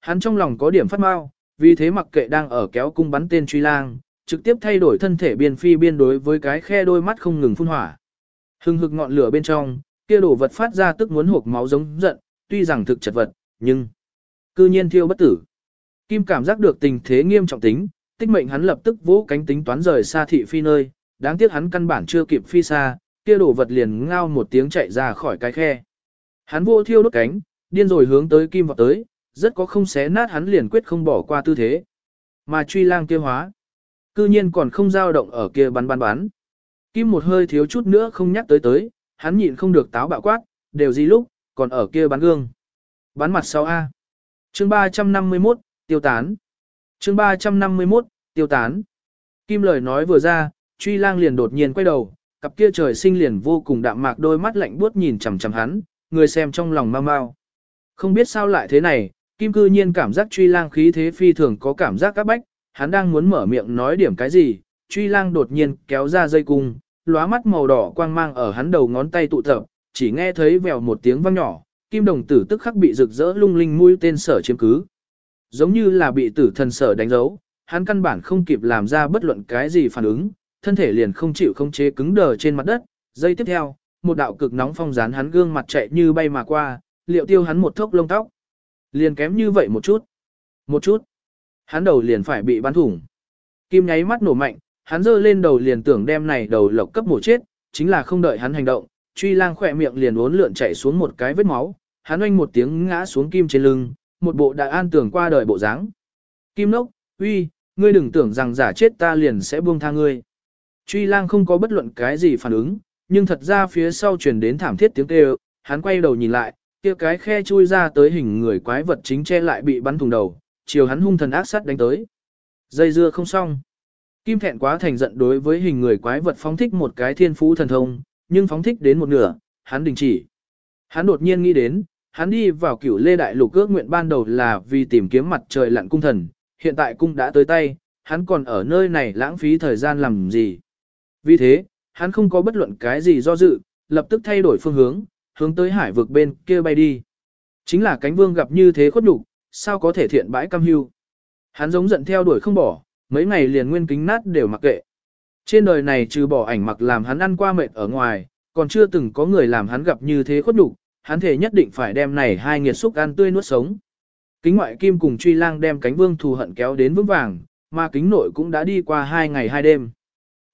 Hắn trong lòng có điểm phát mau, vì thế mặc kệ đang ở kéo cung bắn tên truy lang, trực tiếp thay đổi thân thể biên phi biên đối với cái khe đôi mắt không ngừng phun hỏa. Hưng hực ngọn lửa bên trong, kia đổ vật phát ra tức muốn hộp máu giống giận, tuy rằng thực chật vật, nhưng cư nhiên thiêu bất tử. Kim cảm giác được tình thế nghiêm trọng tính, tích mệnh hắn lập tức vỗ cánh tính toán rời xa thị phi nơi, đáng tiếc hắn căn bản chưa kịp phi xa, kia đổ vật liền ngao một tiếng chạy ra khỏi cái khe. Hắn vô thiêu đốt cánh, điên rồi hướng tới kim vào tới, rất có không xé nát hắn liền quyết không bỏ qua tư thế. Mà truy lang kia hóa, cư nhiên còn không dao động ở kia bắn bắn bắn. Kim một hơi thiếu chút nữa không nhắc tới tới, hắn nhịn không được táo bạo quát, đều gì lúc, còn ở kia bắn gương. Bắn mặt sau A. chương 351, tiêu tán. chương 351, tiêu tán. Kim lời nói vừa ra, truy lang liền đột nhiên quay đầu, cặp kia trời sinh liền vô cùng đạm mạc đôi mắt lạnh buốt nhìn chằm chằm hắn, người xem trong lòng mau mau. Không biết sao lại thế này, Kim cư nhiên cảm giác truy lang khí thế phi thường có cảm giác các bách, hắn đang muốn mở miệng nói điểm cái gì, truy lang đột nhiên kéo ra dây cung, lóa mắt màu đỏ quang mang ở hắn đầu ngón tay tụ tập, chỉ nghe thấy vèo một tiếng vang nhỏ, kim đồng tử tức khắc bị rực rỡ lung linh mũi tên sở chiếm cứ. Giống như là bị tử thần sở đánh dấu, hắn căn bản không kịp làm ra bất luận cái gì phản ứng, thân thể liền không chịu không chế cứng đờ trên mặt đất. Giây tiếp theo, một đạo cực nóng phong dán hắn gương mặt chạy như bay mà qua, liệu tiêu hắn một thốc lông tóc. Liền kém như vậy một chút. Một chút. Hắn đầu liền phải bị bắn thủng. Kim nháy mắt nổ mạnh, hắn giơ lên đầu liền tưởng đem này đầu lộc cấp mổ chết, chính là không đợi hắn hành động, truy lang khỏe miệng liền uốn lượn chạy xuống một cái vết máu, hắn oanh một tiếng ngã xuống kim trên lưng, một bộ đại an tưởng qua đời bộ dáng. Kim nốc, uy, ngươi đừng tưởng rằng giả chết ta liền sẽ buông tha ngươi. Truy lang không có bất luận cái gì phản ứng, nhưng thật ra phía sau truyền đến thảm thiết tiếng kêu, hắn quay đầu nhìn lại, kia cái khe chui ra tới hình người quái vật chính che lại bị bắn thùng đầu, chiều hắn hung thần ác sát đánh tới. Dây dưa không xong. Kim thẹn quá thành giận đối với hình người quái vật phóng thích một cái thiên phú thần thông, nhưng phóng thích đến một nửa, hắn đình chỉ. Hắn đột nhiên nghĩ đến, hắn đi vào cửu lê đại lục ước nguyện ban đầu là vì tìm kiếm mặt trời lặn cung thần, hiện tại cung đã tới tay, hắn còn ở nơi này lãng phí thời gian làm gì. Vì thế, hắn không có bất luận cái gì do dự, lập tức thay đổi phương hướng, hướng tới hải vực bên kia bay đi. Chính là cánh vương gặp như thế khuất nhục, sao có thể thiện bãi cam hưu. Hắn giống giận theo đuổi không bỏ, mấy ngày liền nguyên kính nát đều mặc kệ. Trên đời này trừ bỏ ảnh mặc làm hắn ăn qua mệt ở ngoài, còn chưa từng có người làm hắn gặp như thế khuất nhục, hắn thể nhất định phải đem này hai nghiệt xúc ăn tươi nuốt sống. Kính ngoại kim cùng truy lang đem cánh vương thù hận kéo đến vững vàng, mà kính nội cũng đã đi qua hai ngày hai đêm.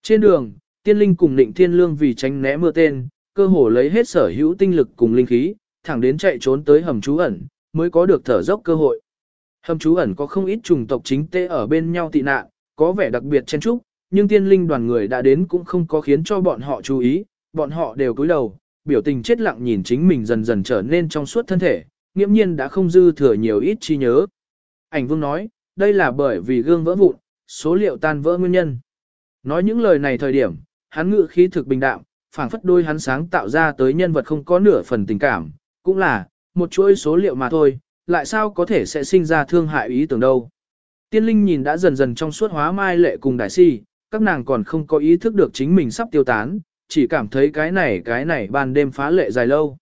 Trên đường, tiên linh cùng định thiên lương vì tránh né mưa tên, cơ hồ lấy hết sở hữu tinh lực cùng linh khí, thẳng đến chạy trốn tới hầm trú ẩn, mới có được thở dốc cơ hội. Hầm trú ẩn có không ít chủng tộc chính tế ở bên nhau tị nạn, có vẻ đặc biệt chen trúc, nhưng tiên linh đoàn người đã đến cũng không có khiến cho bọn họ chú ý, bọn họ đều cúi đầu, biểu tình chết lặng nhìn chính mình dần dần trở nên trong suốt thân thể, nghiễm nhiên đã không dư thừa nhiều ít chi nhớ. Ảnh vương nói, đây là bởi vì gương vỡ vụn, số liệu tan vỡ nguyên nhân. Nói những lời này thời điểm, hắn ngự khí thực bình đạm, phảng phất đôi hắn sáng tạo ra tới nhân vật không có nửa phần tình cảm, cũng là, một chuỗi số liệu mà thôi, lại sao có thể sẽ sinh ra thương hại ý tưởng đâu. Tiên linh nhìn đã dần dần trong suốt hóa mai lệ cùng đại si, các nàng còn không có ý thức được chính mình sắp tiêu tán, chỉ cảm thấy cái này cái này ban đêm phá lệ dài lâu.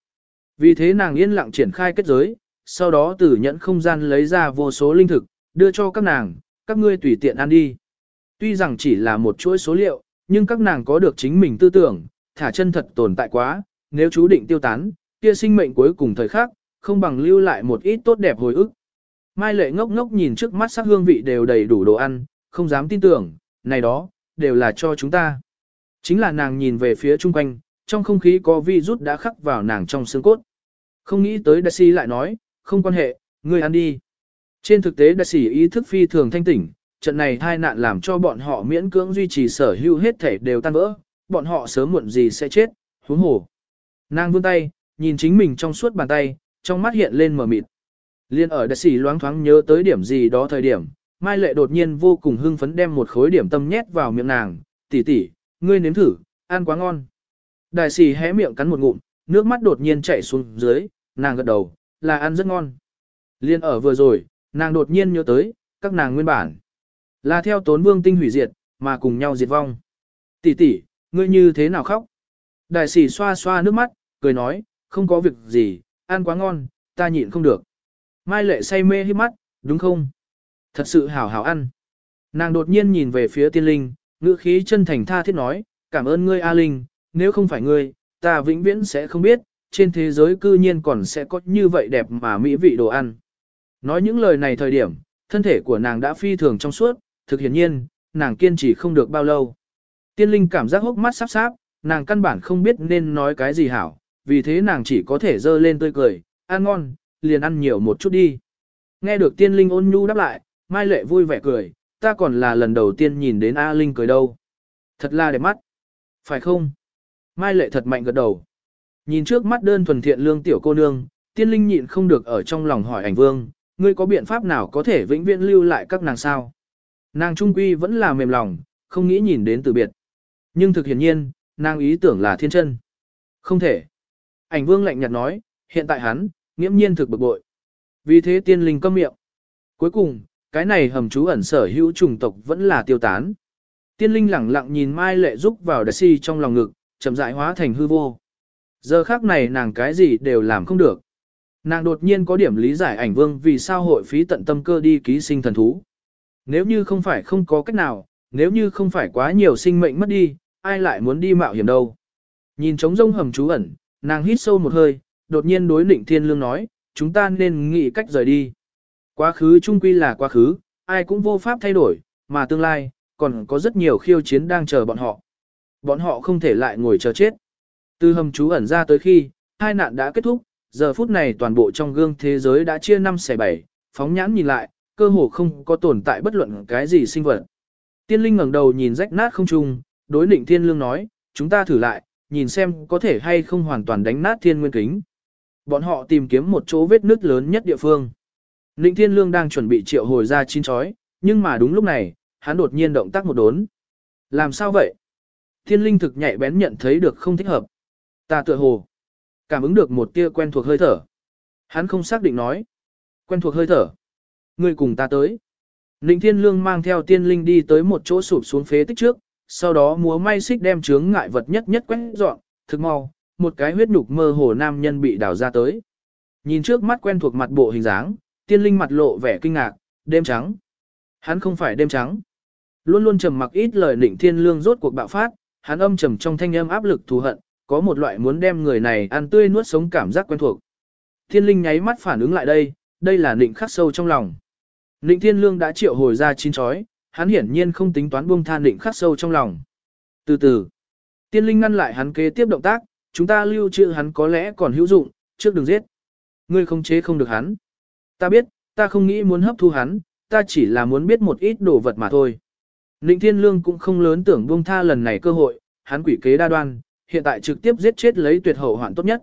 Vì thế nàng yên lặng triển khai kết giới, sau đó từ nhẫn không gian lấy ra vô số linh thực, đưa cho các nàng, các ngươi tùy tiện ăn đi. Tuy rằng chỉ là một chuỗi số liệu, nhưng các nàng có được chính mình tư tưởng, thả chân thật tồn tại quá, nếu chú định tiêu tán, kia sinh mệnh cuối cùng thời khắc, không bằng lưu lại một ít tốt đẹp hồi ức. Mai lệ ngốc ngốc nhìn trước mắt sắc hương vị đều đầy đủ đồ ăn, không dám tin tưởng, này đó, đều là cho chúng ta. Chính là nàng nhìn về phía chung quanh, trong không khí có vi rút đã khắc vào nàng trong xương cốt. Không nghĩ tới đại sĩ lại nói, không quan hệ, ngươi ăn đi. Trên thực tế đại sĩ ý thức phi thường thanh tỉnh, trận này tai nạn làm cho bọn họ miễn cưỡng duy trì sở hữu hết thể đều tan vỡ, bọn họ sớm muộn gì sẽ chết, huống hồ. Nàng vươn tay, nhìn chính mình trong suốt bàn tay, trong mắt hiện lên mờ mịt. Liên ở đại sĩ loáng thoáng nhớ tới điểm gì đó thời điểm, Mai Lệ đột nhiên vô cùng hưng phấn đem một khối điểm tâm nhét vào miệng nàng, tỷ tỷ, ngươi nếm thử, ăn quá ngon. Đại sĩ hé miệng cắn một ngụm, nước mắt đột nhiên chảy xuống dưới, nàng gật đầu, là ăn rất ngon. Liên ở vừa rồi, nàng đột nhiên nhớ tới, các nàng nguyên bản. Là theo tốn vương tinh hủy diệt, mà cùng nhau diệt vong. Tỷ tỷ, ngươi như thế nào khóc? Đại sĩ xoa xoa nước mắt, cười nói, không có việc gì, ăn quá ngon, ta nhịn không được. Mai lệ say mê hít mắt, đúng không? Thật sự hảo hảo ăn. Nàng đột nhiên nhìn về phía tiên linh, ngữ khí chân thành tha thiết nói, cảm ơn ngươi A Linh, nếu không phải ngươi, ta vĩnh viễn sẽ không biết, trên thế giới cư nhiên còn sẽ có như vậy đẹp mà mỹ vị đồ ăn. Nói những lời này thời điểm, thân thể của nàng đã phi thường trong suốt, thực hiển nhiên, nàng kiên trì không được bao lâu. Tiên linh cảm giác hốc mắt sắp sáp, nàng căn bản không biết nên nói cái gì hảo, vì thế nàng chỉ có thể dơ lên tươi cười, ăn ngon, liền ăn nhiều một chút đi. Nghe được tiên linh ôn nhu đáp lại, Mai Lệ vui vẻ cười, ta còn là lần đầu tiên nhìn đến A Linh cười đâu. Thật là đẹp mắt. Phải không? Mai Lệ thật mạnh gật đầu. Nhìn trước mắt đơn thuần thiện lương tiểu cô nương, tiên linh nhịn không được ở trong lòng hỏi ảnh vương, ngươi có biện pháp nào có thể vĩnh viễn lưu lại các nàng sao? Nàng trung quy vẫn là mềm lòng, không nghĩ nhìn đến từ biệt. Nhưng thực hiển nhiên, nàng ý tưởng là thiên chân. Không thể. Ảnh vương lạnh nhạt nói, hiện tại hắn, nghiễm nhiên thực bực bội. Vì thế tiên linh câm miệng. Cuối cùng, cái này hầm trú ẩn sở hữu trùng tộc vẫn là tiêu tán. Tiên linh lẳng lặng nhìn Mai Lệ rúc vào đại si trong lòng ngực, chậm rãi hóa thành hư vô. Giờ khác này nàng cái gì đều làm không được. Nàng đột nhiên có điểm lý giải ảnh vương vì sao hội phí tận tâm cơ đi ký sinh thần thú. Nếu như không phải không có cách nào, nếu như không phải quá nhiều sinh mệnh mất đi, ai lại muốn đi mạo hiểm đâu. Nhìn trống rông hầm trú ẩn, nàng hít sâu một hơi, đột nhiên đối định thiên lương nói, chúng ta nên nghĩ cách rời đi. Quá khứ chung quy là quá khứ, ai cũng vô pháp thay đổi, mà tương lai, còn có rất nhiều khiêu chiến đang chờ bọn họ. Bọn họ không thể lại ngồi chờ chết. Từ hầm trú ẩn ra tới khi, hai nạn đã kết thúc, giờ phút này toàn bộ trong gương thế giới đã chia năm xẻ bảy, phóng nhãn nhìn lại, cơ hồ không có tồn tại bất luận cái gì sinh vật. Tiên linh ngẩng đầu nhìn rách nát không trung, đối định thiên lương nói, chúng ta thử lại, nhìn xem có thể hay không hoàn toàn đánh nát thiên nguyên kính. Bọn họ tìm kiếm một chỗ vết nứt lớn nhất địa phương. Ninh Thiên Lương đang chuẩn bị triệu hồi ra chín chói, nhưng mà đúng lúc này, hắn đột nhiên động tác một đốn. Làm sao vậy? Thiên linh thực nhạy bén nhận thấy được không thích hợp. Ta tựa hồ. Cảm ứng được một tia quen thuộc hơi thở. Hắn không xác định nói. Quen thuộc hơi thở. Người cùng ta tới. Ninh Thiên Lương mang theo tiên linh đi tới một chỗ sụp xuống phế tích trước, sau đó múa may xích đem chướng ngại vật nhất nhất quét dọn, thực mau, một cái huyết nhục mơ hồ nam nhân bị đào ra tới. Nhìn trước mắt quen thuộc mặt bộ hình dáng, tiên linh mặt lộ vẻ kinh ngạc, đêm trắng. Hắn không phải đêm trắng. Luôn luôn trầm mặc ít lời định thiên lương rốt cuộc bạo phát, hắn âm trầm trong thanh âm áp lực thù hận, có một loại muốn đem người này ăn tươi nuốt sống cảm giác quen thuộc. Thiên linh nháy mắt phản ứng lại đây, đây là định khắc sâu trong lòng. Định thiên lương đã triệu hồi ra chín chói, hắn hiển nhiên không tính toán buông than định khắc sâu trong lòng. Từ từ, tiên linh ngăn lại hắn kế tiếp động tác, chúng ta lưu trữ hắn có lẽ còn hữu dụng, trước đừng giết. Ngươi không chế không được hắn. Ta biết, ta không nghĩ muốn hấp thu hắn, ta chỉ là muốn biết một ít đồ vật mà thôi. Ninh Thiên Lương cũng không lớn tưởng buông tha lần này cơ hội, hắn quỷ kế đa đoan, hiện tại trực tiếp giết chết lấy tuyệt hậu hoạn tốt nhất.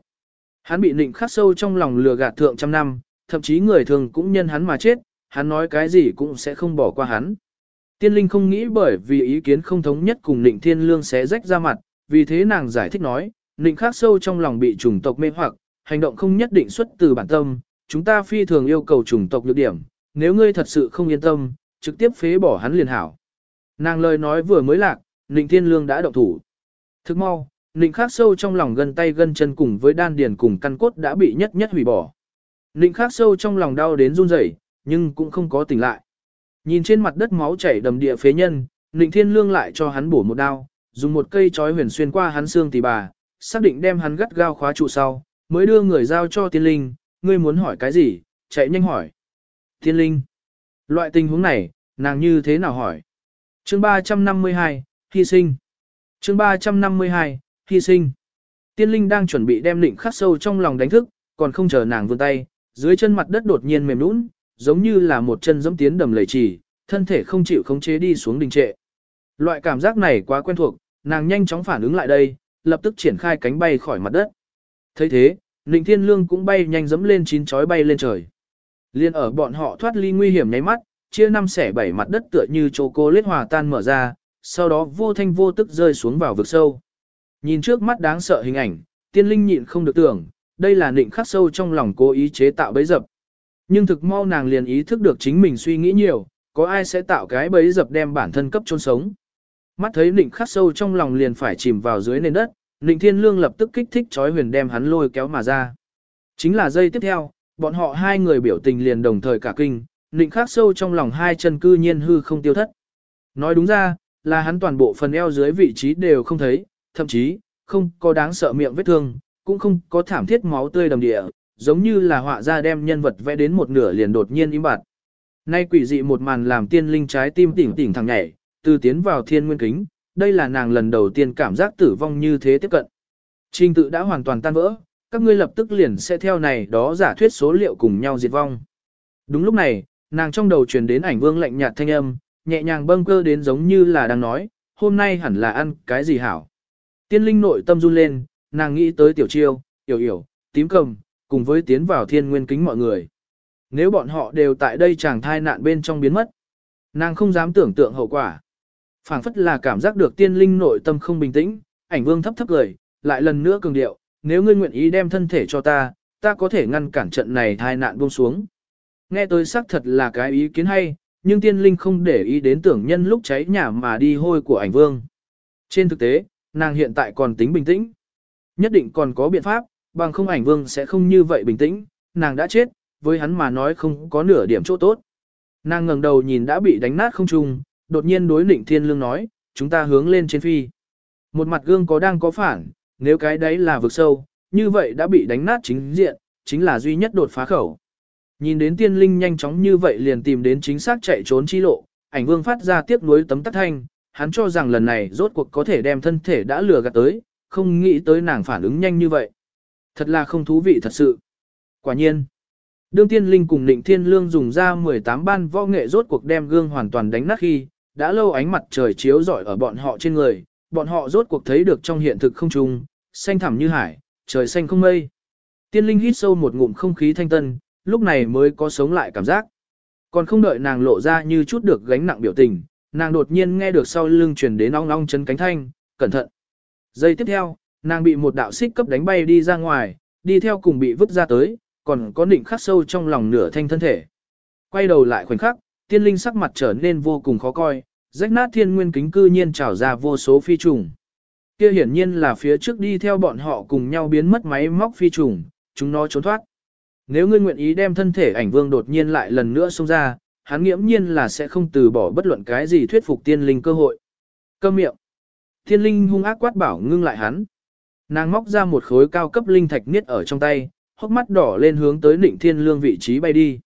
Hắn bị Ninh khắc sâu trong lòng lừa gạt thượng trăm năm, thậm chí người thường cũng nhân hắn mà chết, hắn nói cái gì cũng sẽ không bỏ qua hắn. Tiên linh không nghĩ bởi vì ý kiến không thống nhất cùng Nịnh Thiên Lương sẽ rách ra mặt, vì thế nàng giải thích nói, Ninh khắc sâu trong lòng bị chủng tộc mê hoặc, hành động không nhất định xuất từ bản tâm, chúng ta phi thường yêu cầu chủng tộc nhược điểm, nếu ngươi thật sự không yên tâm, trực tiếp phế bỏ hắn liền hảo. Nàng lời nói vừa mới lạc, Ninh Thiên Lương đã động thủ. Thức mau, Ninh khắc sâu trong lòng gân tay gân chân cùng với đan điền cùng căn cốt đã bị nhất nhất hủy bỏ. Ninh khắc sâu trong lòng đau đến run rẩy, nhưng cũng không có tỉnh lại. Nhìn trên mặt đất máu chảy đầm địa phế nhân, Ninh Thiên Lương lại cho hắn bổ một đao, dùng một cây chói huyền xuyên qua hắn xương tỳ bà, xác định đem hắn gắt gao khóa trụ sau, mới đưa người giao cho tiên linh, ngươi muốn hỏi cái gì, chạy nhanh hỏi. Tiên linh, loại tình huống này, nàng như thế nào hỏi? Chương 352, hy sinh. Chương 352, hy sinh. Tiên linh đang chuẩn bị đem nịnh khắc sâu trong lòng đánh thức, còn không chờ nàng vươn tay, dưới chân mặt đất đột nhiên mềm nũng, giống như là một chân dẫm tiến đầm lầy trì, thân thể không chịu khống chế đi xuống đình trệ. Loại cảm giác này quá quen thuộc, nàng nhanh chóng phản ứng lại đây, lập tức triển khai cánh bay khỏi mặt đất. thấy thế, Ninh Thiên Lương cũng bay nhanh dẫm lên chín chói bay lên trời. Liên ở bọn họ thoát ly nguy hiểm nháy mắt, chia năm xẻ bảy mặt đất tựa như chỗ cô lết hòa tan mở ra, sau đó vô thanh vô tức rơi xuống vào vực sâu. Nhìn trước mắt đáng sợ hình ảnh, tiên linh nhịn không được tưởng, đây là nịnh khắc sâu trong lòng cố ý chế tạo bấy dập. Nhưng thực mau nàng liền ý thức được chính mình suy nghĩ nhiều, có ai sẽ tạo cái bẫy dập đem bản thân cấp chôn sống. Mắt thấy định khắc sâu trong lòng liền phải chìm vào dưới nền đất, định thiên lương lập tức kích thích chói huyền đem hắn lôi kéo mà ra. Chính là giây tiếp theo, bọn họ hai người biểu tình liền đồng thời cả kinh, nịnh khắc sâu trong lòng hai chân cư nhiên hư không tiêu thất. Nói đúng ra, là hắn toàn bộ phần eo dưới vị trí đều không thấy, thậm chí, không có đáng sợ miệng vết thương, cũng không có thảm thiết máu tươi đầm địa, giống như là họa ra đem nhân vật vẽ đến một nửa liền đột nhiên im bặt. Nay quỷ dị một màn làm tiên linh trái tim tỉnh tỉnh thằng nhảy, từ tiến vào thiên nguyên kính, đây là nàng lần đầu tiên cảm giác tử vong như thế tiếp cận. Trình tự đã hoàn toàn tan vỡ, các ngươi lập tức liền sẽ theo này đó giả thuyết số liệu cùng nhau diệt vong. Đúng lúc này, nàng trong đầu truyền đến ảnh vương lạnh nhạt thanh âm, nhẹ nhàng bâng cơ đến giống như là đang nói, hôm nay hẳn là ăn cái gì hảo. Tiên linh nội tâm run lên, nàng nghĩ tới tiểu chiêu, tiểu yểu, tím cầm, cùng với tiến vào thiên nguyên kính mọi người. Nếu bọn họ đều tại đây chẳng thai nạn bên trong biến mất, nàng không dám tưởng tượng hậu quả. phảng phất là cảm giác được tiên linh nội tâm không bình tĩnh, ảnh vương thấp thấp cười, lại lần nữa cường điệu, nếu ngươi nguyện ý đem thân thể cho ta, ta có thể ngăn cản trận này thai nạn buông xuống. Nghe tôi xác thật là cái ý kiến hay, nhưng tiên linh không để ý đến tưởng nhân lúc cháy nhà mà đi hôi của ảnh vương. Trên thực tế, nàng hiện tại còn tính bình tĩnh. Nhất định còn có biện pháp, bằng không ảnh vương sẽ không như vậy bình tĩnh, nàng đã chết, với hắn mà nói không có nửa điểm chỗ tốt. Nàng ngẩng đầu nhìn đã bị đánh nát không trung, đột nhiên đối Nịnh Thiên Lương nói, chúng ta hướng lên trên phi. Một mặt gương có đang có phản, nếu cái đấy là vực sâu, như vậy đã bị đánh nát chính diện, chính là duy nhất đột phá khẩu. Nhìn đến tiên linh nhanh chóng như vậy liền tìm đến chính xác chạy trốn chi lộ, ảnh vương phát ra tiếc nuối tấm tắc thanh, hắn cho rằng lần này rốt cuộc có thể đem thân thể đã lừa gạt tới, không nghĩ tới nàng phản ứng nhanh như vậy. Thật là không thú vị thật sự. Quả nhiên, đương tiên linh cùng định thiên lương dùng ra 18 ban võ nghệ rốt cuộc đem gương hoàn toàn đánh nát khi, đã lâu ánh mặt trời chiếu rọi ở bọn họ trên người, bọn họ rốt cuộc thấy được trong hiện thực không trung, xanh thẳm như hải, trời xanh không mây. Tiên linh hít sâu một ngụm không khí thanh tân, lúc này mới có sống lại cảm giác. Còn không đợi nàng lộ ra như chút được gánh nặng biểu tình, nàng đột nhiên nghe được sau lưng truyền đến ong ong chân cánh thanh, cẩn thận. Giây tiếp theo, nàng bị một đạo xích cấp đánh bay đi ra ngoài, đi theo cùng bị vứt ra tới, còn có định khắc sâu trong lòng nửa thanh thân thể. Quay đầu lại khoảnh khắc, tiên linh sắc mặt trở nên vô cùng khó coi, rách nát thiên nguyên kính cư nhiên trào ra vô số phi trùng. Kia hiển nhiên là phía trước đi theo bọn họ cùng nhau biến mất máy móc phi trùng, chúng nó trốn thoát. Nếu ngươi nguyện ý đem thân thể ảnh vương đột nhiên lại lần nữa xông ra, hắn nghiễm nhiên là sẽ không từ bỏ bất luận cái gì thuyết phục tiên linh cơ hội. Câm miệng. Tiên linh hung ác quát bảo ngưng lại hắn. Nàng móc ra một khối cao cấp linh thạch niết ở trong tay, hốc mắt đỏ lên hướng tới Nịnh thiên lương vị trí bay đi.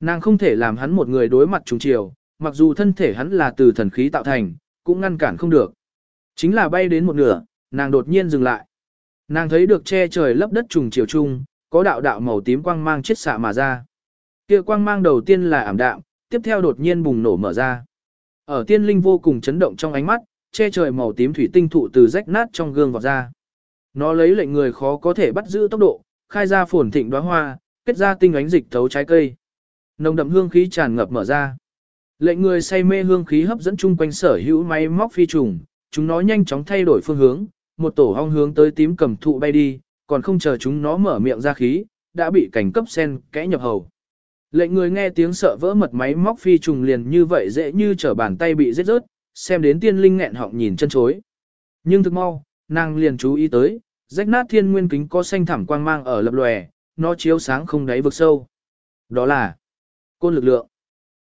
Nàng không thể làm hắn một người đối mặt trùng chiều, mặc dù thân thể hắn là từ thần khí tạo thành, cũng ngăn cản không được. Chính là bay đến một nửa, nàng đột nhiên dừng lại. Nàng thấy được che trời lấp đất trùng chiều chung, có đạo đạo màu tím quang mang chết xạ mà ra. Kia quang mang đầu tiên là ảm đạm, tiếp theo đột nhiên bùng nổ mở ra. Ở tiên linh vô cùng chấn động trong ánh mắt, che trời màu tím thủy tinh thụ từ rách nát trong gương vọt ra. Nó lấy lệnh người khó có thể bắt giữ tốc độ, khai ra phồn thịnh đóa hoa, kết ra tinh ánh dịch thấu trái cây. Nồng đậm hương khí tràn ngập mở ra. Lệnh người say mê hương khí hấp dẫn chung quanh sở hữu máy móc phi trùng, chúng nó nhanh chóng thay đổi phương hướng, một tổ hong hướng tới tím cầm thụ bay đi, còn không chờ chúng nó mở miệng ra khí, đã bị cảnh cấp sen kẽ nhập hầu. Lệnh người nghe tiếng sợ vỡ mật máy móc phi trùng liền như vậy dễ như trở bàn tay bị giết rớt, xem đến tiên linh nghẹn họng nhìn chân chối. Nhưng thực mau, nàng liền chú ý tới, rách nát thiên nguyên kính có xanh thẳm quang mang ở lập lòe, nó chiếu sáng không đáy vực sâu. Đó là côn lực lượng.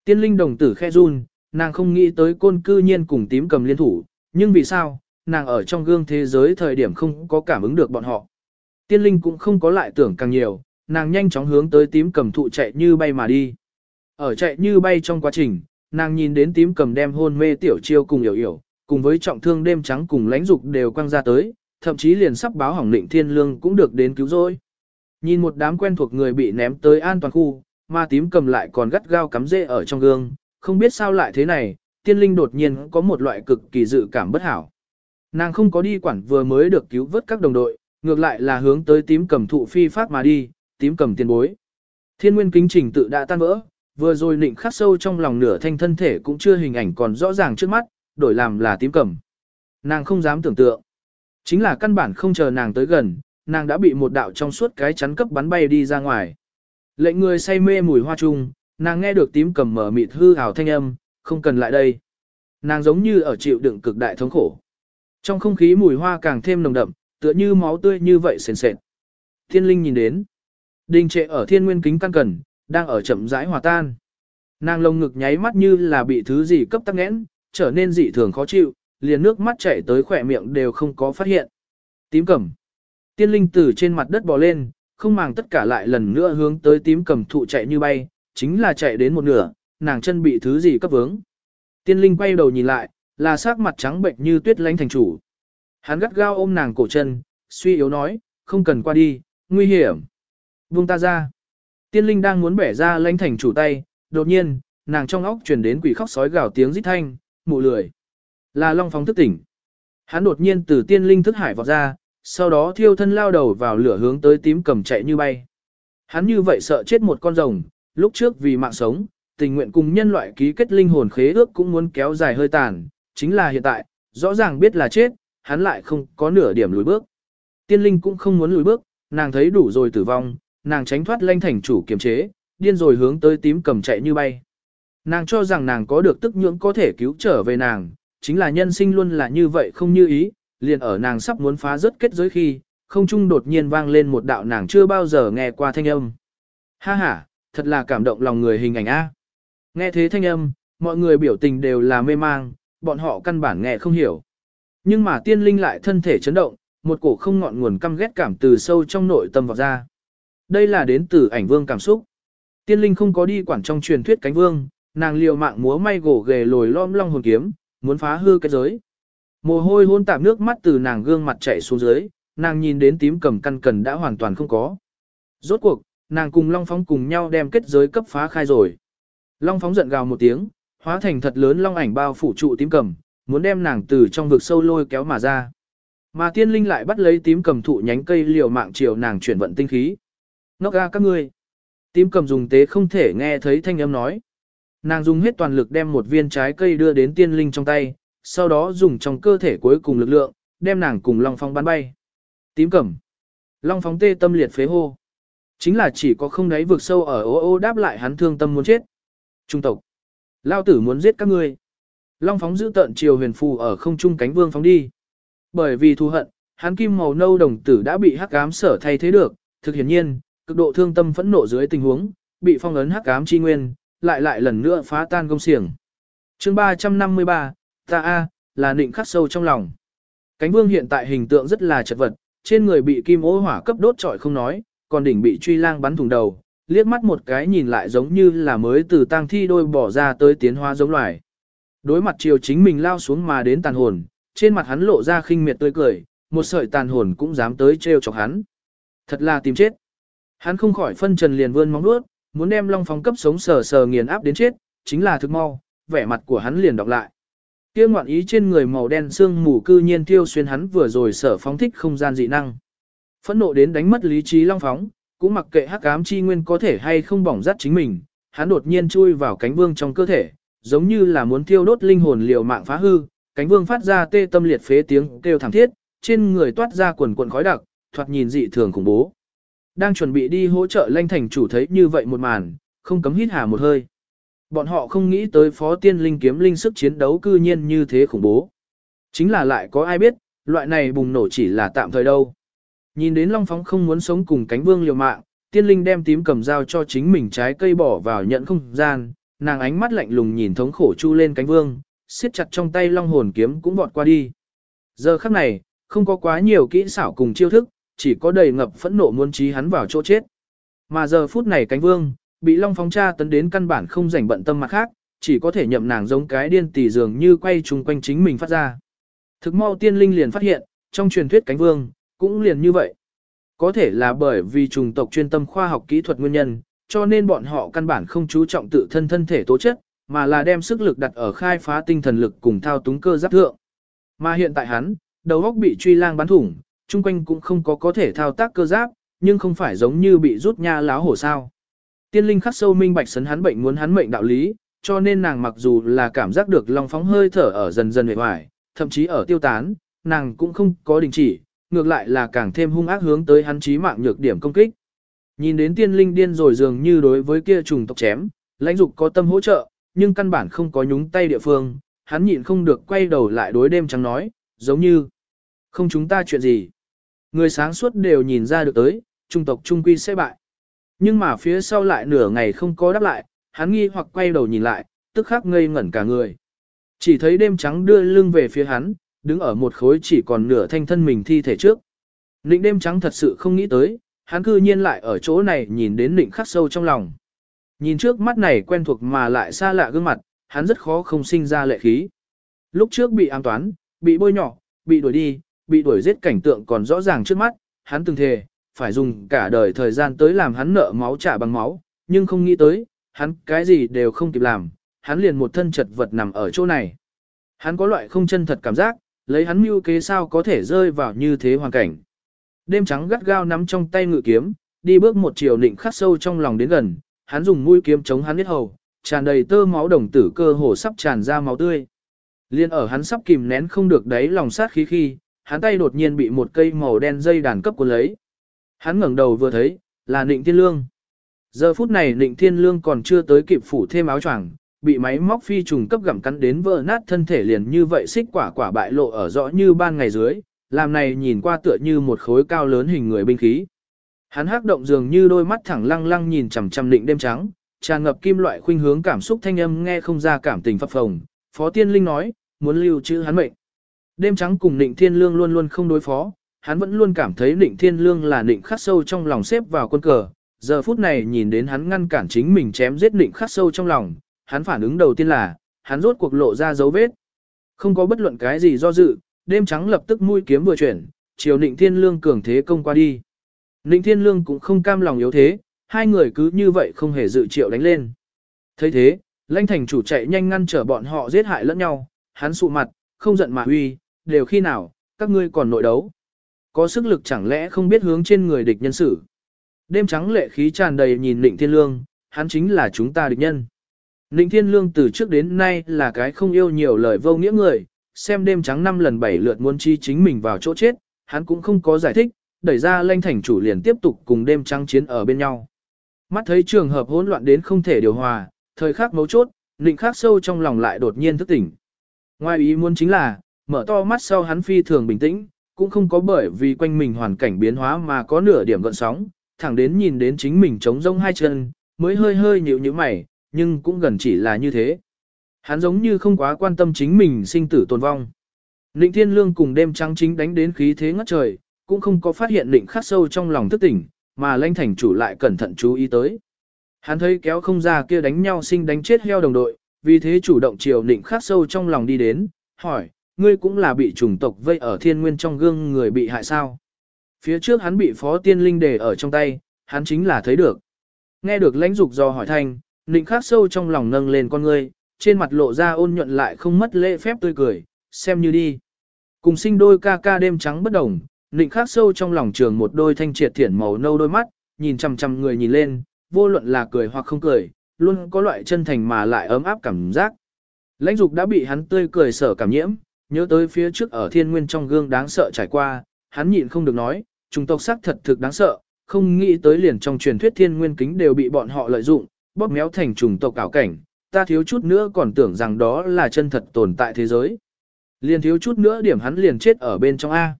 Tiên linh đồng tử khe run, nàng không nghĩ tới côn cư nhiên cùng tím cầm liên thủ, nhưng vì sao, nàng ở trong gương thế giới thời điểm không có cảm ứng được bọn họ. Tiên linh cũng không có lại tưởng càng nhiều, nàng nhanh chóng hướng tới tím cầm thụ chạy như bay mà đi. Ở chạy như bay trong quá trình, nàng nhìn đến tím cầm đem hôn mê tiểu chiêu cùng hiểu hiểu, cùng với trọng thương đêm trắng cùng lãnh dục đều quăng ra tới, thậm chí liền sắp báo hỏng định thiên lương cũng được đến cứu rồi. Nhìn một đám quen thuộc người bị ném tới an toàn khu, ma tím cầm lại còn gắt gao cắm rễ ở trong gương, không biết sao lại thế này, tiên linh đột nhiên có một loại cực kỳ dự cảm bất hảo. Nàng không có đi quản vừa mới được cứu vớt các đồng đội, ngược lại là hướng tới tím cầm thụ phi phát mà đi, tím cầm tiền bối. Thiên nguyên kính trình tự đã tan vỡ, vừa rồi nịnh khắc sâu trong lòng nửa thanh thân thể cũng chưa hình ảnh còn rõ ràng trước mắt, đổi làm là tím cẩm, Nàng không dám tưởng tượng. Chính là căn bản không chờ nàng tới gần, nàng đã bị một đạo trong suốt cái chắn cấp bắn bay đi ra ngoài. Lệnh người say mê mùi hoa trung, nàng nghe được tím cầm mở mịt hư ảo thanh âm, không cần lại đây. Nàng giống như ở chịu đựng cực đại thống khổ. Trong không khí mùi hoa càng thêm nồng đậm, tựa như máu tươi như vậy sền sệt. Thiên linh nhìn đến. Đình trệ ở thiên nguyên kính căn cần, đang ở chậm rãi hòa tan. Nàng lông ngực nháy mắt như là bị thứ gì cấp tắc nghẽn, trở nên dị thường khó chịu, liền nước mắt chảy tới khỏe miệng đều không có phát hiện. Tím cẩm. Tiên linh từ trên mặt đất bò lên, không màng tất cả lại lần nữa hướng tới tím cẩm thụ chạy như bay, chính là chạy đến một nửa, nàng chân bị thứ gì cấp vướng. Tiên linh quay đầu nhìn lại, là sắc mặt trắng bệnh như tuyết lánh thành chủ. Hắn gắt gao ôm nàng cổ chân, suy yếu nói, không cần qua đi, nguy hiểm. Buông ta ra. Tiên linh đang muốn bẻ ra lánh thành chủ tay, đột nhiên, nàng trong óc truyền đến quỷ khóc sói gào tiếng rít thanh, mụ lười. Là Long phong thức tỉnh. Hắn đột nhiên từ tiên linh thức hải vọt ra, sau đó thiêu thân lao đầu vào lửa hướng tới tím cầm chạy như bay. Hắn như vậy sợ chết một con rồng, lúc trước vì mạng sống, tình nguyện cùng nhân loại ký kết linh hồn khế ước cũng muốn kéo dài hơi tàn, chính là hiện tại, rõ ràng biết là chết, hắn lại không có nửa điểm lùi bước. Tiên linh cũng không muốn lùi bước, nàng thấy đủ rồi tử vong, nàng tránh thoát lanh thành chủ kiềm chế, điên rồi hướng tới tím cầm chạy như bay. Nàng cho rằng nàng có được tức nhưỡng có thể cứu trở về nàng, chính là nhân sinh luôn là như vậy không như ý, liền ở nàng sắp muốn phá rất kết giới khi, không trung đột nhiên vang lên một đạo nàng chưa bao giờ nghe qua thanh âm. Ha ha, thật là cảm động lòng người hình ảnh A. Nghe thế thanh âm, mọi người biểu tình đều là mê mang, bọn họ căn bản nghe không hiểu. Nhưng mà tiên linh lại thân thể chấn động, một cổ không ngọn nguồn căm ghét cảm từ sâu trong nội tâm vào ra. Đây là đến từ ảnh vương cảm xúc. Tiên linh không có đi quản trong truyền thuyết cánh vương, nàng liều mạng múa may gỗ ghề lồi lom long hồn kiếm, muốn phá hư cái giới. Mồ hôi hôn tạp nước mắt từ nàng gương mặt chảy xuống dưới, nàng nhìn đến tím cầm căn cần đã hoàn toàn không có. Rốt cuộc, nàng cùng Long Phóng cùng nhau đem kết giới cấp phá khai rồi. Long Phóng giận gào một tiếng, hóa thành thật lớn long ảnh bao phủ trụ tím cầm, muốn đem nàng từ trong vực sâu lôi kéo mà ra. Mà tiên linh lại bắt lấy tím cầm thụ nhánh cây liều mạng chiều nàng chuyển vận tinh khí. Nóc ga các ngươi. Tím cầm dùng tế không thể nghe thấy thanh âm nói. Nàng dùng hết toàn lực đem một viên trái cây đưa đến tiên linh trong tay, sau đó dùng trong cơ thể cuối cùng lực lượng, đem nàng cùng Long Phong bắn bay. Tím cẩm. Long Phong tê tâm liệt phế hô. Chính là chỉ có không đáy vực sâu ở ô ô đáp lại hắn thương tâm muốn chết. Trung tộc. Lao tử muốn giết các ngươi. Long Phóng giữ tận chiều huyền phù ở không trung cánh vương phóng đi. Bởi vì thù hận, hắn kim màu nâu đồng tử đã bị hắc ám sở thay thế được, thực hiển nhiên, cực độ thương tâm phẫn nộ dưới tình huống, bị phong ấn hắc ám chi nguyên, lại lại lần nữa phá tan công xiềng. chương 353, ta A, là nịnh khắc sâu trong lòng. Cánh vương hiện tại hình tượng rất là chật vật, trên người bị kim ố hỏa cấp đốt trọi không nói, còn đỉnh bị truy lang bắn thủng đầu, liếc mắt một cái nhìn lại giống như là mới từ tang thi đôi bỏ ra tới tiến hóa giống loài. Đối mặt chiều chính mình lao xuống mà đến tàn hồn, trên mặt hắn lộ ra khinh miệt tươi cười, một sợi tàn hồn cũng dám tới trêu chọc hắn. Thật là tìm chết. Hắn không khỏi phân trần liền vươn móng vuốt, muốn đem Long Phong cấp sống sờ sờ nghiền áp đến chết, chính là thực mau, vẻ mặt của hắn liền đọc lại. Kia ngoạn ý trên người màu đen xương mù cư nhiên tiêu xuyên hắn vừa rồi sở phóng thích không gian dị năng. Phẫn nộ đến đánh mất lý trí Long Phóng, cũng mặc kệ hắc ám chi nguyên có thể hay không bỏng rát chính mình, hắn đột nhiên chui vào cánh vương trong cơ thể, giống như là muốn tiêu đốt linh hồn liều mạng phá hư, cánh vương phát ra tê tâm liệt phế tiếng kêu thảm thiết, trên người toát ra quần quần khói đặc, thoạt nhìn dị thường khủng bố. Đang chuẩn bị đi hỗ trợ lanh thành chủ thấy như vậy một màn, không cấm hít hà một hơi. Bọn họ không nghĩ tới phó tiên linh kiếm linh sức chiến đấu cư nhiên như thế khủng bố. Chính là lại có ai biết, loại này bùng nổ chỉ là tạm thời đâu. Nhìn đến Long Phóng không muốn sống cùng cánh vương liều mạng, tiên linh đem tím cầm dao cho chính mình trái cây bỏ vào nhận không gian, nàng ánh mắt lạnh lùng nhìn thống khổ chu lên cánh vương, siết chặt trong tay long hồn kiếm cũng vọt qua đi. Giờ khắc này, không có quá nhiều kỹ xảo cùng chiêu thức, chỉ có đầy ngập phẫn nộ muốn trí hắn vào chỗ chết. Mà giờ phút này cánh vương, bị long phóng tra tấn đến căn bản không rảnh bận tâm mặt khác, chỉ có thể nhậm nàng giống cái điên tỷ dường như quay chung quanh chính mình phát ra. Thực mau tiên linh liền phát hiện, trong truyền thuyết cánh vương, cũng liền như vậy. Có thể là bởi vì trùng tộc chuyên tâm khoa học kỹ thuật nguyên nhân, cho nên bọn họ căn bản không chú trọng tự thân thân thể tố chất, mà là đem sức lực đặt ở khai phá tinh thần lực cùng thao túng cơ giáp thượng. Mà hiện tại hắn, đầu óc bị truy lang bắn thủng, chung quanh cũng không có có thể thao tác cơ giáp, nhưng không phải giống như bị rút nha láo hổ sao. Tiên linh khắc sâu minh bạch sấn hắn bệnh muốn hắn mệnh đạo lý, cho nên nàng mặc dù là cảm giác được lòng phóng hơi thở ở dần dần về hoài, thậm chí ở tiêu tán, nàng cũng không có đình chỉ, ngược lại là càng thêm hung ác hướng tới hắn chí mạng nhược điểm công kích. Nhìn đến tiên linh điên rồi dường như đối với kia trùng tộc chém, lãnh dục có tâm hỗ trợ, nhưng căn bản không có nhúng tay địa phương, hắn nhịn không được quay đầu lại đối đêm trắng nói, giống như không chúng ta chuyện gì. Người sáng suốt đều nhìn ra được tới, trung tộc trung quy sẽ bại. Nhưng mà phía sau lại nửa ngày không có đáp lại, hắn nghi hoặc quay đầu nhìn lại, tức khắc ngây ngẩn cả người. Chỉ thấy đêm trắng đưa lưng về phía hắn, đứng ở một khối chỉ còn nửa thanh thân mình thi thể trước. Nịnh đêm trắng thật sự không nghĩ tới, hắn cư nhiên lại ở chỗ này nhìn đến nịnh khắc sâu trong lòng. Nhìn trước mắt này quen thuộc mà lại xa lạ gương mặt, hắn rất khó không sinh ra lệ khí. Lúc trước bị ám toán, bị bôi nhỏ, bị đuổi đi, bị đuổi giết cảnh tượng còn rõ ràng trước mắt, hắn từng thề, phải dùng cả đời thời gian tới làm hắn nợ máu trả bằng máu, nhưng không nghĩ tới, hắn cái gì đều không kịp làm, hắn liền một thân chật vật nằm ở chỗ này. Hắn có loại không chân thật cảm giác, lấy hắn mưu kế sao có thể rơi vào như thế hoàn cảnh. Đêm trắng gắt gao nắm trong tay ngự kiếm, đi bước một chiều định khắc sâu trong lòng đến gần, hắn dùng mũi kiếm chống hắn biết hầu, tràn đầy tơ máu đồng tử cơ hồ sắp tràn ra máu tươi. Liên ở hắn sắp kìm nén không được đáy lòng sát khí khi, hắn tay đột nhiên bị một cây màu đen dây đàn cấp cuốn lấy. Hắn ngẩng đầu vừa thấy, là Nịnh Thiên Lương. Giờ phút này Nịnh Thiên Lương còn chưa tới kịp phủ thêm áo choàng, bị máy móc phi trùng cấp gặm cắn đến vỡ nát thân thể liền như vậy xích quả quả bại lộ ở rõ như ban ngày dưới, làm này nhìn qua tựa như một khối cao lớn hình người binh khí. Hắn hắc động dường như đôi mắt thẳng lăng lăng nhìn chằm chằm định đêm trắng, tràn ngập kim loại khuynh hướng cảm xúc thanh âm nghe không ra cảm tình phập phồng. Phó Tiên Linh nói, muốn lưu trữ hắn mệnh. Đêm trắng cùng Nịnh Thiên Lương luôn luôn không đối phó, hắn vẫn luôn cảm thấy Nịnh Thiên Lương là Nịnh khắc sâu trong lòng xếp vào quân cờ. Giờ phút này nhìn đến hắn ngăn cản chính mình chém giết Nịnh khắc sâu trong lòng, hắn phản ứng đầu tiên là, hắn rốt cuộc lộ ra dấu vết. Không có bất luận cái gì do dự, đêm trắng lập tức mũi kiếm vừa chuyển, chiều Nịnh Thiên Lương cường thế công qua đi. Nịnh Thiên Lương cũng không cam lòng yếu thế, hai người cứ như vậy không hề dự triệu đánh lên. thấy thế, lãnh thành chủ chạy nhanh ngăn trở bọn họ giết hại lẫn nhau, hắn sụ mặt, không giận mà huy, đều khi nào, các ngươi còn nội đấu. Có sức lực chẳng lẽ không biết hướng trên người địch nhân xử. Đêm trắng lệ khí tràn đầy nhìn Nịnh Thiên Lương, hắn chính là chúng ta địch nhân. Nịnh Thiên Lương từ trước đến nay là cái không yêu nhiều lời vô nghĩa người, xem đêm trắng năm lần bảy lượt muốn chi chính mình vào chỗ chết, hắn cũng không có giải thích, đẩy ra lanh thành chủ liền tiếp tục cùng đêm trắng chiến ở bên nhau. Mắt thấy trường hợp hỗn loạn đến không thể điều hòa, thời khắc mấu chốt, Nịnh khắc sâu trong lòng lại đột nhiên thức tỉnh. Ngoài ý muốn chính là, mở to mắt sau hắn phi thường bình tĩnh, cũng không có bởi vì quanh mình hoàn cảnh biến hóa mà có nửa điểm gợn sóng, thẳng đến nhìn đến chính mình trống rông hai chân, mới hơi hơi nhíu nhíu mày, nhưng cũng gần chỉ là như thế. Hắn giống như không quá quan tâm chính mình sinh tử tồn vong. Nịnh Thiên Lương cùng đêm trắng chính đánh đến khí thế ngất trời, cũng không có phát hiện Nịnh khắc sâu trong lòng thức tỉnh, mà lãnh thành chủ lại cẩn thận chú ý tới. Hắn thấy kéo không ra kia đánh nhau sinh đánh chết heo đồng đội, vì thế chủ động chiều Nịnh khắc sâu trong lòng đi đến, hỏi, ngươi cũng là bị chủng tộc vây ở thiên nguyên trong gương người bị hại sao? Phía trước hắn bị phó tiên linh đề ở trong tay, hắn chính là thấy được. Nghe được lãnh dục do hỏi thanh, Nịnh khắc sâu trong lòng nâng lên con ngươi, trên mặt lộ ra ôn nhuận lại không mất lễ phép tươi cười, xem như đi. Cùng sinh đôi ca ca đêm trắng bất đồng, nịnh khắc sâu trong lòng trường một đôi thanh triệt thiển màu nâu đôi mắt, nhìn chằm chằm người nhìn lên, vô luận là cười hoặc không cười, luôn có loại chân thành mà lại ấm áp cảm giác. Lãnh dục đã bị hắn tươi cười sở cảm nhiễm, nhớ tới phía trước ở thiên nguyên trong gương đáng sợ trải qua, hắn nhịn không được nói, chúng tộc sắc thật thực đáng sợ, không nghĩ tới liền trong truyền thuyết thiên nguyên kính đều bị bọn họ lợi dụng, bóp méo thành trùng tộc ảo cảnh, ta thiếu chút nữa còn tưởng rằng đó là chân thật tồn tại thế giới. Liền thiếu chút nữa điểm hắn liền chết ở bên trong A.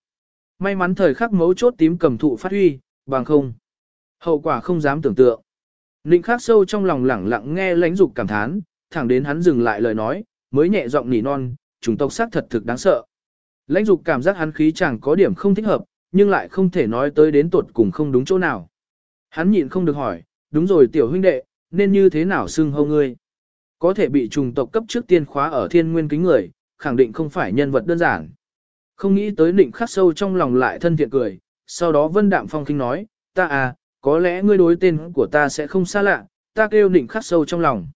May mắn thời khắc mấu chốt tím cầm thụ phát huy, bằng không. Hậu quả không dám tưởng tượng. Ninh khắc sâu trong lòng lẳng lặng nghe lãnh dục cảm thán, thẳng đến hắn dừng lại lời nói, mới nhẹ giọng nỉ non, chủng tộc xác thật thực đáng sợ. Lãnh dục cảm giác hắn khí chẳng có điểm không thích hợp, nhưng lại không thể nói tới đến tuột cùng không đúng chỗ nào. Hắn nhịn không được hỏi, đúng rồi tiểu huynh đệ, nên như thế nào xưng hâu ngươi? Có thể bị trùng tộc cấp trước tiên khóa ở thiên nguyên kính người, khẳng định không phải nhân vật đơn giản. Không nghĩ tới định khắc sâu trong lòng lại thân thiện cười, sau đó vân đạm phong kinh nói, ta à, có lẽ ngươi đối tên của ta sẽ không xa lạ, ta kêu định khắc sâu trong lòng.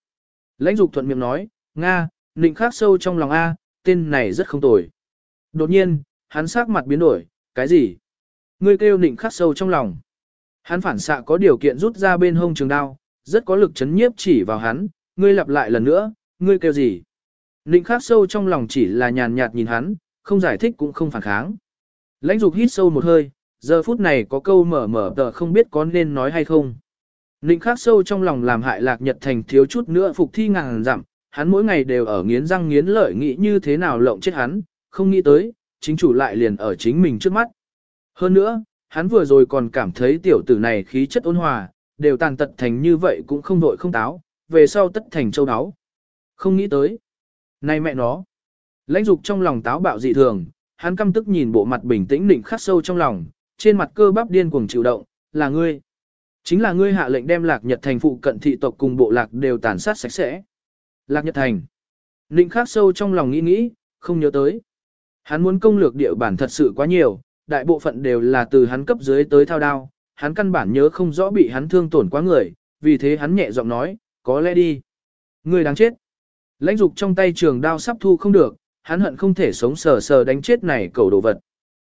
Lãnh dục thuận miệng nói, Nga, định khắc sâu trong lòng A, tên này rất không tồi. Đột nhiên, hắn sắc mặt biến đổi, cái gì? Ngươi kêu nịnh khắc sâu trong lòng. Hắn phản xạ có điều kiện rút ra bên hông trường đao, rất có lực chấn nhiếp chỉ vào hắn, ngươi lặp lại lần nữa, ngươi kêu gì? Ninh khắc sâu trong lòng chỉ là nhàn nhạt nhìn hắn, không giải thích cũng không phản kháng. Lãnh dục hít sâu một hơi, giờ phút này có câu mở mở tờ không biết có nên nói hay không. Ninh khắc sâu trong lòng làm hại lạc nhật thành thiếu chút nữa phục thi ngàn dặm, hắn mỗi ngày đều ở nghiến răng nghiến lợi nghĩ như thế nào lộng chết hắn, không nghĩ tới, chính chủ lại liền ở chính mình trước mắt. Hơn nữa, hắn vừa rồi còn cảm thấy tiểu tử này khí chất ôn hòa, đều tàn tật thành như vậy cũng không vội không táo, về sau tất thành châu áo. Không nghĩ tới. Này mẹ nó. Lãnh dục trong lòng táo bạo dị thường, hắn căm tức nhìn bộ mặt bình tĩnh định khắc sâu trong lòng, trên mặt cơ bắp điên cuồng chịu động, là ngươi. Chính là ngươi hạ lệnh đem lạc nhật thành phụ cận thị tộc cùng bộ lạc đều tàn sát sạch sẽ. Lạc nhật thành. Ninh khắc sâu trong lòng nghĩ nghĩ, không nhớ tới. Hắn muốn công lược địa bản thật sự quá nhiều, đại bộ phận đều là từ hắn cấp dưới tới thao đao, hắn căn bản nhớ không rõ bị hắn thương tổn quá người, vì thế hắn nhẹ giọng nói, có lẽ đi. Người đáng chết. Lãnh dục trong tay trường đao sắp thu không được, hắn hận không thể sống sờ sờ đánh chết này cầu đồ vật.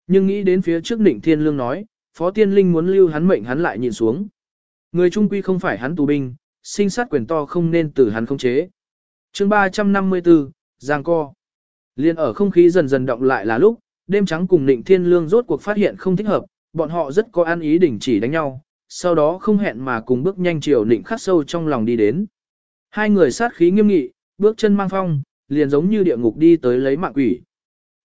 Nhưng nghĩ đến phía trước Ninh Thiên Lương nói, Phó Tiên Linh muốn lưu hắn mệnh hắn lại nhìn xuống. Người trung quy không phải hắn tù binh, sinh sát quyền to không nên từ hắn không chế chương 354, Giang Co. Liên ở không khí dần dần động lại là lúc, đêm trắng cùng Nịnh Thiên Lương rốt cuộc phát hiện không thích hợp, bọn họ rất có an ý đình chỉ đánh nhau, sau đó không hẹn mà cùng bước nhanh chiều Nịnh khắc sâu trong lòng đi đến. Hai người sát khí nghiêm nghị, bước chân mang phong, liền giống như địa ngục đi tới lấy mạng quỷ.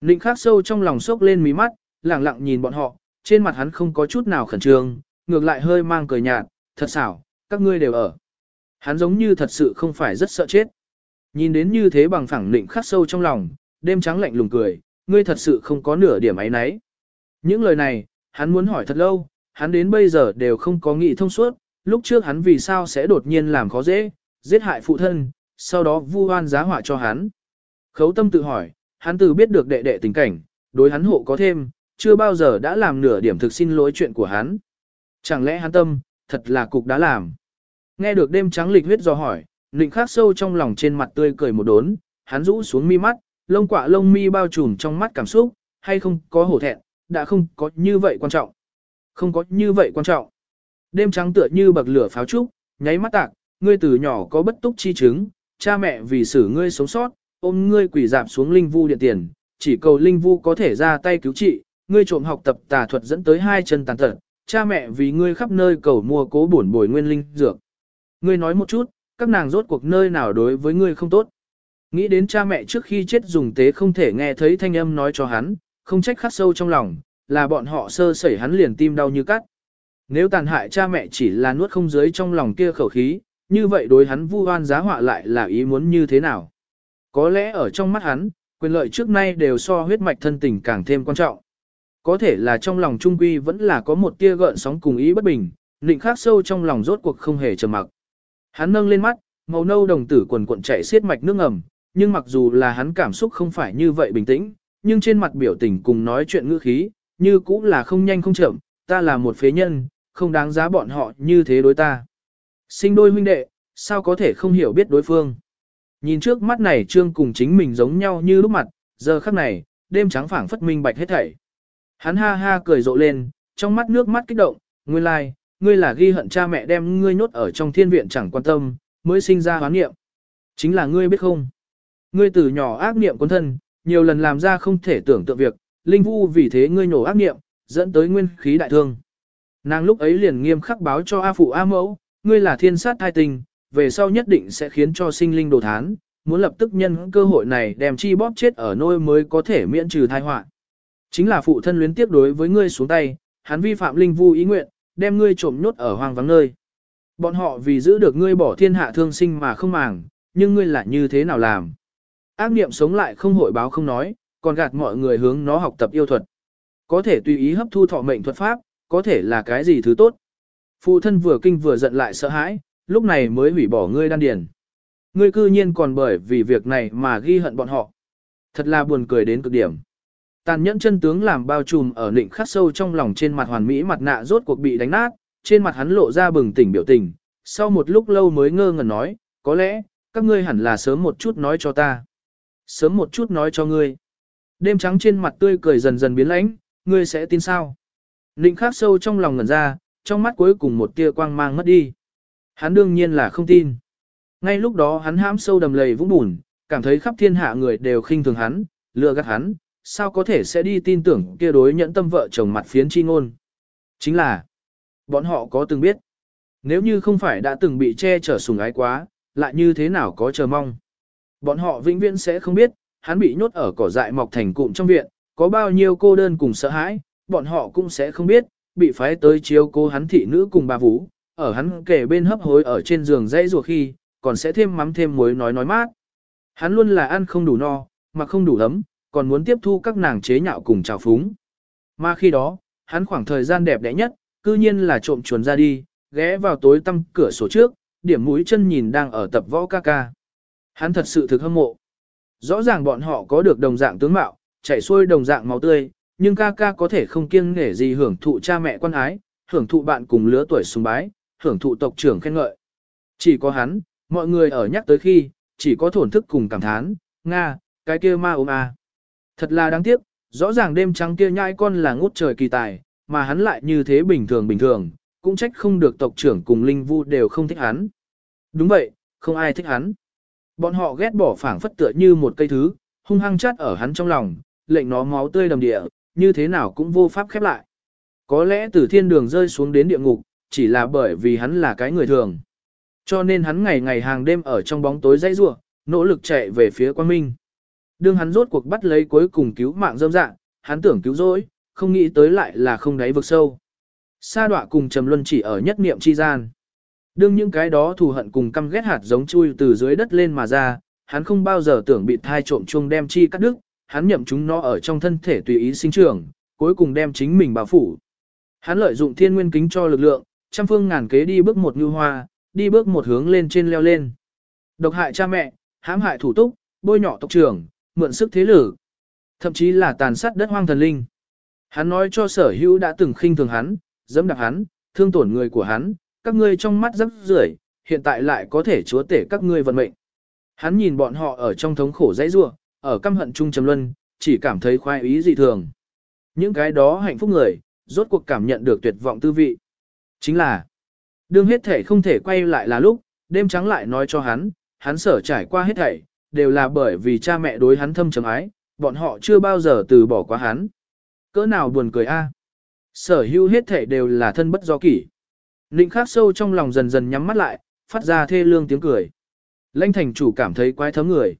Nịnh khắc sâu trong lòng sốc lên mí mắt, lẳng lặng nhìn bọn họ, trên mặt hắn không có chút nào khẩn trương, ngược lại hơi mang cười nhạt, thật xảo, các ngươi đều ở. Hắn giống như thật sự không phải rất sợ chết. Nhìn đến như thế bằng phẳng định khắc sâu trong lòng, đêm trắng lạnh lùng cười, ngươi thật sự không có nửa điểm ấy nấy. Những lời này, hắn muốn hỏi thật lâu, hắn đến bây giờ đều không có nghĩ thông suốt, lúc trước hắn vì sao sẽ đột nhiên làm khó dễ, giết hại phụ thân, sau đó vu oan giá họa cho hắn. Khấu tâm tự hỏi, hắn từ biết được đệ đệ tình cảnh, đối hắn hộ có thêm, chưa bao giờ đã làm nửa điểm thực xin lỗi chuyện của hắn. Chẳng lẽ hắn tâm, thật là cục đã làm. Nghe được đêm trắng lịch huyết do hỏi, nịnh khắc sâu trong lòng trên mặt tươi cười một đốn, hắn rũ xuống mi mắt, lông quạ lông mi bao trùm trong mắt cảm xúc, hay không có hổ thẹn, đã không có như vậy quan trọng. Không có như vậy quan trọng. Đêm trắng tựa như bậc lửa pháo trúc, nháy mắt tạc, ngươi từ nhỏ có bất túc chi chứng, cha mẹ vì xử ngươi sống sót, ôm ngươi quỷ dạp xuống linh vu điện tiền, chỉ cầu linh vu có thể ra tay cứu trị, ngươi trộm học tập tà thuật dẫn tới hai chân tàn tật, cha mẹ vì ngươi khắp nơi cầu mua cố bổn bồi nguyên linh dược. Ngươi nói một chút, các nàng rốt cuộc nơi nào đối với ngươi không tốt. Nghĩ đến cha mẹ trước khi chết dùng tế không thể nghe thấy thanh âm nói cho hắn, không trách khắc sâu trong lòng, là bọn họ sơ sẩy hắn liền tim đau như cắt. Nếu tàn hại cha mẹ chỉ là nuốt không dưới trong lòng kia khẩu khí, như vậy đối hắn vu oan giá họa lại là ý muốn như thế nào. Có lẽ ở trong mắt hắn, quyền lợi trước nay đều so huyết mạch thân tình càng thêm quan trọng. Có thể là trong lòng trung quy vẫn là có một tia gợn sóng cùng ý bất bình, nịnh khác sâu trong lòng rốt cuộc không hề trầm mặc. Hắn nâng lên mắt, màu nâu đồng tử quần cuộn chảy xiết mạch nước ngầm, nhưng mặc dù là hắn cảm xúc không phải như vậy bình tĩnh, nhưng trên mặt biểu tình cùng nói chuyện ngữ khí, như cũng là không nhanh không chậm, ta là một phế nhân, không đáng giá bọn họ như thế đối ta. Sinh đôi huynh đệ, sao có thể không hiểu biết đối phương. Nhìn trước mắt này trương cùng chính mình giống nhau như lúc mặt, giờ khắc này, đêm trắng phảng phất minh bạch hết thảy. Hắn ha ha cười rộ lên, trong mắt nước mắt kích động, nguyên lai, like, ngươi là ghi hận cha mẹ đem ngươi nhốt ở trong thiên viện chẳng quan tâm, mới sinh ra hoán niệm. Chính là ngươi biết không? Ngươi từ nhỏ ác niệm quân thân, nhiều lần làm ra không thể tưởng tượng việc, linh vu vì thế ngươi nổ ác niệm, dẫn tới nguyên khí đại thương. Nàng lúc ấy liền nghiêm khắc báo cho A phụ A mẫu, ngươi là thiên sát thai tình, về sau nhất định sẽ khiến cho sinh linh đồ thán, muốn lập tức nhân cơ hội này đem chi bóp chết ở nôi mới có thể miễn trừ thai họa. Chính là phụ thân luyến tiếp đối với ngươi xuống tay, hắn vi phạm linh vu ý nguyện, đem ngươi trộm nhốt ở hoang vắng nơi. Bọn họ vì giữ được ngươi bỏ thiên hạ thương sinh mà không màng, nhưng ngươi lại như thế nào làm? Ác niệm sống lại không hội báo không nói, còn gạt mọi người hướng nó học tập yêu thuật. Có thể tùy ý hấp thu thọ mệnh thuật pháp, có thể là cái gì thứ tốt. Phụ thân vừa kinh vừa giận lại sợ hãi, lúc này mới hủy bỏ ngươi đan điền. Ngươi cư nhiên còn bởi vì việc này mà ghi hận bọn họ. Thật là buồn cười đến cực điểm. Tàn nhẫn chân tướng làm bao trùm ở nịnh khắc sâu trong lòng trên mặt hoàn mỹ mặt nạ rốt cuộc bị đánh nát, trên mặt hắn lộ ra bừng tỉnh biểu tình, sau một lúc lâu mới ngơ ngẩn nói, có lẽ, các ngươi hẳn là sớm một chút nói cho ta. Sớm một chút nói cho ngươi. Đêm trắng trên mặt tươi cười dần dần biến lãnh, ngươi sẽ tin sao? Nịnh khắc sâu trong lòng ngẩn ra, trong mắt cuối cùng một tia quang mang mất đi. Hắn đương nhiên là không tin. Ngay lúc đó hắn hãm sâu đầm lầy vũng bùn, cảm thấy khắp thiên hạ người đều khinh thường hắn, lừa gạt hắn, sao có thể sẽ đi tin tưởng kia đối nhẫn tâm vợ chồng mặt phiến chi ngôn. Chính là, bọn họ có từng biết, nếu như không phải đã từng bị che chở sùng ái quá, lại như thế nào có chờ mong. Bọn họ vĩnh viễn sẽ không biết, hắn bị nhốt ở cỏ dại mọc thành cụm trong viện, có bao nhiêu cô đơn cùng sợ hãi, bọn họ cũng sẽ không biết, bị phái tới chiếu cô hắn thị nữ cùng bà vũ, ở hắn kể bên hấp hối ở trên giường dãy ruột khi, còn sẽ thêm mắm thêm muối nói nói mát. Hắn luôn là ăn không đủ no, mà không đủ ấm, còn muốn tiếp thu các nàng chế nhạo cùng trào phúng. Mà khi đó, hắn khoảng thời gian đẹp đẽ nhất, cư nhiên là trộm chuồn ra đi, ghé vào tối tăm cửa sổ trước, điểm mũi chân nhìn đang ở tập võ ca ca. Hắn thật sự thực hâm mộ. Rõ ràng bọn họ có được đồng dạng tướng mạo, chảy xuôi đồng dạng máu tươi, nhưng ca ca có thể không kiêng nể gì hưởng thụ cha mẹ quan ái, hưởng thụ bạn cùng lứa tuổi sùng bái, hưởng thụ tộc trưởng khen ngợi. Chỉ có hắn, mọi người ở nhắc tới khi, chỉ có thổn thức cùng cảm thán, Nga, cái kia ma ôm à. Thật là đáng tiếc, rõ ràng đêm trắng kia nhai con là ngút trời kỳ tài, mà hắn lại như thế bình thường bình thường, cũng trách không được tộc trưởng cùng linh vu đều không thích hắn. Đúng vậy, không ai thích hắn. Bọn họ ghét bỏ phảng phất tựa như một cây thứ, hung hăng chát ở hắn trong lòng, lệnh nó máu tươi đầm địa, như thế nào cũng vô pháp khép lại. Có lẽ từ thiên đường rơi xuống đến địa ngục, chỉ là bởi vì hắn là cái người thường. Cho nên hắn ngày ngày hàng đêm ở trong bóng tối dãy rủa, nỗ lực chạy về phía quan minh. Đương hắn rốt cuộc bắt lấy cuối cùng cứu mạng dâm dạng, hắn tưởng cứu rỗi, không nghĩ tới lại là không đáy vực sâu. Sa đọa cùng trầm luân chỉ ở nhất niệm chi gian. Đương những cái đó thù hận cùng căm ghét hạt giống chui từ dưới đất lên mà ra, hắn không bao giờ tưởng bị thai trộm chuông đem chi cắt đứt, hắn nhậm chúng nó ở trong thân thể tùy ý sinh trưởng, cuối cùng đem chính mình bao phủ. Hắn lợi dụng thiên nguyên kính cho lực lượng, trăm phương ngàn kế đi bước một như hoa, đi bước một hướng lên trên leo lên. Độc hại cha mẹ, hãm hại thủ túc, bôi nhọ tộc trưởng, mượn sức thế lử, thậm chí là tàn sát đất hoang thần linh. Hắn nói cho sở hữu đã từng khinh thường hắn, dẫm đạp hắn, thương tổn người của hắn, các ngươi trong mắt rất rưởi, hiện tại lại có thể chúa tể các ngươi vận mệnh. Hắn nhìn bọn họ ở trong thống khổ dãy rua, ở căm hận chung trầm luân, chỉ cảm thấy khoái ý dị thường. Những cái đó hạnh phúc người, rốt cuộc cảm nhận được tuyệt vọng tư vị. Chính là, đương hết thể không thể quay lại là lúc, đêm trắng lại nói cho hắn, hắn sở trải qua hết thảy, đều là bởi vì cha mẹ đối hắn thâm trầm ái, bọn họ chưa bao giờ từ bỏ qua hắn. Cỡ nào buồn cười a. À? Sở hữu hết thể đều là thân bất do kỷ. Ninh khắc sâu trong lòng dần dần nhắm mắt lại, phát ra thê lương tiếng cười. Lanh thành chủ cảm thấy quái thấm người.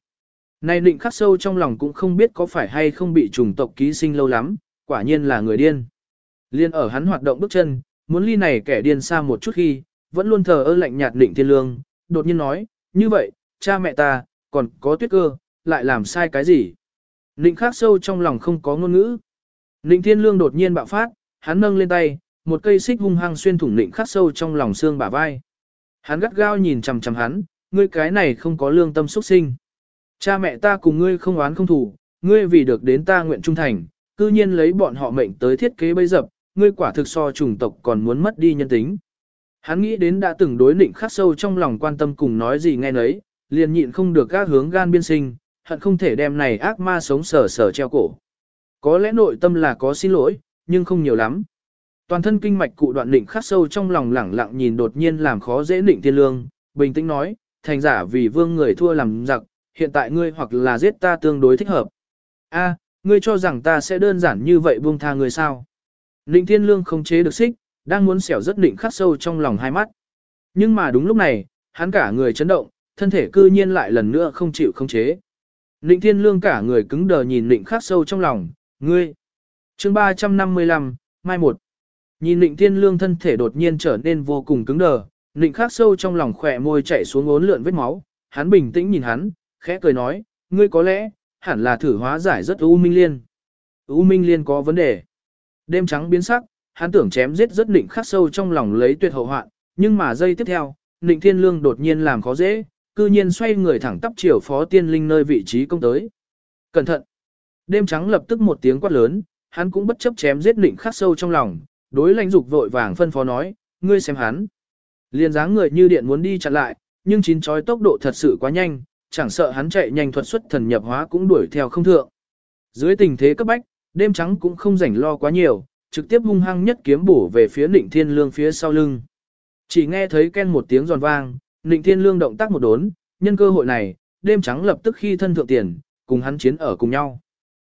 Này định khắc sâu trong lòng cũng không biết có phải hay không bị trùng tộc ký sinh lâu lắm, quả nhiên là người điên. Liên ở hắn hoạt động bước chân, muốn ly này kẻ điên xa một chút khi, vẫn luôn thờ ơ lạnh nhạt định thiên lương, đột nhiên nói, như vậy, cha mẹ ta, còn có tuyết cơ, lại làm sai cái gì? Nịnh khắc sâu trong lòng không có ngôn ngữ. Nịnh thiên lương đột nhiên bạo phát, hắn nâng lên tay, một cây xích hung hăng xuyên thủng nịnh khắc sâu trong lòng xương bả vai. Hắn gắt gao nhìn chằm chằm hắn, ngươi cái này không có lương tâm xuất sinh. Cha mẹ ta cùng ngươi không oán không thù, ngươi vì được đến ta nguyện trung thành, cư nhiên lấy bọn họ mệnh tới thiết kế bấy dập, ngươi quả thực so chủng tộc còn muốn mất đi nhân tính. Hắn nghĩ đến đã từng đối định khắc sâu trong lòng quan tâm cùng nói gì nghe nấy, liền nhịn không được các hướng gan biên sinh, hận không thể đem này ác ma sống sờ sờ treo cổ. Có lẽ nội tâm là có xin lỗi, nhưng không nhiều lắm. Toàn thân kinh mạch cụ đoạn định khắc sâu trong lòng lẳng lặng nhìn đột nhiên làm khó dễ định tiên lương, bình tĩnh nói, thành giả vì vương người thua làm giặc, hiện tại ngươi hoặc là giết ta tương đối thích hợp. A, ngươi cho rằng ta sẽ đơn giản như vậy buông tha ngươi sao? Định Thiên Lương không chế được xích, đang muốn xẻo rất định khắc sâu trong lòng hai mắt. Nhưng mà đúng lúc này, hắn cả người chấn động, thân thể cư nhiên lại lần nữa không chịu không chế. Nịnh Thiên Lương cả người cứng đờ nhìn Nịnh khắc sâu trong lòng, ngươi. chương 355, mai một. Nhìn Nịnh Thiên Lương thân thể đột nhiên trở nên vô cùng cứng đờ, Nịnh khắc sâu trong lòng khỏe môi chảy xuống ốn lượn vết máu, hắn bình tĩnh nhìn hắn, khẽ cười nói, ngươi có lẽ, hẳn là thử hóa giải rất U Minh Liên. U Minh Liên có vấn đề. Đêm trắng biến sắc, hắn tưởng chém giết rất Nịnh khắc sâu trong lòng lấy tuyệt hậu hoạn, nhưng mà giây tiếp theo, Nịnh thiên lương đột nhiên làm khó dễ, cư nhiên xoay người thẳng tắp chiều phó tiên linh nơi vị trí công tới. Cẩn thận! Đêm trắng lập tức một tiếng quát lớn, hắn cũng bất chấp chém giết định khắc sâu trong lòng, đối lãnh dục vội vàng phân phó nói, ngươi xem hắn. Liên dáng người như điện muốn đi chặn lại, nhưng chín chói tốc độ thật sự quá nhanh, chẳng sợ hắn chạy nhanh thuật xuất thần nhập hóa cũng đuổi theo không thượng. Dưới tình thế cấp bách, đêm trắng cũng không rảnh lo quá nhiều, trực tiếp hung hăng nhất kiếm bổ về phía Nịnh Thiên Lương phía sau lưng. Chỉ nghe thấy ken một tiếng giòn vang, Nịnh Thiên Lương động tác một đốn, nhân cơ hội này, đêm trắng lập tức khi thân thượng tiền, cùng hắn chiến ở cùng nhau.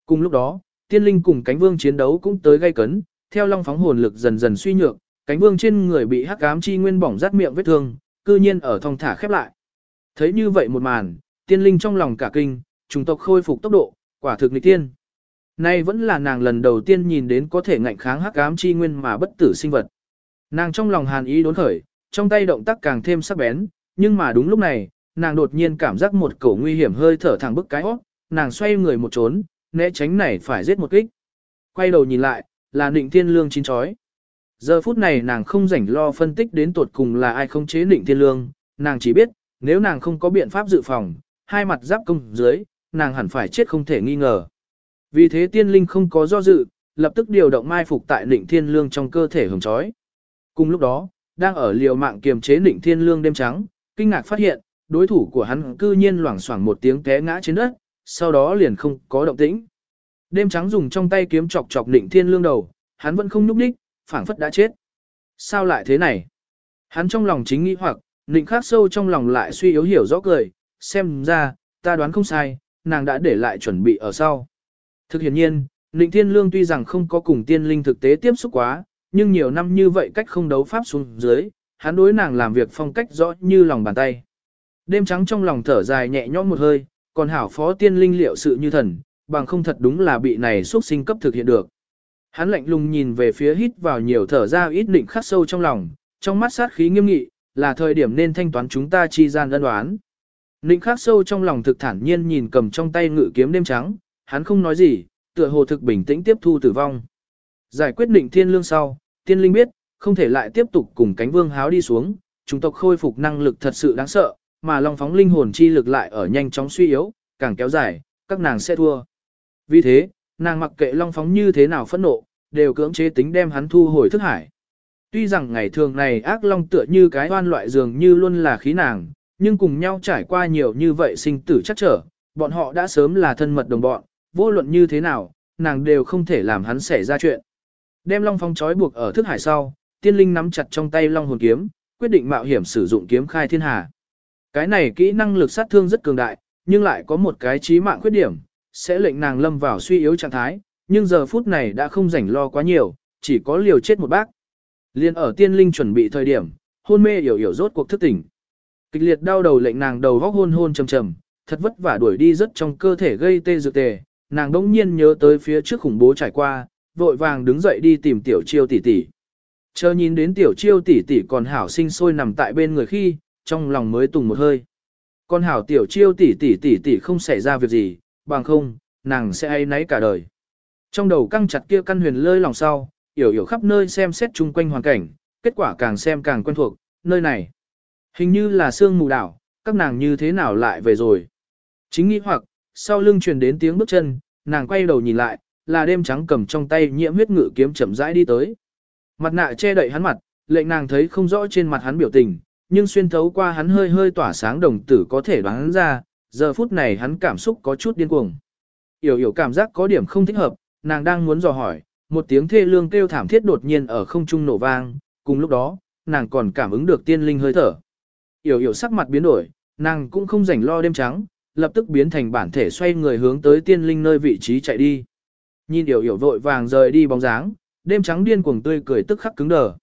Cùng lúc đó, tiên linh cùng cánh vương chiến đấu cũng tới gây cấn, theo long phóng hồn lực dần dần suy nhược, cánh vương trên người bị hắc ám chi nguyên bỏng rát miệng vết thương, cư nhiên ở thong thả khép lại. Thấy như vậy một màn, tiên linh trong lòng cả kinh, trùng tộc khôi phục tốc độ, quả thực nghịch tiên. Nay vẫn là nàng lần đầu tiên nhìn đến có thể ngạnh kháng hắc ám chi nguyên mà bất tử sinh vật. Nàng trong lòng hàn ý đốn khởi, trong tay động tác càng thêm sắc bén, nhưng mà đúng lúc này, nàng đột nhiên cảm giác một cổ nguy hiểm hơi thở thẳng bức cái óc, nàng xoay người một trốn, né tránh này phải giết một kích. Quay đầu nhìn lại, là Nịnh Thiên Lương chín chói. Giờ phút này nàng không rảnh lo phân tích đến tột cùng là ai không chế Nịnh Thiên Lương, nàng chỉ biết, nếu nàng không có biện pháp dự phòng, hai mặt giáp công dưới, nàng hẳn phải chết không thể nghi ngờ. Vì thế tiên linh không có do dự, lập tức điều động mai phục tại Nịnh Thiên Lương trong cơ thể hồng chói. Cùng lúc đó, đang ở liều mạng kiềm chế Nịnh Thiên Lương đêm trắng, kinh ngạc phát hiện, đối thủ của hắn cư nhiên loảng xoảng một tiếng té ngã trên đất, sau đó liền không có động tĩnh. Đêm trắng dùng trong tay kiếm chọc chọc Nịnh Thiên Lương đầu, hắn vẫn không nhúc đích, phảng phất đã chết. Sao lại thế này? Hắn trong lòng chính nghĩ hoặc, Nịnh khắc sâu trong lòng lại suy yếu hiểu rõ cười, xem ra, ta đoán không sai, nàng đã để lại chuẩn bị ở sau. Thực hiện nhiên, Nịnh Thiên Lương tuy rằng không có cùng tiên linh thực tế tiếp xúc quá, nhưng nhiều năm như vậy cách không đấu pháp xuống dưới, hắn đối nàng làm việc phong cách rõ như lòng bàn tay. Đêm trắng trong lòng thở dài nhẹ nhõm một hơi, còn hảo phó tiên linh liệu sự như thần, bằng không thật đúng là bị này xuất sinh cấp thực hiện được. Hắn lạnh lùng nhìn về phía hít vào nhiều thở ra ít định khắc sâu trong lòng, trong mắt sát khí nghiêm nghị, là thời điểm nên thanh toán chúng ta chi gian ân đoán. Ninh khắc sâu trong lòng thực thản nhiên nhìn cầm trong tay ngự kiếm đêm trắng, hắn không nói gì, tựa hồ thực bình tĩnh tiếp thu tử vong. Giải quyết định thiên lương sau, tiên linh biết, không thể lại tiếp tục cùng cánh vương háo đi xuống, chúng tộc khôi phục năng lực thật sự đáng sợ, mà long phóng linh hồn chi lực lại ở nhanh chóng suy yếu, càng kéo dài, các nàng sẽ thua. Vì thế, nàng mặc kệ long phóng như thế nào phẫn nộ, đều cưỡng chế tính đem hắn thu hồi thức hải. Tuy rằng ngày thường này ác long tựa như cái oan loại dường như luôn là khí nàng, nhưng cùng nhau trải qua nhiều như vậy sinh tử chắc trở, bọn họ đã sớm là thân mật đồng bọn, vô luận như thế nào, nàng đều không thể làm hắn xảy ra chuyện. Đem long phong trói buộc ở thức hải sau, tiên linh nắm chặt trong tay long hồn kiếm, quyết định mạo hiểm sử dụng kiếm khai thiên hà. Cái này kỹ năng lực sát thương rất cường đại, nhưng lại có một cái chí mạng khuyết điểm, sẽ lệnh nàng lâm vào suy yếu trạng thái, nhưng giờ phút này đã không rảnh lo quá nhiều, chỉ có liều chết một bác. Liên ở tiên linh chuẩn bị thời điểm, hôn mê hiểu hiểu rốt cuộc thức tỉnh. Kịch liệt đau đầu lệnh nàng đầu góc hôn hôn trầm trầm, thật vất vả đuổi đi rất trong cơ thể gây tê dược tề, nàng đỗng nhiên nhớ tới phía trước khủng bố trải qua, vội vàng đứng dậy đi tìm tiểu chiêu tỷ tỷ. Chờ nhìn đến tiểu chiêu tỷ tỷ còn hảo sinh sôi nằm tại bên người khi, trong lòng mới tùng một hơi. Con hảo tiểu chiêu tỷ tỷ tỷ tỷ không xảy ra việc gì, bằng không, nàng sẽ ai nấy cả đời. Trong đầu căng chặt kia căn huyền lơi lòng sau, yểu yểu khắp nơi xem xét chung quanh hoàn cảnh, kết quả càng xem càng quen thuộc, nơi này. Hình như là sương mù đảo, các nàng như thế nào lại về rồi. Chính nghĩ hoặc, sau lưng truyền đến tiếng bước chân, nàng quay đầu nhìn lại, là đêm trắng cầm trong tay nhiễm huyết ngự kiếm chậm rãi đi tới. Mặt nạ che đậy hắn mặt, lệnh nàng thấy không rõ trên mặt hắn biểu tình, nhưng xuyên thấu qua hắn hơi hơi tỏa sáng đồng tử có thể đoán ra, giờ phút này hắn cảm xúc có chút điên cuồng. Yểu yểu cảm giác có điểm không thích hợp, nàng đang muốn dò hỏi, một tiếng thê lương kêu thảm thiết đột nhiên ở không trung nổ vang, cùng lúc đó, nàng còn cảm ứng được tiên linh hơi thở. Yểu yểu sắc mặt biến đổi, nàng cũng không rảnh lo đêm trắng, lập tức biến thành bản thể xoay người hướng tới tiên linh nơi vị trí chạy đi. Nhìn yểu yểu vội vàng rời đi bóng dáng, đêm trắng điên cuồng tươi cười tức khắc cứng đờ.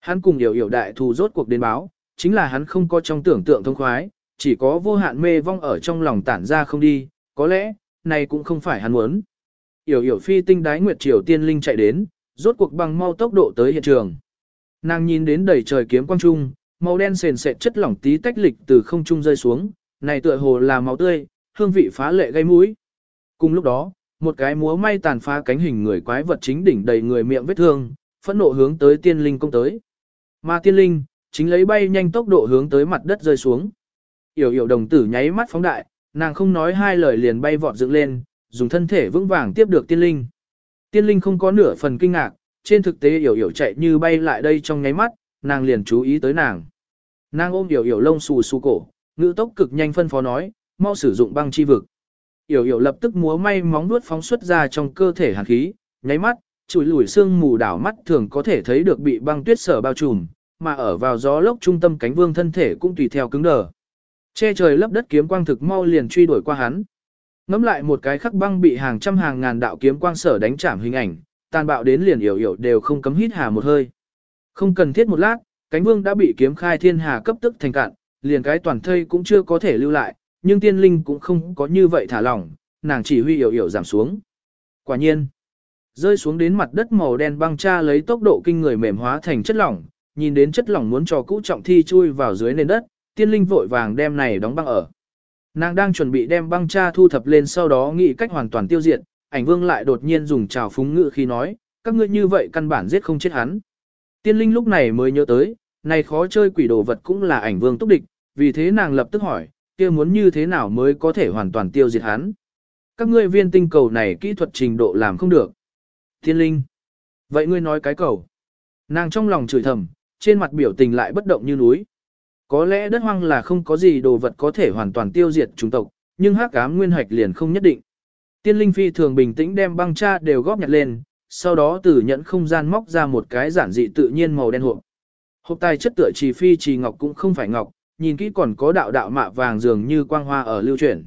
Hắn cùng yểu yểu đại thù rốt cuộc đến báo, chính là hắn không có trong tưởng tượng thông khoái, chỉ có vô hạn mê vong ở trong lòng tản ra không đi, có lẽ, này cũng không phải hắn muốn. Yểu yểu phi tinh đái nguyệt triều tiên linh chạy đến, rốt cuộc bằng mau tốc độ tới hiện trường. Nàng nhìn đến đầy trời kiếm quang trung, màu đen sền sệt chất lỏng tí tách lịch từ không trung rơi xuống, này tựa hồ là máu tươi, hương vị phá lệ gây mũi. Cùng lúc đó, một cái múa may tàn phá cánh hình người quái vật chính đỉnh đầy người miệng vết thương, phẫn nộ hướng tới tiên linh công tới. Mà tiên linh, chính lấy bay nhanh tốc độ hướng tới mặt đất rơi xuống. Yểu yểu đồng tử nháy mắt phóng đại, nàng không nói hai lời liền bay vọt dựng lên, dùng thân thể vững vàng tiếp được tiên linh. Tiên linh không có nửa phần kinh ngạc, trên thực tế yểu yểu chạy như bay lại đây trong nháy mắt, nàng liền chú ý tới nàng. Nàng ôm yểu yểu lông xù xù cổ, ngữ tốc cực nhanh phân phó nói, mau sử dụng băng chi vực. Yểu yểu lập tức múa may móng nuốt phóng xuất ra trong cơ thể hàn khí, nháy mắt, chùi lùi xương mù đảo mắt thường có thể thấy được bị băng tuyết sở bao trùm, mà ở vào gió lốc trung tâm cánh vương thân thể cũng tùy theo cứng đờ. Che trời lấp đất kiếm quang thực mau liền truy đuổi qua hắn. Ngắm lại một cái khắc băng bị hàng trăm hàng ngàn đạo kiếm quang sở đánh chạm hình ảnh, tàn bạo đến liền yểu yểu đều không cấm hít hà một hơi. Không cần thiết một lát, cánh vương đã bị kiếm khai thiên hà cấp tức thành cạn, liền cái toàn thây cũng chưa có thể lưu lại, nhưng tiên linh cũng không có như vậy thả lỏng, nàng chỉ huy hiểu hiểu giảm xuống. Quả nhiên, rơi xuống đến mặt đất màu đen băng cha lấy tốc độ kinh người mềm hóa thành chất lỏng, nhìn đến chất lỏng muốn cho cũ trọng thi chui vào dưới nền đất, tiên linh vội vàng đem này đóng băng ở. Nàng đang chuẩn bị đem băng cha thu thập lên sau đó nghĩ cách hoàn toàn tiêu diệt, ảnh vương lại đột nhiên dùng trào phúng ngự khi nói, các ngươi như vậy căn bản giết không chết hắn. Tiên linh lúc này mới nhớ tới, này khó chơi quỷ đồ vật cũng là ảnh vương túc địch, vì thế nàng lập tức hỏi, kia muốn như thế nào mới có thể hoàn toàn tiêu diệt hắn. Các ngươi viên tinh cầu này kỹ thuật trình độ làm không được. Thiên linh. Vậy ngươi nói cái cầu. Nàng trong lòng chửi thầm, trên mặt biểu tình lại bất động như núi. Có lẽ đất hoang là không có gì đồ vật có thể hoàn toàn tiêu diệt chúng tộc, nhưng hắc ám nguyên hạch liền không nhất định. Tiên linh phi thường bình tĩnh đem băng cha đều góp nhặt lên, sau đó từ nhẫn không gian móc ra một cái giản dị tự nhiên màu đen hộp. Hộp tài chất tựa trì phi trì ngọc cũng không phải ngọc, nhìn kỹ còn có đạo đạo mạ vàng dường như quang hoa ở lưu chuyển.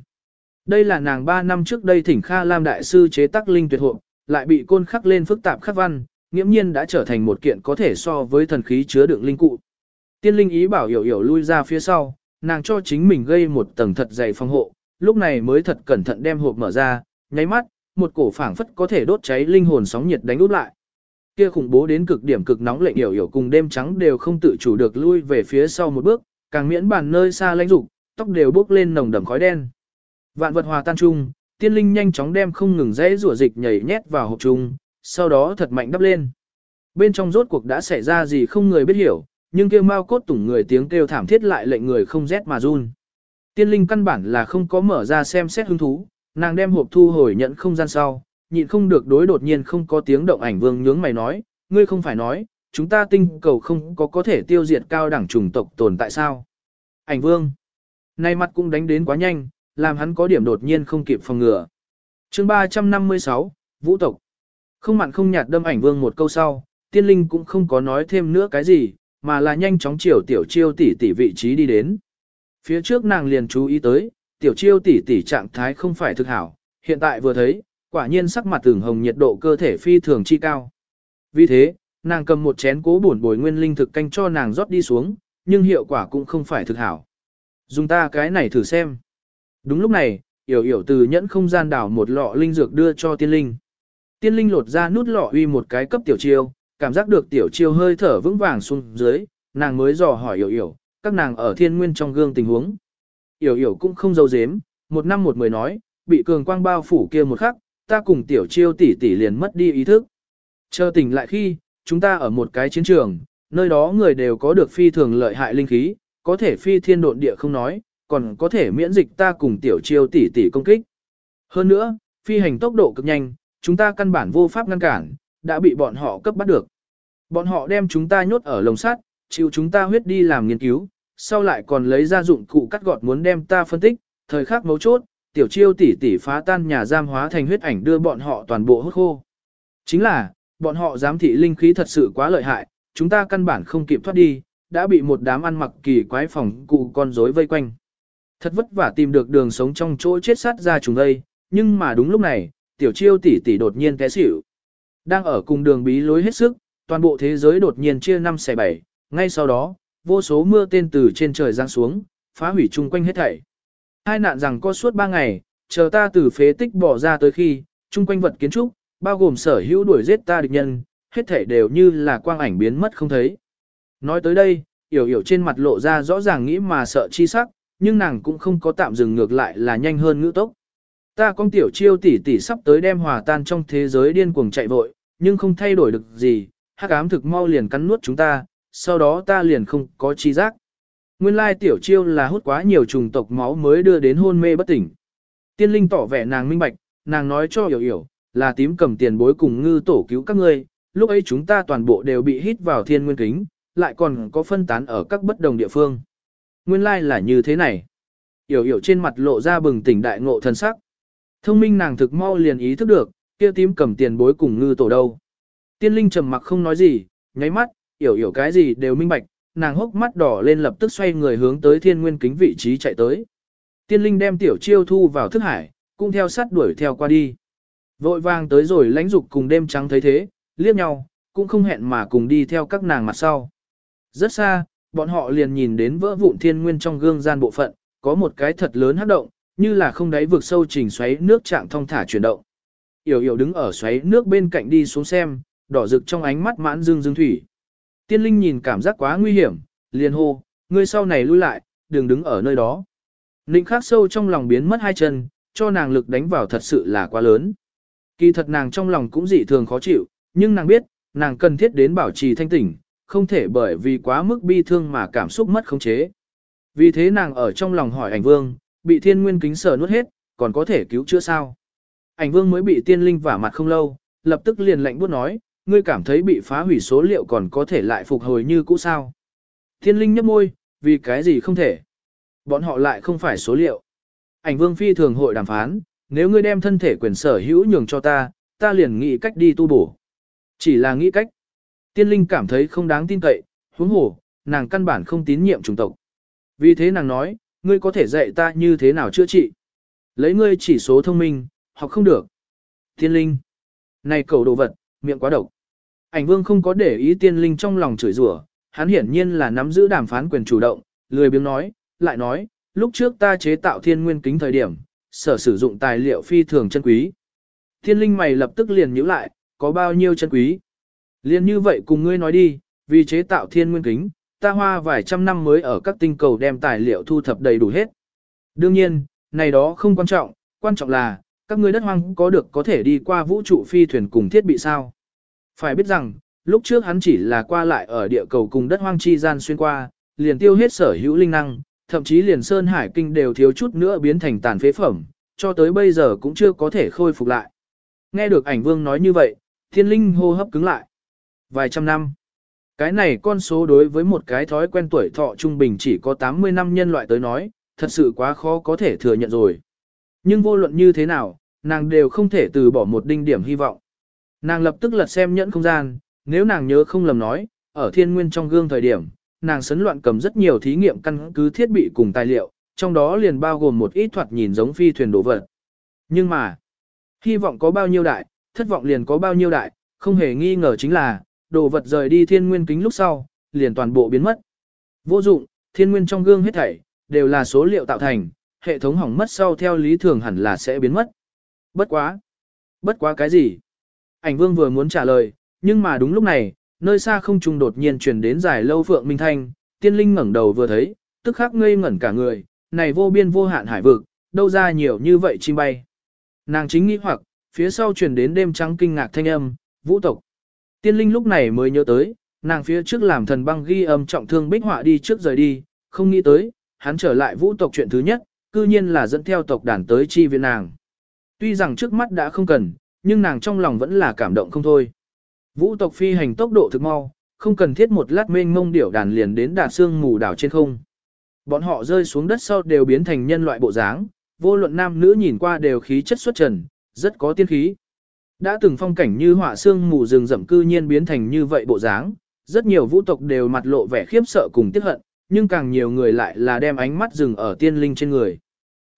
Đây là nàng 3 năm trước đây thỉnh Kha Lam đại sư chế tác linh tuyệt hộ, lại bị côn khắc lên phức tạp khắc văn, nghiễm nhiên đã trở thành một kiện có thể so với thần khí chứa đựng linh cụ. Tiên linh ý bảo hiểu hiểu lui ra phía sau, nàng cho chính mình gây một tầng thật dày phòng hộ, lúc này mới thật cẩn thận đem hộp mở ra, nháy mắt, một cổ phảng phất có thể đốt cháy linh hồn sóng nhiệt đánh úp lại. Kia khủng bố đến cực điểm cực nóng lệnh hiểu hiểu cùng đêm trắng đều không tự chủ được lui về phía sau một bước, càng miễn bàn nơi xa lãnh dục, tóc đều bốc lên nồng đậm khói đen. Vạn vật hòa tan chung, tiên linh nhanh chóng đem không ngừng dãy rủa dịch nhảy nhét vào hộp chung, sau đó thật mạnh đắp lên. Bên trong rốt cuộc đã xảy ra gì không người biết hiểu, nhưng kêu mau cốt tủng người tiếng kêu thảm thiết lại lệnh người không rét mà run. Tiên linh căn bản là không có mở ra xem xét hứng thú, nàng đem hộp thu hồi nhận không gian sau, nhịn không được đối đột nhiên không có tiếng động ảnh vương nhướng mày nói, ngươi không phải nói, chúng ta tinh cầu không có có thể tiêu diệt cao đẳng chủng tộc tồn tại sao. Ảnh vương, nay mặt cũng đánh đến quá nhanh, làm hắn có điểm đột nhiên không kịp phòng ngừa. chương 356, Vũ tộc. Không mặn không nhạt đâm ảnh vương một câu sau, tiên linh cũng không có nói thêm nữa cái gì, mà là nhanh chóng chiều tiểu chiêu tỷ tỷ vị trí đi đến. Phía trước nàng liền chú ý tới, tiểu chiêu tỷ tỷ trạng thái không phải thực hảo, hiện tại vừa thấy, quả nhiên sắc mặt thường hồng nhiệt độ cơ thể phi thường chi cao. Vì thế, nàng cầm một chén cố bổn bồi nguyên linh thực canh cho nàng rót đi xuống, nhưng hiệu quả cũng không phải thực hảo. Dùng ta cái này thử xem. Đúng lúc này, yểu yểu từ nhẫn không gian đảo một lọ linh dược đưa cho tiên linh. Tiên linh lột ra nút lọ uy một cái cấp tiểu chiêu, cảm giác được tiểu chiêu hơi thở vững vàng xuống dưới, nàng mới dò hỏi yểu yểu, các nàng ở thiên nguyên trong gương tình huống. Yểu yểu cũng không dâu dếm, một năm một mười nói, bị cường quang bao phủ kia một khắc, ta cùng tiểu chiêu tỷ tỷ liền mất đi ý thức. Chờ tỉnh lại khi, chúng ta ở một cái chiến trường, nơi đó người đều có được phi thường lợi hại linh khí, có thể phi thiên độn địa không nói, còn có thể miễn dịch ta cùng tiểu chiêu tỷ tỷ công kích. Hơn nữa, phi hành tốc độ cực nhanh, chúng ta căn bản vô pháp ngăn cản, đã bị bọn họ cấp bắt được. Bọn họ đem chúng ta nhốt ở lồng sắt, chịu chúng ta huyết đi làm nghiên cứu, sau lại còn lấy ra dụng cụ cắt gọt muốn đem ta phân tích, thời khắc mấu chốt, tiểu chiêu tỷ tỷ phá tan nhà giam hóa thành huyết ảnh đưa bọn họ toàn bộ hút khô. Chính là, bọn họ giám thị linh khí thật sự quá lợi hại, chúng ta căn bản không kịp thoát đi, đã bị một đám ăn mặc kỳ quái phòng cụ con rối vây quanh. Thật vất vả tìm được đường sống trong chỗ chết sát ra chúng đây, nhưng mà đúng lúc này, tiểu chiêu tỷ tỷ đột nhiên té xỉu. Đang ở cùng đường bí lối hết sức, toàn bộ thế giới đột nhiên chia năm xẻ bảy, ngay sau đó, vô số mưa tên từ trên trời giáng xuống, phá hủy chung quanh hết thảy. Hai nạn rằng có suốt ba ngày, chờ ta từ phế tích bỏ ra tới khi, chung quanh vật kiến trúc, bao gồm sở hữu đuổi giết ta địch nhân, hết thể đều như là quang ảnh biến mất không thấy. Nói tới đây, yểu yểu trên mặt lộ ra rõ ràng nghĩ mà sợ chi sắc, nhưng nàng cũng không có tạm dừng ngược lại là nhanh hơn ngữ tốc. Ta con tiểu chiêu tỷ tỷ sắp tới đem hòa tan trong thế giới điên cuồng chạy vội, nhưng không thay đổi được gì, hắc ám thực mau liền cắn nuốt chúng ta, sau đó ta liền không có chi giác. Nguyên lai tiểu chiêu là hút quá nhiều trùng tộc máu mới đưa đến hôn mê bất tỉnh. Tiên linh tỏ vẻ nàng minh bạch, nàng nói cho hiểu hiểu, là tím cầm tiền bối cùng ngư tổ cứu các ngươi, lúc ấy chúng ta toàn bộ đều bị hít vào thiên nguyên kính, lại còn có phân tán ở các bất đồng địa phương. Nguyên lai là như thế này. Yểu yểu trên mặt lộ ra bừng tỉnh đại ngộ thần sắc. Thông minh nàng thực mau liền ý thức được, kia tím cầm tiền bối cùng ngư tổ đâu. Tiên linh trầm mặc không nói gì, nháy mắt, yểu yểu cái gì đều minh bạch, nàng hốc mắt đỏ lên lập tức xoay người hướng tới thiên nguyên kính vị trí chạy tới. Tiên linh đem tiểu chiêu thu vào thức hải, cũng theo sát đuổi theo qua đi. Vội vàng tới rồi lãnh dục cùng đêm trắng thấy thế, liếc nhau, cũng không hẹn mà cùng đi theo các nàng mặt sau. Rất xa, bọn họ liền nhìn đến vỡ vụn thiên nguyên trong gương gian bộ phận, có một cái thật lớn hấp động, như là không đáy vực sâu chỉnh xoáy nước trạng thông thả chuyển động. Yểu yểu đứng ở xoáy nước bên cạnh đi xuống xem, đỏ rực trong ánh mắt mãn dương dương thủy. Tiên linh nhìn cảm giác quá nguy hiểm, liền hô, ngươi sau này lui lại, đừng đứng ở nơi đó. Ninh khắc sâu trong lòng biến mất hai chân, cho nàng lực đánh vào thật sự là quá lớn. Kỳ thật nàng trong lòng cũng dị thường khó chịu, nhưng nàng biết, nàng cần thiết đến bảo trì thanh tỉnh, không thể bởi vì quá mức bi thương mà cảm xúc mất khống chế. Vì thế nàng ở trong lòng hỏi ảnh vương, bị thiên nguyên kính sở nuốt hết, còn có thể cứu chữa sao? Ảnh vương mới bị tiên linh vả mặt không lâu, lập tức liền lạnh buốt nói, ngươi cảm thấy bị phá hủy số liệu còn có thể lại phục hồi như cũ sao? Thiên linh nhấp môi, vì cái gì không thể? Bọn họ lại không phải số liệu. Ảnh vương phi thường hội đàm phán, nếu ngươi đem thân thể quyền sở hữu nhường cho ta, ta liền nghĩ cách đi tu bổ. Chỉ là nghĩ cách. Tiên linh cảm thấy không đáng tin cậy, huống hồ, nàng căn bản không tín nhiệm chủng tộc. Vì thế nàng nói, ngươi có thể dạy ta như thế nào chữa trị. Lấy ngươi chỉ số thông minh, học không được. Tiên linh. Này cầu đồ vật, miệng quá độc. Ảnh vương không có để ý tiên linh trong lòng chửi rủa, hắn hiển nhiên là nắm giữ đàm phán quyền chủ động, lười biếng nói, lại nói, lúc trước ta chế tạo thiên nguyên kính thời điểm, sở sử dụng tài liệu phi thường chân quý. Thiên linh mày lập tức liền nhíu lại, có bao nhiêu chân quý. Liên như vậy cùng ngươi nói đi, vì chế tạo thiên nguyên kính, ta hoa vài trăm năm mới ở các tinh cầu đem tài liệu thu thập đầy đủ hết. Đương nhiên, này đó không quan trọng, quan trọng là, các ngươi đất hoang có được có thể đi qua vũ trụ phi thuyền cùng thiết bị sao. Phải biết rằng, lúc trước hắn chỉ là qua lại ở địa cầu cùng đất hoang chi gian xuyên qua, liền tiêu hết sở hữu linh năng, thậm chí liền Sơn Hải Kinh đều thiếu chút nữa biến thành tàn phế phẩm, cho tới bây giờ cũng chưa có thể khôi phục lại. Nghe được ảnh vương nói như vậy, thiên linh hô hấp cứng lại. Vài trăm năm. Cái này con số đối với một cái thói quen tuổi thọ trung bình chỉ có 80 năm nhân loại tới nói, thật sự quá khó có thể thừa nhận rồi. Nhưng vô luận như thế nào, nàng đều không thể từ bỏ một đinh điểm hy vọng. Nàng lập tức lật xem nhẫn không gian, nếu nàng nhớ không lầm nói, ở thiên nguyên trong gương thời điểm, nàng sấn loạn cầm rất nhiều thí nghiệm căn cứ thiết bị cùng tài liệu, trong đó liền bao gồm một ít thoạt nhìn giống phi thuyền đồ vật. Nhưng mà, hy vọng có bao nhiêu đại, thất vọng liền có bao nhiêu đại, không hề nghi ngờ chính là, đồ vật rời đi thiên nguyên kính lúc sau, liền toàn bộ biến mất. Vô dụng, thiên nguyên trong gương hết thảy, đều là số liệu tạo thành, hệ thống hỏng mất sau theo lý thường hẳn là sẽ biến mất. Bất quá. Bất quá cái gì? Ảnh vương vừa muốn trả lời, nhưng mà đúng lúc này, nơi xa không trung đột nhiên truyền đến dài lâu phượng minh thanh, tiên linh ngẩng đầu vừa thấy, tức khắc ngây ngẩn cả người, này vô biên vô hạn hải vực, đâu ra nhiều như vậy chim bay. Nàng chính nghĩ hoặc, phía sau truyền đến đêm trắng kinh ngạc thanh âm, vũ tộc. Tiên linh lúc này mới nhớ tới, nàng phía trước làm thần băng ghi âm trọng thương bích họa đi trước rời đi, không nghĩ tới, hắn trở lại vũ tộc chuyện thứ nhất, cư nhiên là dẫn theo tộc đàn tới chi viện nàng. Tuy rằng trước mắt đã không cần, nhưng nàng trong lòng vẫn là cảm động không thôi. Vũ tộc phi hành tốc độ thực mau, không cần thiết một lát mênh mông điểu đàn liền đến đạt xương mù đảo trên không. Bọn họ rơi xuống đất sau đều biến thành nhân loại bộ dáng, vô luận nam nữ nhìn qua đều khí chất xuất trần, rất có tiên khí. Đã từng phong cảnh như họa xương mù rừng rậm cư nhiên biến thành như vậy bộ dáng, rất nhiều vũ tộc đều mặt lộ vẻ khiếp sợ cùng tiếc hận, nhưng càng nhiều người lại là đem ánh mắt dừng ở tiên linh trên người.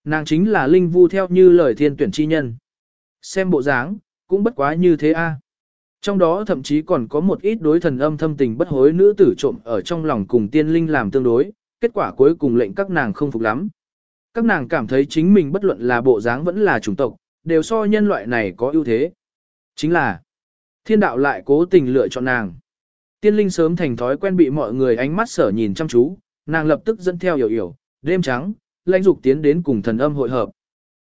Nàng chính là linh vu theo như lời thiên tuyển chi nhân. Xem bộ dáng, cũng bất quá như thế a. Trong đó thậm chí còn có một ít đối thần âm thâm tình bất hối nữ tử trộm ở trong lòng cùng tiên linh làm tương đối, kết quả cuối cùng lệnh các nàng không phục lắm. Các nàng cảm thấy chính mình bất luận là bộ dáng vẫn là chủng tộc, đều so nhân loại này có ưu thế. Chính là, thiên đạo lại cố tình lựa chọn nàng. Tiên linh sớm thành thói quen bị mọi người ánh mắt sở nhìn chăm chú, nàng lập tức dẫn theo hiểu hiểu, đêm trắng, lãnh dục tiến đến cùng thần âm hội hợp.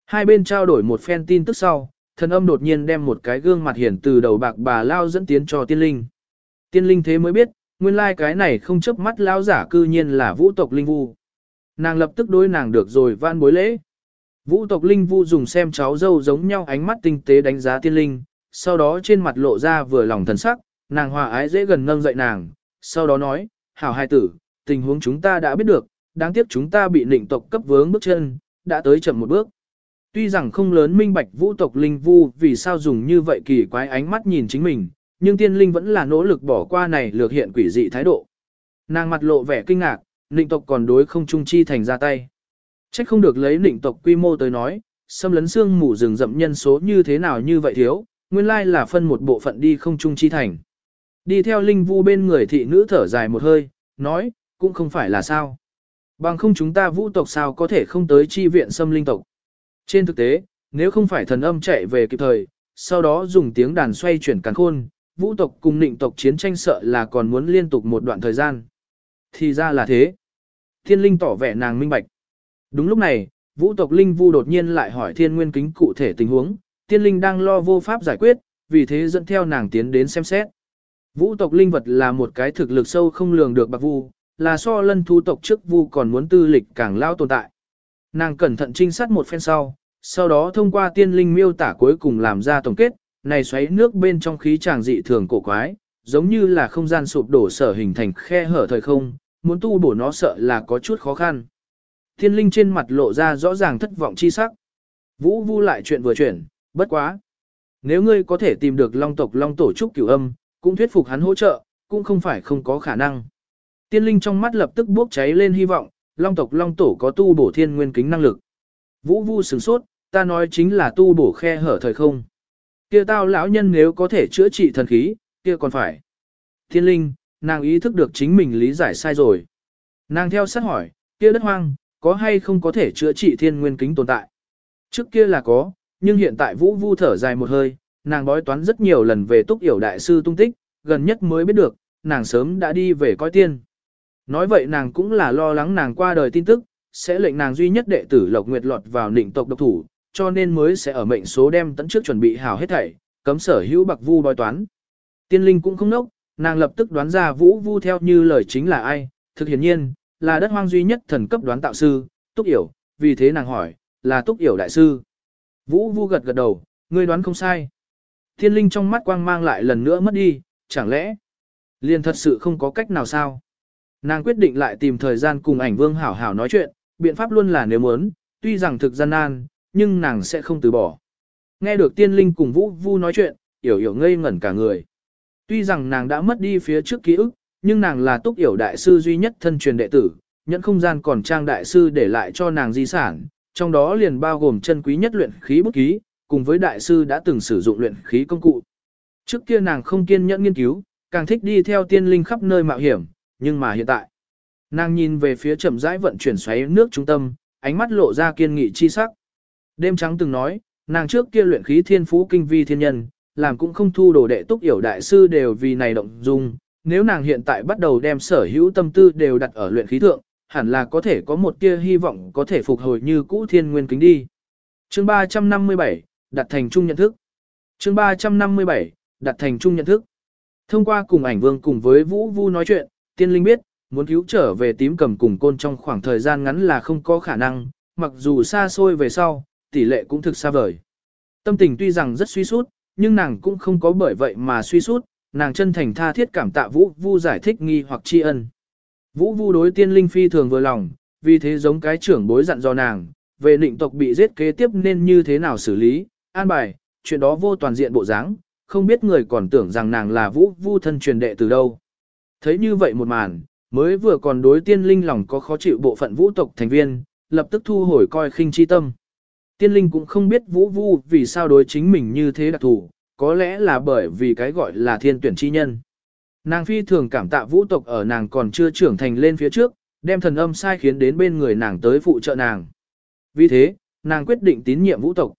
Hai bên trao đổi một phen tin tức sau, thần âm đột nhiên đem một cái gương mặt hiển từ đầu bạc bà lao dẫn tiến cho tiên linh. Tiên linh thế mới biết, nguyên lai like cái này không chấp mắt lao giả cư nhiên là vũ tộc linh vu. Nàng lập tức đối nàng được rồi van bối lễ. Vũ tộc linh vu dùng xem cháu dâu giống nhau ánh mắt tinh tế đánh giá tiên linh, sau đó trên mặt lộ ra vừa lòng thần sắc, nàng hòa ái dễ gần nâng dậy nàng, sau đó nói, hảo hai tử, tình huống chúng ta đã biết được, đáng tiếc chúng ta bị nịnh tộc cấp vướng bước chân, đã tới chậm một bước. Tuy rằng không lớn minh bạch vũ tộc linh vu vì sao dùng như vậy kỳ quái ánh mắt nhìn chính mình, nhưng tiên linh vẫn là nỗ lực bỏ qua này lược hiện quỷ dị thái độ. Nàng mặt lộ vẻ kinh ngạc, nịnh tộc còn đối không trung chi thành ra tay. Trách không được lấy nịnh tộc quy mô tới nói, xâm lấn xương mù rừng rậm nhân số như thế nào như vậy thiếu, nguyên lai là phân một bộ phận đi không trung chi thành. Đi theo linh vu bên người thị nữ thở dài một hơi, nói, cũng không phải là sao. Bằng không chúng ta vũ tộc sao có thể không tới chi viện xâm linh tộc. Trên thực tế, nếu không phải thần âm chạy về kịp thời, sau đó dùng tiếng đàn xoay chuyển càn khôn, vũ tộc cùng nịnh tộc chiến tranh sợ là còn muốn liên tục một đoạn thời gian. Thì ra là thế. Thiên linh tỏ vẻ nàng minh bạch. Đúng lúc này, vũ tộc linh vu đột nhiên lại hỏi thiên nguyên kính cụ thể tình huống, thiên linh đang lo vô pháp giải quyết, vì thế dẫn theo nàng tiến đến xem xét. Vũ tộc linh vật là một cái thực lực sâu không lường được bạc vu, là so lân thu tộc trước vu còn muốn tư lịch càng lao tồn tại. Nàng cẩn thận trinh sát một phen sau, sau đó thông qua tiên linh miêu tả cuối cùng làm ra tổng kết, này xoáy nước bên trong khí tràng dị thường cổ quái, giống như là không gian sụp đổ sở hình thành khe hở thời không, muốn tu bổ nó sợ là có chút khó khăn. Thiên linh trên mặt lộ ra rõ ràng thất vọng chi sắc. Vũ vu lại chuyện vừa chuyển, bất quá. Nếu ngươi có thể tìm được long tộc long tổ trúc cửu âm, cũng thuyết phục hắn hỗ trợ, cũng không phải không có khả năng. Tiên linh trong mắt lập tức bốc cháy lên hy vọng, long tộc long tổ có tu bổ thiên nguyên kính năng lực. Vũ vu sửng sốt, ta nói chính là tu bổ khe hở thời không. Kia tao lão nhân nếu có thể chữa trị thần khí, kia còn phải. Thiên linh, nàng ý thức được chính mình lý giải sai rồi. Nàng theo sát hỏi, kia đất hoang, có hay không có thể chữa trị thiên nguyên kính tồn tại? Trước kia là có, nhưng hiện tại vũ vu thở dài một hơi, nàng bói toán rất nhiều lần về túc hiểu đại sư tung tích, gần nhất mới biết được, nàng sớm đã đi về coi tiên. Nói vậy nàng cũng là lo lắng nàng qua đời tin tức, sẽ lệnh nàng duy nhất đệ tử Lộc Nguyệt lọt vào nịnh tộc độc thủ, cho nên mới sẽ ở mệnh số đem tấn trước chuẩn bị hào hết thảy, cấm sở hữu bạc vu bói toán. Tiên linh cũng không nốc, nàng lập tức đoán ra vũ vu theo như lời chính là ai, thực hiển nhiên, là đất hoang duy nhất thần cấp đoán tạo sư, túc yểu, vì thế nàng hỏi, là túc yểu đại sư. Vũ vu gật gật đầu, ngươi đoán không sai. Thiên linh trong mắt quang mang lại lần nữa mất đi, chẳng lẽ, liền thật sự không có cách nào sao? Nàng quyết định lại tìm thời gian cùng ảnh vương hảo hảo nói chuyện, biện pháp luôn là nếu muốn, tuy rằng thực gian nan, nhưng nàng sẽ không từ bỏ. Nghe được tiên linh cùng vũ vu nói chuyện, yểu yểu ngây ngẩn cả người. Tuy rằng nàng đã mất đi phía trước ký ức, nhưng nàng là túc yểu đại sư duy nhất thân truyền đệ tử, nhận không gian còn trang đại sư để lại cho nàng di sản, trong đó liền bao gồm chân quý nhất luyện khí bút ký, cùng với đại sư đã từng sử dụng luyện khí công cụ. Trước kia nàng không kiên nhẫn nghiên cứu, càng thích đi theo tiên linh khắp nơi mạo hiểm, nhưng mà hiện tại, nàng nhìn về phía chậm rãi vận chuyển xoáy nước trung tâm, ánh mắt lộ ra kiên nghị chi sắc. Đêm trắng từng nói, nàng trước kia luyện khí thiên phú kinh vi thiên nhân, làm cũng không thu đồ đệ túc hiểu đại sư đều vì này động dung, nếu nàng hiện tại bắt đầu đem sở hữu tâm tư đều đặt ở luyện khí thượng, hẳn là có thể có một tia hy vọng có thể phục hồi như cũ thiên nguyên kính đi. Chương 357, đặt thành chung nhận thức. Chương 357, đặt thành chung nhận thức. Thông qua cùng ảnh vương cùng với Vũ Vu nói chuyện, tiên linh biết, muốn cứu trở về tím cầm cùng côn trong khoảng thời gian ngắn là không có khả năng, mặc dù xa xôi về sau, tỷ lệ cũng thực xa vời. Tâm tình tuy rằng rất suy sút, nhưng nàng cũng không có bởi vậy mà suy sút, nàng chân thành tha thiết cảm tạ Vũ Vu giải thích nghi hoặc tri ân. Vũ Vu đối tiên linh phi thường vừa lòng, vì thế giống cái trưởng bối dặn do nàng, về định tộc bị giết kế tiếp nên như thế nào xử lý, an bài, chuyện đó vô toàn diện bộ dáng, không biết người còn tưởng rằng nàng là Vũ Vu thân truyền đệ từ đâu. Thấy như vậy một màn, mới vừa còn đối tiên linh lòng có khó chịu bộ phận vũ tộc thành viên, lập tức thu hồi coi khinh chi tâm. Tiên linh cũng không biết vũ vu vì sao đối chính mình như thế đặc thù, có lẽ là bởi vì cái gọi là thiên tuyển chi nhân. Nàng phi thường cảm tạ vũ tộc ở nàng còn chưa trưởng thành lên phía trước, đem thần âm sai khiến đến bên người nàng tới phụ trợ nàng. Vì thế, nàng quyết định tín nhiệm vũ tộc.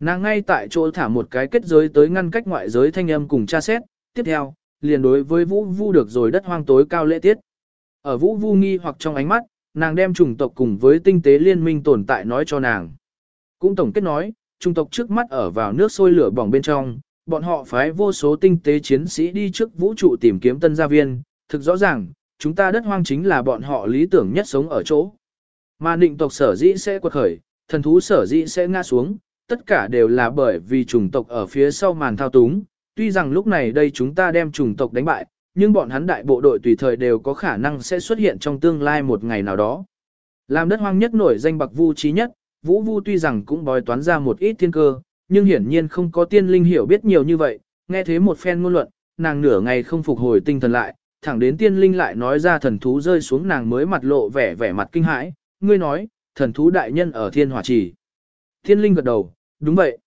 Nàng ngay tại chỗ thả một cái kết giới tới ngăn cách ngoại giới thanh âm cùng tra xét, tiếp theo, liền đối với vũ vu được rồi đất hoang tối cao lễ tiết. Ở vũ vu nghi hoặc trong ánh mắt, nàng đem chủng tộc cùng với tinh tế liên minh tồn tại nói cho nàng. Cũng tổng kết nói, chủng tộc trước mắt ở vào nước sôi lửa bỏng bên trong, bọn họ phái vô số tinh tế chiến sĩ đi trước vũ trụ tìm kiếm tân gia viên, thực rõ ràng, chúng ta đất hoang chính là bọn họ lý tưởng nhất sống ở chỗ. Mà định tộc sở dĩ sẽ quật khởi, thần thú sở dĩ sẽ ngã xuống, tất cả đều là bởi vì chủng tộc ở phía sau màn thao túng. Tuy rằng lúc này đây chúng ta đem chủng tộc đánh bại, nhưng bọn hắn đại bộ đội tùy thời đều có khả năng sẽ xuất hiện trong tương lai một ngày nào đó. Làm đất hoang nhất nổi danh bạc vu trí nhất, Vũ Vu tuy rằng cũng bói toán ra một ít thiên cơ, nhưng hiển nhiên không có tiên linh hiểu biết nhiều như vậy, nghe thế một phen ngôn luận, nàng nửa ngày không phục hồi tinh thần lại, thẳng đến tiên linh lại nói ra thần thú rơi xuống nàng mới mặt lộ vẻ vẻ mặt kinh hãi, ngươi nói, thần thú đại nhân ở thiên hỏa trì. Tiên linh gật đầu, đúng vậy.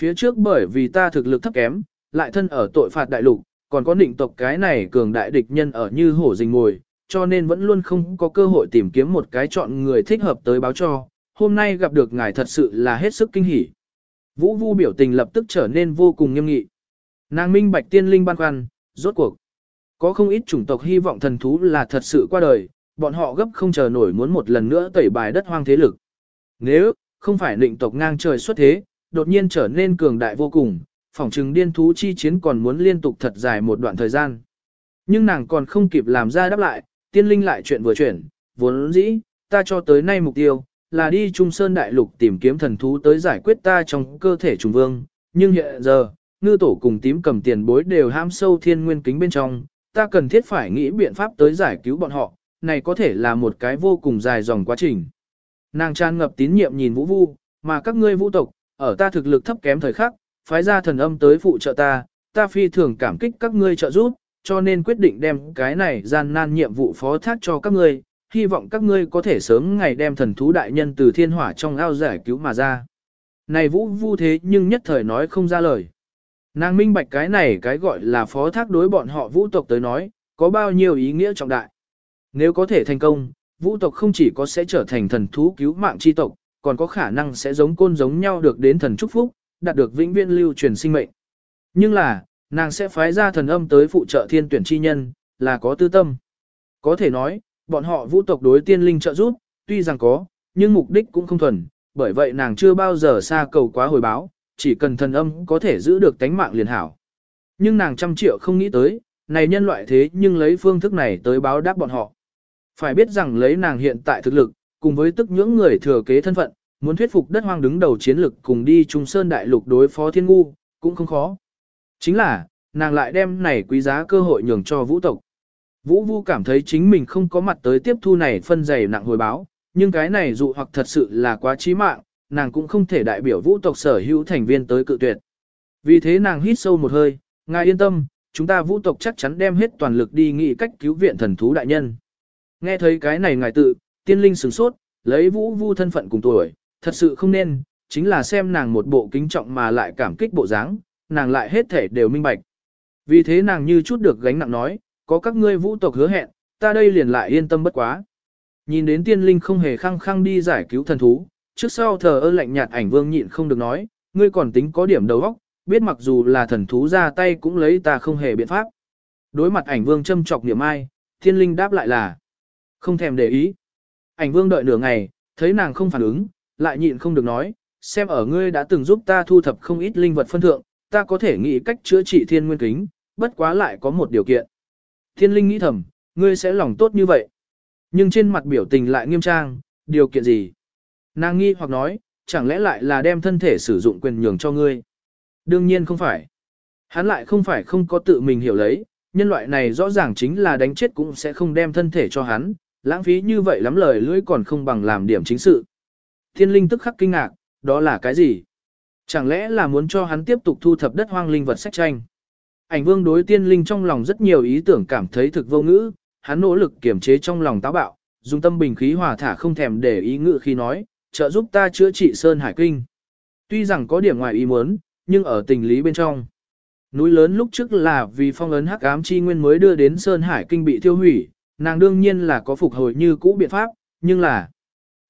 Phía trước bởi vì ta thực lực thấp kém, lại thân ở tội phạt đại lục, còn có định tộc cái này cường đại địch nhân ở như hổ rình ngồi, cho nên vẫn luôn không có cơ hội tìm kiếm một cái chọn người thích hợp tới báo cho. Hôm nay gặp được ngài thật sự là hết sức kinh hỉ. Vũ Vu biểu tình lập tức trở nên vô cùng nghiêm nghị. Nàng minh bạch tiên linh ban khoăn, rốt cuộc. Có không ít chủng tộc hy vọng thần thú là thật sự qua đời, bọn họ gấp không chờ nổi muốn một lần nữa tẩy bài đất hoang thế lực. Nếu, không phải định tộc ngang trời xuất thế, đột nhiên trở nên cường đại vô cùng, phỏng chừng điên thú chi chiến còn muốn liên tục thật dài một đoạn thời gian. Nhưng nàng còn không kịp làm ra đáp lại, tiên linh lại chuyện vừa chuyển, vốn dĩ, ta cho tới nay mục tiêu, là đi Trung Sơn Đại Lục tìm kiếm thần thú tới giải quyết ta trong cơ thể trùng vương, nhưng hiện giờ, ngư tổ cùng tím cầm tiền bối đều ham sâu thiên nguyên kính bên trong, ta cần thiết phải nghĩ biện pháp tới giải cứu bọn họ, này có thể là một cái vô cùng dài dòng quá trình. Nàng tràn ngập tín nhiệm nhìn vũ vu, mà các ngươi vũ tộc, ở ta thực lực thấp kém thời khắc, phái ra thần âm tới phụ trợ ta, ta phi thường cảm kích các ngươi trợ giúp, cho nên quyết định đem cái này gian nan nhiệm vụ phó thác cho các ngươi, hy vọng các ngươi có thể sớm ngày đem thần thú đại nhân từ thiên hỏa trong ao giải cứu mà ra. Này vũ vu thế nhưng nhất thời nói không ra lời. Nàng minh bạch cái này cái gọi là phó thác đối bọn họ vũ tộc tới nói, có bao nhiêu ý nghĩa trọng đại. Nếu có thể thành công, vũ tộc không chỉ có sẽ trở thành thần thú cứu mạng chi tộc, còn có khả năng sẽ giống côn giống nhau được đến thần chúc phúc, đạt được vĩnh viễn lưu truyền sinh mệnh. Nhưng là, nàng sẽ phái ra thần âm tới phụ trợ thiên tuyển chi nhân, là có tư tâm. Có thể nói, bọn họ vũ tộc đối tiên linh trợ giúp, tuy rằng có, nhưng mục đích cũng không thuần, bởi vậy nàng chưa bao giờ xa cầu quá hồi báo, chỉ cần thần âm có thể giữ được tánh mạng liền hảo. Nhưng nàng trăm triệu không nghĩ tới, này nhân loại thế nhưng lấy phương thức này tới báo đáp bọn họ. Phải biết rằng lấy nàng hiện tại thực lực, cùng với tức những người thừa kế thân phận, muốn thuyết phục đất hoang đứng đầu chiến lực cùng đi Trung Sơn Đại Lục đối phó thiên ngu, cũng không khó. Chính là, nàng lại đem này quý giá cơ hội nhường cho vũ tộc. Vũ Vu cảm thấy chính mình không có mặt tới tiếp thu này phân dày nặng hồi báo, nhưng cái này dụ hoặc thật sự là quá chí mạng, nàng cũng không thể đại biểu vũ tộc sở hữu thành viên tới cự tuyệt. Vì thế nàng hít sâu một hơi, ngài yên tâm, chúng ta vũ tộc chắc chắn đem hết toàn lực đi nghị cách cứu viện thần thú đại nhân. Nghe thấy cái này ngài tự, tiên linh sửng sốt, lấy vũ vu thân phận cùng tuổi, thật sự không nên, chính là xem nàng một bộ kính trọng mà lại cảm kích bộ dáng, nàng lại hết thể đều minh bạch. Vì thế nàng như chút được gánh nặng nói, có các ngươi vũ tộc hứa hẹn, ta đây liền lại yên tâm bất quá. Nhìn đến tiên linh không hề khăng khăng đi giải cứu thần thú, trước sau thờ ơ lạnh nhạt ảnh vương nhịn không được nói, ngươi còn tính có điểm đầu óc, biết mặc dù là thần thú ra tay cũng lấy ta không hề biện pháp. Đối mặt ảnh vương châm chọc niệm ai, tiên linh đáp lại là, không thèm để ý. Ảnh vương đợi nửa ngày, thấy nàng không phản ứng, lại nhịn không được nói, xem ở ngươi đã từng giúp ta thu thập không ít linh vật phân thượng, ta có thể nghĩ cách chữa trị thiên nguyên kính, bất quá lại có một điều kiện. Thiên linh nghĩ thầm, ngươi sẽ lòng tốt như vậy. Nhưng trên mặt biểu tình lại nghiêm trang, điều kiện gì? Nàng nghi hoặc nói, chẳng lẽ lại là đem thân thể sử dụng quyền nhường cho ngươi? Đương nhiên không phải. Hắn lại không phải không có tự mình hiểu lấy, nhân loại này rõ ràng chính là đánh chết cũng sẽ không đem thân thể cho hắn, lãng phí như vậy lắm lời lưỡi còn không bằng làm điểm chính sự. Thiên linh tức khắc kinh ngạc, đó là cái gì? Chẳng lẽ là muốn cho hắn tiếp tục thu thập đất hoang linh vật sách tranh? Ảnh vương đối tiên linh trong lòng rất nhiều ý tưởng cảm thấy thực vô ngữ, hắn nỗ lực kiềm chế trong lòng táo bạo, dùng tâm bình khí hòa thả không thèm để ý ngữ khi nói, trợ giúp ta chữa trị Sơn Hải Kinh. Tuy rằng có điểm ngoài ý muốn, nhưng ở tình lý bên trong. Núi lớn lúc trước là vì phong ấn hắc ám chi nguyên mới đưa đến Sơn Hải Kinh bị tiêu hủy, nàng đương nhiên là có phục hồi như cũ biện pháp, nhưng là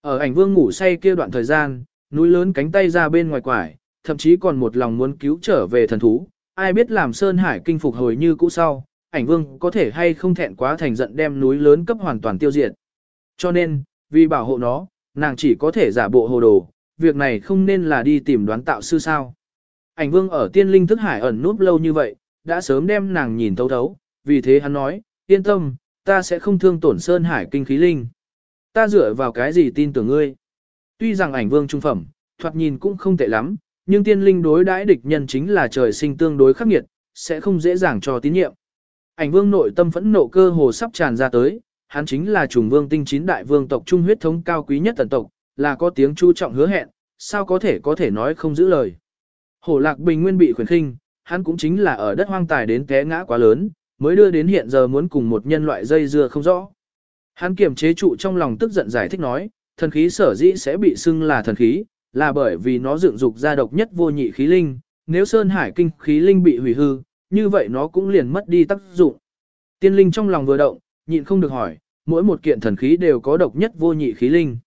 ở ảnh vương ngủ say kia đoạn thời gian, núi lớn cánh tay ra bên ngoài quải, thậm chí còn một lòng muốn cứu trở về thần thú, ai biết làm Sơn Hải kinh phục hồi như cũ sau, ảnh vương có thể hay không thẹn quá thành giận đem núi lớn cấp hoàn toàn tiêu diệt. Cho nên, vì bảo hộ nó, nàng chỉ có thể giả bộ hồ đồ, việc này không nên là đi tìm đoán tạo sư sao. Ảnh vương ở tiên linh thức hải ẩn núp lâu như vậy, đã sớm đem nàng nhìn thấu thấu, vì thế hắn nói, yên tâm, ta sẽ không thương tổn Sơn Hải kinh khí linh. Ta dựa vào cái gì tin tưởng ngươi? Tuy rằng ảnh vương trung phẩm, thoạt nhìn cũng không tệ lắm, nhưng tiên linh đối đãi địch nhân chính là trời sinh tương đối khắc nghiệt, sẽ không dễ dàng cho tín nhiệm. Ảnh vương nội tâm phẫn nộ cơ hồ sắp tràn ra tới, hắn chính là trùng vương tinh chín đại vương tộc trung huyết thống cao quý nhất tần tộc, là có tiếng chu trọng hứa hẹn, sao có thể có thể nói không giữ lời. Hổ lạc bình nguyên bị khuyến khinh, hắn cũng chính là ở đất hoang tài đến té ngã quá lớn, mới đưa đến hiện giờ muốn cùng một nhân loại dây dưa không rõ. Hắn kiềm chế trụ trong lòng tức giận giải thích nói, thần khí sở dĩ sẽ bị xưng là thần khí, là bởi vì nó dựng dục ra độc nhất vô nhị khí linh, nếu Sơn Hải kinh khí linh bị hủy hư, như vậy nó cũng liền mất đi tác dụng. Tiên linh trong lòng vừa động, nhịn không được hỏi, mỗi một kiện thần khí đều có độc nhất vô nhị khí linh.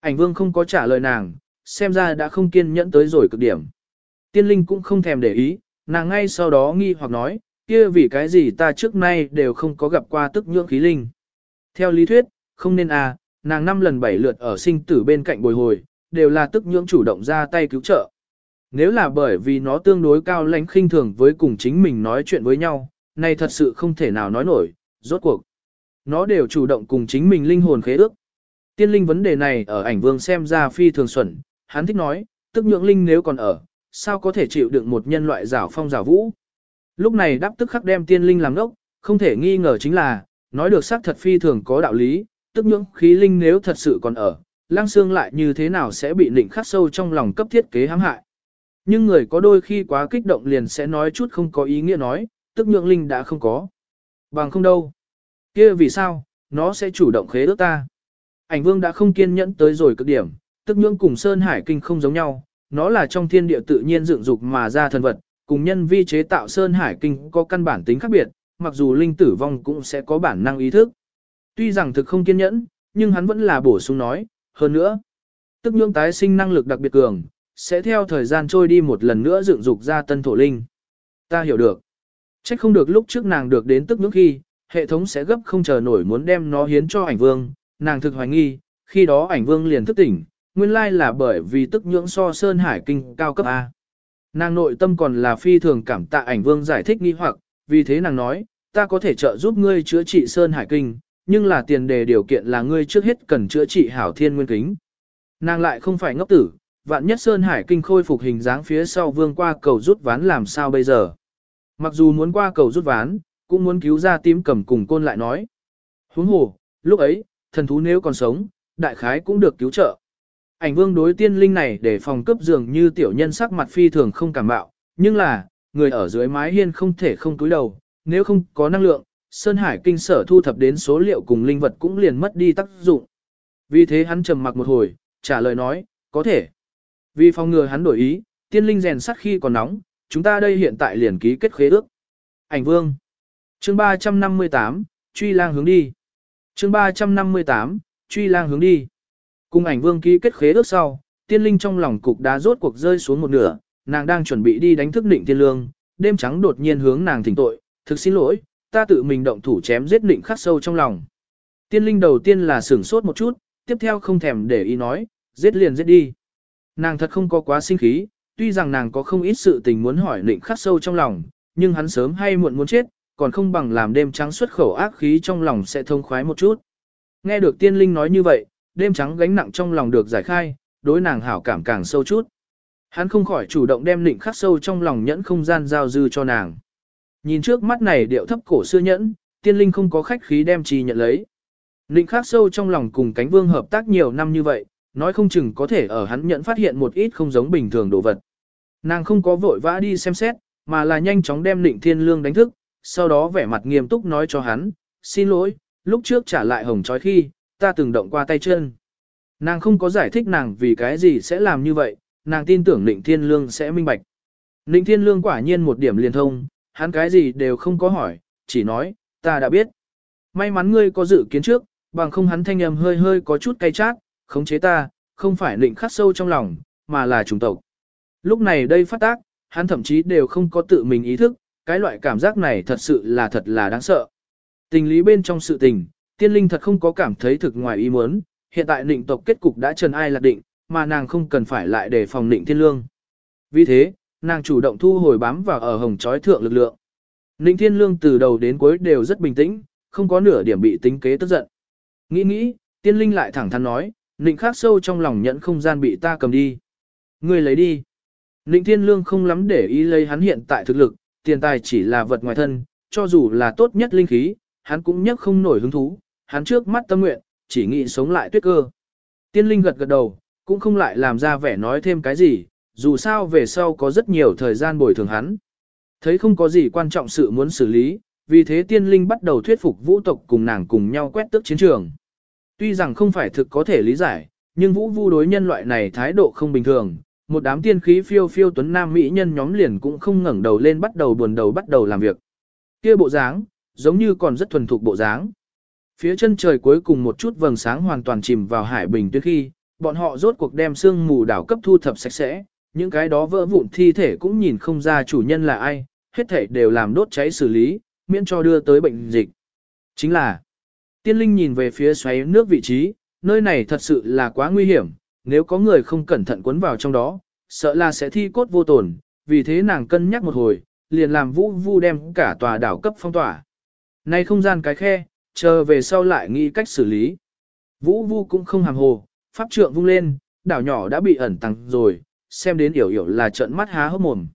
Ảnh vương không có trả lời nàng, xem ra đã không kiên nhẫn tới rồi cực điểm. Tiên linh cũng không thèm để ý, nàng ngay sau đó nghi hoặc nói, kia vì cái gì ta trước nay đều không có gặp qua tức nhưỡng khí linh. Theo lý thuyết, không nên à, nàng năm lần bảy lượt ở sinh tử bên cạnh bồi hồi, đều là tức nhưỡng chủ động ra tay cứu trợ. Nếu là bởi vì nó tương đối cao lãnh khinh thường với cùng chính mình nói chuyện với nhau, này thật sự không thể nào nói nổi, rốt cuộc. Nó đều chủ động cùng chính mình linh hồn khế ước. Tiên linh vấn đề này ở ảnh vương xem ra phi thường xuẩn, hắn thích nói, tức nhượng linh nếu còn ở, sao có thể chịu đựng một nhân loại rảo phong rảo vũ. Lúc này đáp tức khắc đem tiên linh làm ngốc, không thể nghi ngờ chính là, nói được xác thật phi thường có đạo lý, tức nhưỡng khí linh nếu thật sự còn ở, lang xương lại như thế nào sẽ bị nịnh khắc sâu trong lòng cấp thiết kế hãm hại. Nhưng người có đôi khi quá kích động liền sẽ nói chút không có ý nghĩa nói, tức nhượng linh đã không có. Bằng không đâu. kia vì sao, nó sẽ chủ động khế ước ta. Ảnh vương đã không kiên nhẫn tới rồi cực điểm, tức nhưỡng cùng Sơn Hải Kinh không giống nhau, nó là trong thiên địa tự nhiên dựng dục mà ra thần vật, cùng nhân vi chế tạo Sơn Hải Kinh có căn bản tính khác biệt, mặc dù linh tử vong cũng sẽ có bản năng ý thức. Tuy rằng thực không kiên nhẫn, nhưng hắn vẫn là bổ sung nói, hơn nữa, tức nhưỡng tái sinh năng lực đặc biệt cường, sẽ theo thời gian trôi đi một lần nữa dựng dục ra tân thổ linh. Ta hiểu được. Trách không được lúc trước nàng được đến tức nhưỡng khi, hệ thống sẽ gấp không chờ nổi muốn đem nó hiến cho ảnh vương, nàng thực hoài nghi, khi đó ảnh vương liền thức tỉnh, nguyên lai là bởi vì tức nhưỡng so Sơn Hải Kinh cao cấp A. Nàng nội tâm còn là phi thường cảm tạ ảnh vương giải thích nghi hoặc, vì thế nàng nói, ta có thể trợ giúp ngươi chữa trị Sơn Hải Kinh, nhưng là tiền đề điều kiện là ngươi trước hết cần chữa trị hảo thiên nguyên kính. Nàng lại không phải ngốc tử, vạn nhất Sơn Hải Kinh khôi phục hình dáng phía sau vương qua cầu rút ván làm sao bây giờ. Mặc dù muốn qua cầu rút ván, cũng muốn cứu ra tím cầm cùng côn lại nói. Huống hồ, lúc ấy, thần thú nếu còn sống, đại khái cũng được cứu trợ. Ảnh vương đối tiên linh này để phòng cấp dường như tiểu nhân sắc mặt phi thường không cảm bạo, nhưng là, người ở dưới mái hiên không thể không túi đầu, nếu không có năng lượng, Sơn Hải kinh sở thu thập đến số liệu cùng linh vật cũng liền mất đi tác dụng. Vì thế hắn trầm mặc một hồi, trả lời nói, có thể. Vì phòng ngừa hắn đổi ý, tiên linh rèn sắt khi còn nóng, chúng ta đây hiện tại liền ký kết khế ước. Ảnh vương. Chương 358, truy lang hướng đi. Chương 358, truy lang hướng đi. Cùng ảnh vương ký kết khế ước sau, tiên linh trong lòng cục đá rốt cuộc rơi xuống một nửa, nàng đang chuẩn bị đi đánh thức định tiên lương, đêm trắng đột nhiên hướng nàng thỉnh tội, thực xin lỗi, ta tự mình động thủ chém giết định khắc sâu trong lòng. Tiên linh đầu tiên là sửng sốt một chút, tiếp theo không thèm để ý nói, giết liền giết đi. Nàng thật không có quá sinh khí, tuy rằng nàng có không ít sự tình muốn hỏi định khắc sâu trong lòng, nhưng hắn sớm hay muộn muốn chết, còn không bằng làm đêm trắng xuất khẩu ác khí trong lòng sẽ thông khoái một chút. Nghe được tiên linh nói như vậy, đêm trắng gánh nặng trong lòng được giải khai, đối nàng hảo cảm càng sâu chút. Hắn không khỏi chủ động đem định khắc sâu trong lòng nhẫn không gian giao dư cho nàng. Nhìn trước mắt này điệu thấp cổ xưa nhẫn, tiên linh không có khách khí đem trì nhận lấy. Định khắc sâu trong lòng cùng cánh vương hợp tác nhiều năm như vậy, nói không chừng có thể ở hắn nhận phát hiện một ít không giống bình thường đồ vật. Nàng không có vội vã đi xem xét, mà là nhanh chóng đem định thiên lương đánh thức, sau đó vẻ mặt nghiêm túc nói cho hắn, xin lỗi, lúc trước trả lại hồng trói khi, ta từng động qua tay chân. Nàng không có giải thích nàng vì cái gì sẽ làm như vậy, nàng tin tưởng Ninh Thiên Lương sẽ minh bạch. Ninh Thiên Lương quả nhiên một điểm liền thông, hắn cái gì đều không có hỏi, chỉ nói, ta đã biết. May mắn ngươi có dự kiến trước, bằng không hắn thanh âm hơi hơi có chút cay chát, khống chế ta, không phải định khắc sâu trong lòng, mà là trùng tộc. Lúc này đây phát tác, hắn thậm chí đều không có tự mình ý thức, cái loại cảm giác này thật sự là thật là đáng sợ. Tình lý bên trong sự tình, tiên linh thật không có cảm thấy thực ngoài ý muốn, hiện tại định tộc kết cục đã trần ai lạc định, mà nàng không cần phải lại để phòng Nịnh thiên lương. Vì thế, nàng chủ động thu hồi bám vào ở hồng chói thượng lực lượng. Ninh Thiên Lương từ đầu đến cuối đều rất bình tĩnh, không có nửa điểm bị tính kế tức giận. Nghĩ nghĩ, tiên linh lại thẳng thắn nói, Ninh khắc sâu trong lòng nhẫn không gian bị ta cầm đi. Ngươi lấy đi. Ninh Thiên Lương không lắm để ý lấy hắn hiện tại thực lực, tiền tài chỉ là vật ngoài thân, cho dù là tốt nhất linh khí, hắn cũng nhất không nổi hứng thú, hắn trước mắt tâm nguyện, chỉ nghĩ sống lại tuyết cơ. Tiên linh gật gật đầu, cũng không lại làm ra vẻ nói thêm cái gì, dù sao về sau có rất nhiều thời gian bồi thường hắn. Thấy không có gì quan trọng sự muốn xử lý, vì thế tiên linh bắt đầu thuyết phục vũ tộc cùng nàng cùng nhau quét tước chiến trường. Tuy rằng không phải thực có thể lý giải, nhưng vũ vu đối nhân loại này thái độ không bình thường, một đám tiên khí phiêu phiêu tuấn nam mỹ nhân nhóm liền cũng không ngẩng đầu lên bắt đầu buồn đầu bắt đầu làm việc. Kia bộ dáng, giống như còn rất thuần thục bộ dáng. Phía chân trời cuối cùng một chút vầng sáng hoàn toàn chìm vào hải bình tuyết khi, bọn họ rốt cuộc đem xương mù đảo cấp thu thập sạch sẽ, những cái đó vỡ vụn thi thể cũng nhìn không ra chủ nhân là ai, hết thể đều làm đốt cháy xử lý, miễn cho đưa tới bệnh dịch. Chính là, Tiên linh nhìn về phía xoáy nước vị trí, nơi này thật sự là quá nguy hiểm, nếu có người không cẩn thận cuốn vào trong đó, sợ là sẽ thi cốt vô tổn, vì thế nàng cân nhắc một hồi, liền làm vũ vu đem cả tòa đảo cấp phong tỏa. Nay không gian cái khe, chờ về sau lại nghĩ cách xử lý. Vũ vu cũng không hàm hồ, pháp trượng vung lên, đảo nhỏ đã bị ẩn tăng rồi, xem đến hiểu hiểu là trợn mắt há hốc mồm.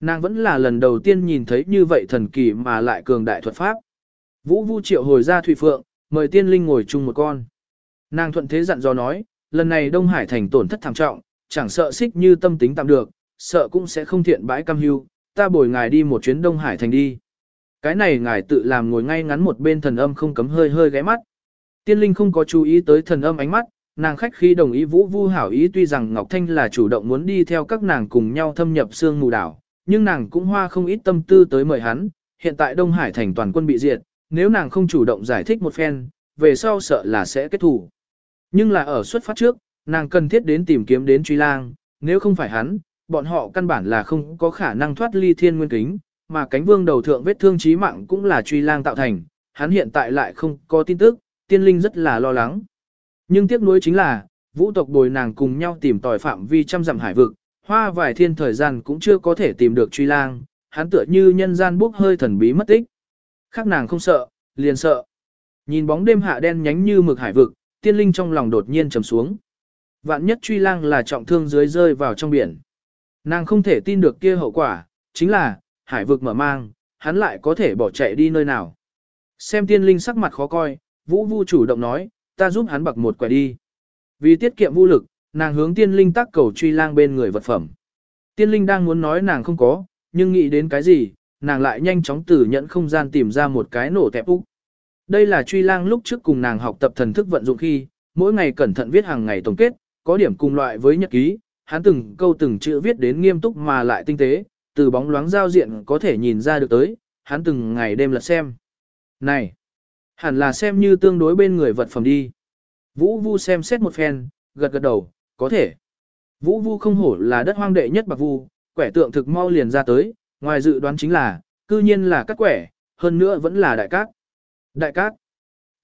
Nàng vẫn là lần đầu tiên nhìn thấy như vậy thần kỳ mà lại cường đại thuật pháp. Vũ vu triệu hồi ra Thủy Phượng, mời tiên linh ngồi chung một con. Nàng thuận thế dặn dò nói, lần này Đông Hải thành tổn thất thảm trọng, chẳng sợ xích như tâm tính tạm được, sợ cũng sẽ không thiện bãi cam hưu, ta bồi ngài đi một chuyến Đông Hải thành đi. Cái này ngài tự làm ngồi ngay ngắn một bên thần âm không cấm hơi hơi ghé mắt. Tiên linh không có chú ý tới thần âm ánh mắt, nàng khách khi đồng ý vũ vu hảo ý tuy rằng Ngọc Thanh là chủ động muốn đi theo các nàng cùng nhau thâm nhập xương mù đảo, nhưng nàng cũng hoa không ít tâm tư tới mời hắn, hiện tại Đông Hải thành toàn quân bị diệt, nếu nàng không chủ động giải thích một phen, về sau sợ là sẽ kết thủ. Nhưng là ở xuất phát trước, nàng cần thiết đến tìm kiếm đến truy lang, nếu không phải hắn, bọn họ căn bản là không có khả năng thoát ly thiên nguyên kính, mà cánh vương đầu thượng vết thương chí mạng cũng là truy lang tạo thành, hắn hiện tại lại không có tin tức, tiên linh rất là lo lắng. Nhưng tiếc nuối chính là, vũ tộc bồi nàng cùng nhau tìm tòi phạm vi trăm dặm hải vực, hoa vài thiên thời gian cũng chưa có thể tìm được truy lang, hắn tựa như nhân gian bốc hơi thần bí mất tích. Khác nàng không sợ, liền sợ. Nhìn bóng đêm hạ đen nhánh như mực hải vực, tiên linh trong lòng đột nhiên trầm xuống. Vạn nhất truy lang là trọng thương dưới rơi vào trong biển. Nàng không thể tin được kia hậu quả, chính là, hải vực mở mang, hắn lại có thể bỏ chạy đi nơi nào. Xem tiên linh sắc mặt khó coi, vũ vu chủ động nói, ta giúp hắn bạc một quẻ đi. Vì tiết kiệm vũ lực, nàng hướng tiên linh tác cầu truy lang bên người vật phẩm. Tiên linh đang muốn nói nàng không có, nhưng nghĩ đến cái gì, nàng lại nhanh chóng từ nhận không gian tìm ra một cái nổ tẹp úc. Đây là truy lang lúc trước cùng nàng học tập thần thức vận dụng khi, mỗi ngày cẩn thận viết hàng ngày tổng kết, có điểm cùng loại với nhật ký, hắn từng câu từng chữ viết đến nghiêm túc mà lại tinh tế, từ bóng loáng giao diện có thể nhìn ra được tới, hắn từng ngày đêm lật xem. Này, hẳn là xem như tương đối bên người vật phẩm đi. Vũ Vu xem xét một phen, gật gật đầu, có thể. Vũ Vu không hổ là đất hoang đệ nhất bạc vu, quẻ tượng thực mau liền ra tới, ngoài dự đoán chính là, cư nhiên là các quẻ, hơn nữa vẫn là đại cát. Đại cát,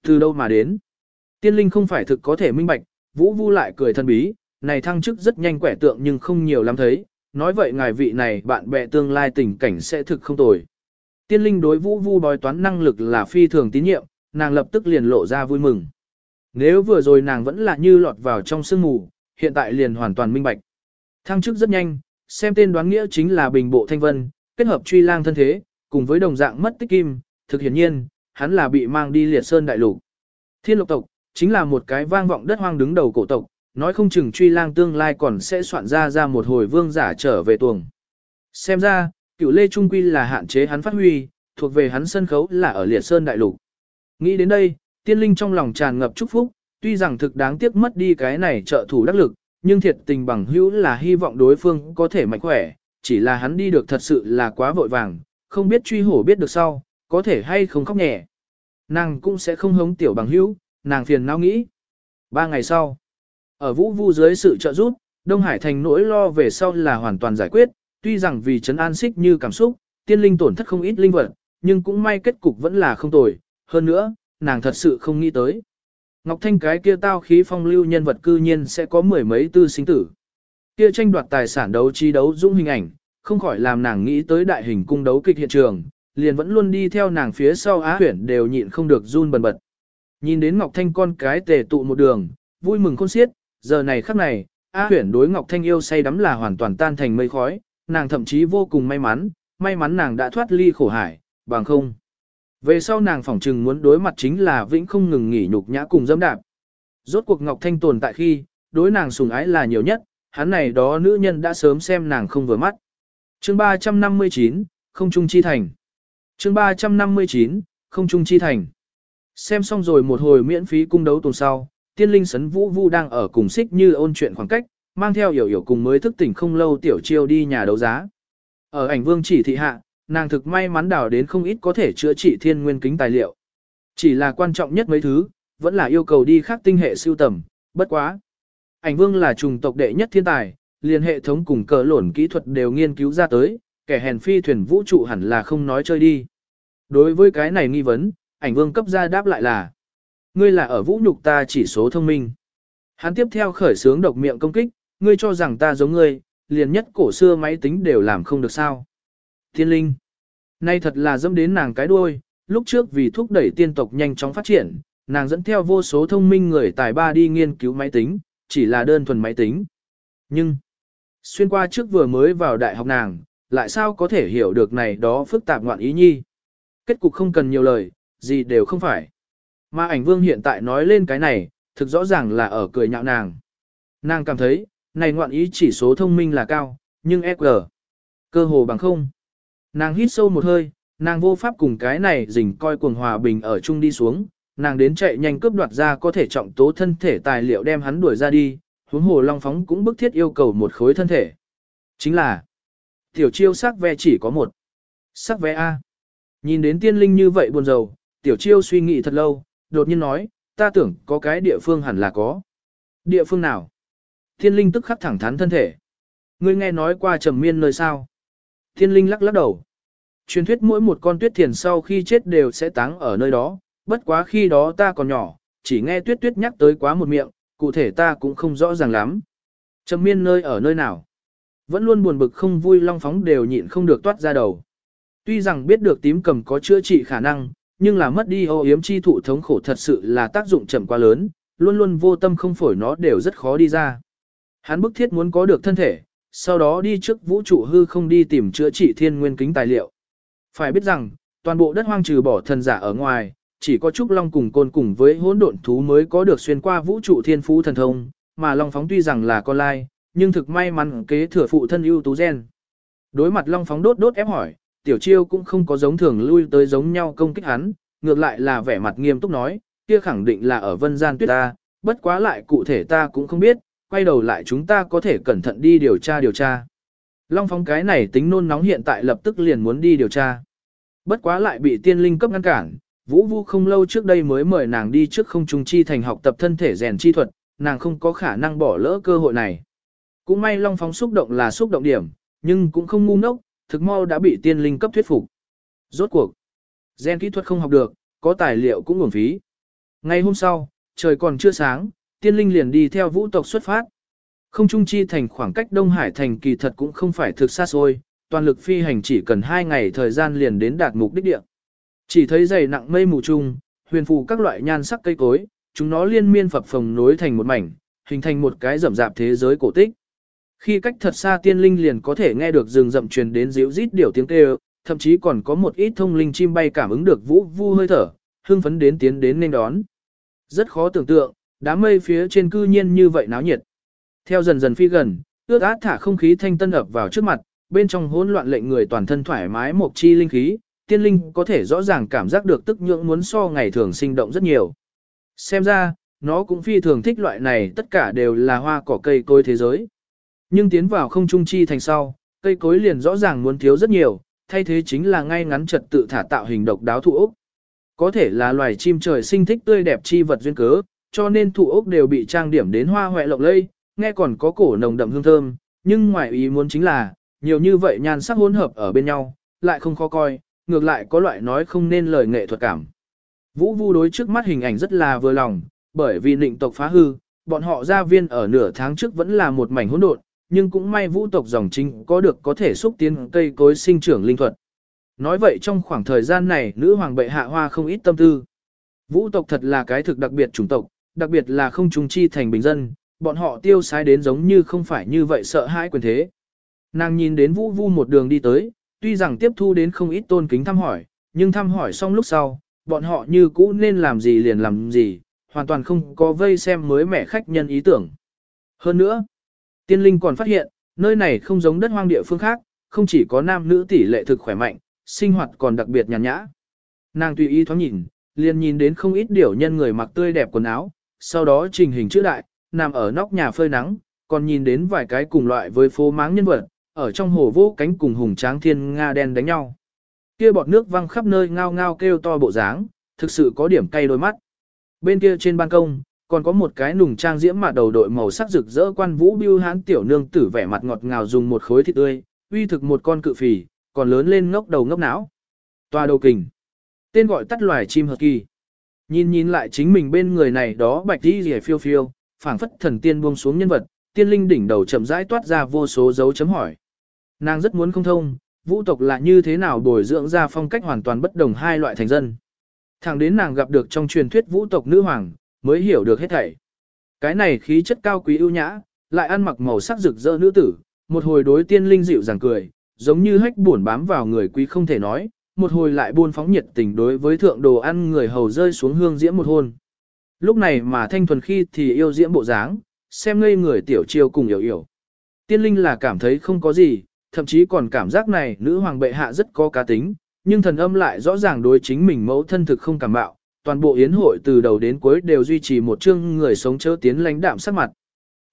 từ đâu mà đến? Tiên linh không phải thực có thể minh bạch, Vũ Vu lại cười thân bí, này thăng chức rất nhanh quẻ tượng nhưng không nhiều lắm thấy, nói vậy ngài vị này bạn bè tương lai tình cảnh sẽ thực không tồi. Tiên linh đối Vũ Vu bói toán năng lực là phi thường tín nhiệm, nàng lập tức liền lộ ra vui mừng. Nếu vừa rồi nàng vẫn là như lọt vào trong sương mù, hiện tại liền hoàn toàn minh bạch. Thăng chức rất nhanh, xem tên đoán nghĩa chính là bình bộ thanh vân, kết hợp truy lang thân thế, cùng với đồng dạng mất tích kim, thực hiển nhiên, hắn là bị mang đi liệt sơn đại lục. Thiên lục tộc, chính là một cái vang vọng đất hoang đứng đầu cổ tộc, nói không chừng truy lang tương lai còn sẽ soạn ra ra một hồi vương giả trở về tuồng. Xem ra, cựu lê trung quy là hạn chế hắn phát huy, thuộc về hắn sân khấu là ở liệt sơn đại lục. Nghĩ đến đây, tiên linh trong lòng tràn ngập chúc phúc, tuy rằng thực đáng tiếc mất đi cái này trợ thủ đắc lực, nhưng thiệt tình bằng hữu là hy vọng đối phương có thể mạnh khỏe, chỉ là hắn đi được thật sự là quá vội vàng, không biết truy hổ biết được sau, có thể hay không khóc nhẹ. Nàng cũng sẽ không hống tiểu bằng hữu, nàng phiền não nghĩ. Ba ngày sau, ở vũ vu dưới sự trợ giúp, Đông Hải thành nỗi lo về sau là hoàn toàn giải quyết, tuy rằng vì trấn an xích như cảm xúc, tiên linh tổn thất không ít linh vật, nhưng cũng may kết cục vẫn là không tồi, hơn nữa, nàng thật sự không nghĩ tới. Ngọc Thanh cái kia tao khí phong lưu nhân vật cư nhiên sẽ có mười mấy tư sinh tử. Kia tranh đoạt tài sản đấu trí đấu dũng hình ảnh, không khỏi làm nàng nghĩ tới đại hình cung đấu kịch hiện trường, liền vẫn luôn đi theo nàng phía sau á huyển đều nhịn không được run bần bật. Nhìn đến Ngọc Thanh con cái tề tụ một đường, vui mừng khôn xiết, giờ này khắc này, á huyển đối Ngọc Thanh yêu say đắm là hoàn toàn tan thành mây khói, nàng thậm chí vô cùng may mắn, may mắn nàng đã thoát ly khổ hải, bằng không. Về sau nàng phỏng trừng muốn đối mặt chính là vĩnh không ngừng nghỉ nhục nhã cùng dâm đạp. Rốt cuộc Ngọc Thanh tồn tại khi, đối nàng sùng ái là nhiều nhất, hắn này đó nữ nhân đã sớm xem nàng không vừa mắt. Chương 359, không trung chi thành. Chương 359, không trung chi thành. Xem xong rồi một hồi miễn phí cung đấu tuần sau, tiên linh sấn vũ vu đang ở cùng xích như ôn chuyện khoảng cách, mang theo hiểu hiểu cùng mới thức tỉnh không lâu tiểu chiêu đi nhà đấu giá. Ở ảnh vương chỉ thị hạ, nàng thực may mắn đào đến không ít có thể chữa trị thiên nguyên kính tài liệu. Chỉ là quan trọng nhất mấy thứ, vẫn là yêu cầu đi khác tinh hệ siêu tầm, bất quá. Ảnh vương là trùng tộc đệ nhất thiên tài, liền hệ thống cùng cờ lổn kỹ thuật đều nghiên cứu ra tới, kẻ hèn phi thuyền vũ trụ hẳn là không nói chơi đi. Đối với cái này nghi vấn, ảnh vương cấp ra đáp lại là Ngươi là ở vũ nhục ta chỉ số thông minh. Hắn tiếp theo khởi sướng độc miệng công kích, ngươi cho rằng ta giống ngươi, liền nhất cổ xưa máy tính đều làm không được sao. Thiên linh. Nay thật là dâm đến nàng cái đuôi, lúc trước vì thúc đẩy tiên tộc nhanh chóng phát triển, nàng dẫn theo vô số thông minh người tài ba đi nghiên cứu máy tính, chỉ là đơn thuần máy tính. Nhưng, xuyên qua trước vừa mới vào đại học nàng, lại sao có thể hiểu được này đó phức tạp ngoạn ý nhi. Kết cục không cần nhiều lời, gì đều không phải. Mà ảnh vương hiện tại nói lên cái này, thực rõ ràng là ở cười nhạo nàng. Nàng cảm thấy, này ngoạn ý chỉ số thông minh là cao, nhưng EQ, cơ hồ bằng không. Nàng hít sâu một hơi, nàng vô pháp cùng cái này dình coi cuồng hòa bình ở chung đi xuống, nàng đến chạy nhanh cướp đoạt ra có thể trọng tố thân thể tài liệu đem hắn đuổi ra đi, huống hồ long phóng cũng bức thiết yêu cầu một khối thân thể. Chính là, tiểu chiêu sắc ve chỉ có một. Sắc ve A. Nhìn đến tiên linh như vậy buồn rầu, tiểu chiêu suy nghĩ thật lâu, đột nhiên nói, ta tưởng có cái địa phương hẳn là có. Địa phương nào? Tiên linh tức khắc thẳng thắn thân thể. Ngươi nghe nói qua trầm miên nơi sao? Thiên linh lắc lắc đầu. Truyền thuyết mỗi một con tuyết thiền sau khi chết đều sẽ táng ở nơi đó, bất quá khi đó ta còn nhỏ, chỉ nghe tuyết tuyết nhắc tới quá một miệng, cụ thể ta cũng không rõ ràng lắm. Trầm miên nơi ở nơi nào? Vẫn luôn buồn bực không vui long phóng đều nhịn không được toát ra đầu. Tuy rằng biết được tím cầm có chữa trị khả năng, nhưng là mất đi ô yếm chi thụ thống khổ thật sự là tác dụng chậm quá lớn, luôn luôn vô tâm không phổi nó đều rất khó đi ra. Hắn bức thiết muốn có được thân thể, sau đó đi trước vũ trụ hư không đi tìm chữa trị thiên nguyên kính tài liệu. Phải biết rằng, toàn bộ đất hoang trừ bỏ thần giả ở ngoài, chỉ có Trúc Long cùng côn cùng với hỗn độn thú mới có được xuyên qua vũ trụ thiên phú thần thông, mà Long Phóng tuy rằng là con lai, nhưng thực may mắn kế thừa phụ thân ưu tú gen. Đối mặt Long Phóng đốt đốt ép hỏi, Tiểu Chiêu cũng không có giống thường lui tới giống nhau công kích hắn, ngược lại là vẻ mặt nghiêm túc nói, kia khẳng định là ở vân gian tuyết ta, bất quá lại cụ thể ta cũng không biết, quay đầu lại chúng ta có thể cẩn thận đi điều tra điều tra. Long Phóng cái này tính nôn nóng hiện tại lập tức liền muốn đi điều tra. Bất quá lại bị tiên linh cấp ngăn cản, Vũ Vu không lâu trước đây mới mời nàng đi trước không trung chi thành học tập thân thể rèn chi thuật, nàng không có khả năng bỏ lỡ cơ hội này. Cũng may Long Phóng xúc động là xúc động điểm, nhưng cũng không ngu ngốc, thực mau đã bị tiên linh cấp thuyết phục. Rốt cuộc, gen kỹ thuật không học được, có tài liệu cũng nguồn phí. Ngày hôm sau, trời còn chưa sáng, tiên linh liền đi theo vũ tộc xuất phát. Không trung chi thành khoảng cách Đông Hải thành kỳ thật cũng không phải thực xa xôi, toàn lực phi hành chỉ cần 2 ngày thời gian liền đến đạt mục đích địa. Chỉ thấy dày nặng mây mù trung, huyền phù các loại nhan sắc cây cối, chúng nó liên miên phập phồng nối thành một mảnh, hình thành một cái rậm rạp thế giới cổ tích. Khi cách thật xa tiên linh liền có thể nghe được rừng rậm truyền đến ríu rít điều tiếng kêu, thậm chí còn có một ít thông linh chim bay cảm ứng được vũ vu hơi thở, hương phấn đến tiến đến nên đón. Rất khó tưởng tượng, đám mây phía trên cư nhiên như vậy náo nhiệt. Theo dần dần phi gần, ước át thả không khí thanh tân ập vào trước mặt, bên trong hỗn loạn lệnh người toàn thân thoải mái một chi linh khí, tiên linh có thể rõ ràng cảm giác được tức nhượng muốn so ngày thường sinh động rất nhiều. Xem ra, nó cũng phi thường thích loại này tất cả đều là hoa cỏ cây cối thế giới. Nhưng tiến vào không trung chi thành sau, cây cối liền rõ ràng muốn thiếu rất nhiều, thay thế chính là ngay ngắn trật tự thả tạo hình độc đáo thụ ốc. Có thể là loài chim trời sinh thích tươi đẹp chi vật duyên cớ, cho nên thụ ốc đều bị trang điểm đến hoa hoẹ lộng lây, nghe còn có cổ nồng đậm hương thơm, nhưng ngoài ý muốn chính là, nhiều như vậy nhan sắc hỗn hợp ở bên nhau, lại không khó coi, ngược lại có loại nói không nên lời nghệ thuật cảm. Vũ Vu đối trước mắt hình ảnh rất là vừa lòng, bởi vì nịnh tộc phá hư, bọn họ gia viên ở nửa tháng trước vẫn là một mảnh hỗn độn, nhưng cũng may vũ tộc dòng chính có được có thể xúc tiến cây cối sinh trưởng linh thuật. Nói vậy trong khoảng thời gian này nữ hoàng bệ hạ hoa không ít tâm tư. Vũ tộc thật là cái thực đặc biệt chủng tộc, đặc biệt là không trùng chi thành bình dân, bọn họ tiêu sái đến giống như không phải như vậy sợ hãi quyền thế. Nàng nhìn đến vũ vu một đường đi tới, tuy rằng tiếp thu đến không ít tôn kính thăm hỏi, nhưng thăm hỏi xong lúc sau, bọn họ như cũ nên làm gì liền làm gì, hoàn toàn không có vây xem mới mẻ khách nhân ý tưởng. Hơn nữa, tiên linh còn phát hiện, nơi này không giống đất hoang địa phương khác, không chỉ có nam nữ tỷ lệ thực khỏe mạnh, sinh hoạt còn đặc biệt nhàn nhã. Nàng tùy ý thoáng nhìn, liền nhìn đến không ít điểu nhân người mặc tươi đẹp quần áo, sau đó trình hình chữ đại, nằm ở nóc nhà phơi nắng, còn nhìn đến vài cái cùng loại với phố máng nhân vật, ở trong hồ vô cánh cùng hùng tráng thiên nga đen đánh nhau. Kia bọt nước văng khắp nơi ngao ngao kêu to bộ dáng, thực sự có điểm cay đôi mắt. Bên kia trên ban công, còn có một cái nùng trang diễm mặt đầu đội màu sắc rực rỡ quan vũ biêu hán tiểu nương tử vẻ mặt ngọt ngào dùng một khối thịt tươi, uy thực một con cự phì, còn lớn lên ngốc đầu ngốc não. Toa đầu kình. Tên gọi tắt loài chim hợp kỳ. Nhìn nhìn lại chính mình bên người này đó bạch đi rìa phiêu phiêu, phảng phất thần tiên buông xuống nhân vật, tiên linh đỉnh đầu chậm rãi toát ra vô số dấu chấm hỏi. Nàng rất muốn không thông, vũ tộc là như thế nào bồi dưỡng ra phong cách hoàn toàn bất đồng hai loại thành dân. Thẳng đến nàng gặp được trong truyền thuyết vũ tộc nữ hoàng, mới hiểu được hết thảy. Cái này khí chất cao quý ưu nhã, lại ăn mặc màu sắc rực rỡ nữ tử, một hồi đối tiên linh dịu dàng cười, giống như hách buồn bám vào người quý không thể nói, một hồi lại buôn phóng nhiệt tình đối với thượng đồ ăn người hầu rơi xuống hương diễm một hôn. Lúc này mà thanh thuần khi thì yêu diễm bộ dáng, xem ngây người tiểu chiêu cùng hiểu hiểu. Tiên linh là cảm thấy không có gì, thậm chí còn cảm giác này nữ hoàng bệ hạ rất có cá tính, nhưng thần âm lại rõ ràng đối chính mình mẫu thân thực không cảm bạo, toàn bộ yến hội từ đầu đến cuối đều duy trì một chương người sống chớ tiến lãnh đạm sắc mặt.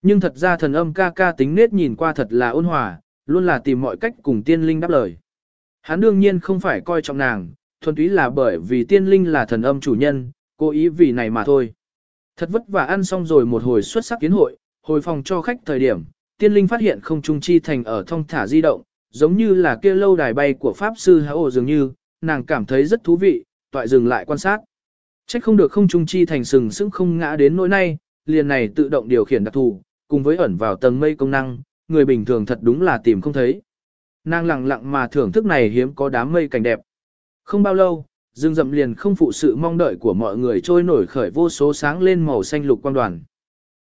Nhưng thật ra thần âm ca ca tính nết nhìn qua thật là ôn hòa, luôn là tìm mọi cách cùng tiên linh đáp lời. Hắn đương nhiên không phải coi trọng nàng, thuần túy là bởi vì tiên linh là thần âm chủ nhân, cố ý vì này mà thôi. Thật vất vả ăn xong rồi một hồi xuất sắc kiến hội, hồi phòng cho khách thời điểm, tiên linh phát hiện không trung chi thành ở thông thả di động, giống như là kia lâu đài bay của Pháp Sư Hà Ổ dường như, nàng cảm thấy rất thú vị, toại dừng lại quan sát. Trách không được không trung chi thành sừng sững không ngã đến nỗi nay, liền này tự động điều khiển đặc thù, cùng với ẩn vào tầng mây công năng, người bình thường thật đúng là tìm không thấy. Nàng lặng lặng mà thưởng thức này hiếm có đám mây cảnh đẹp. Không bao lâu, rừng rậm liền không phụ sự mong đợi của mọi người trôi nổi khởi vô số sáng lên màu xanh lục quang đoàn.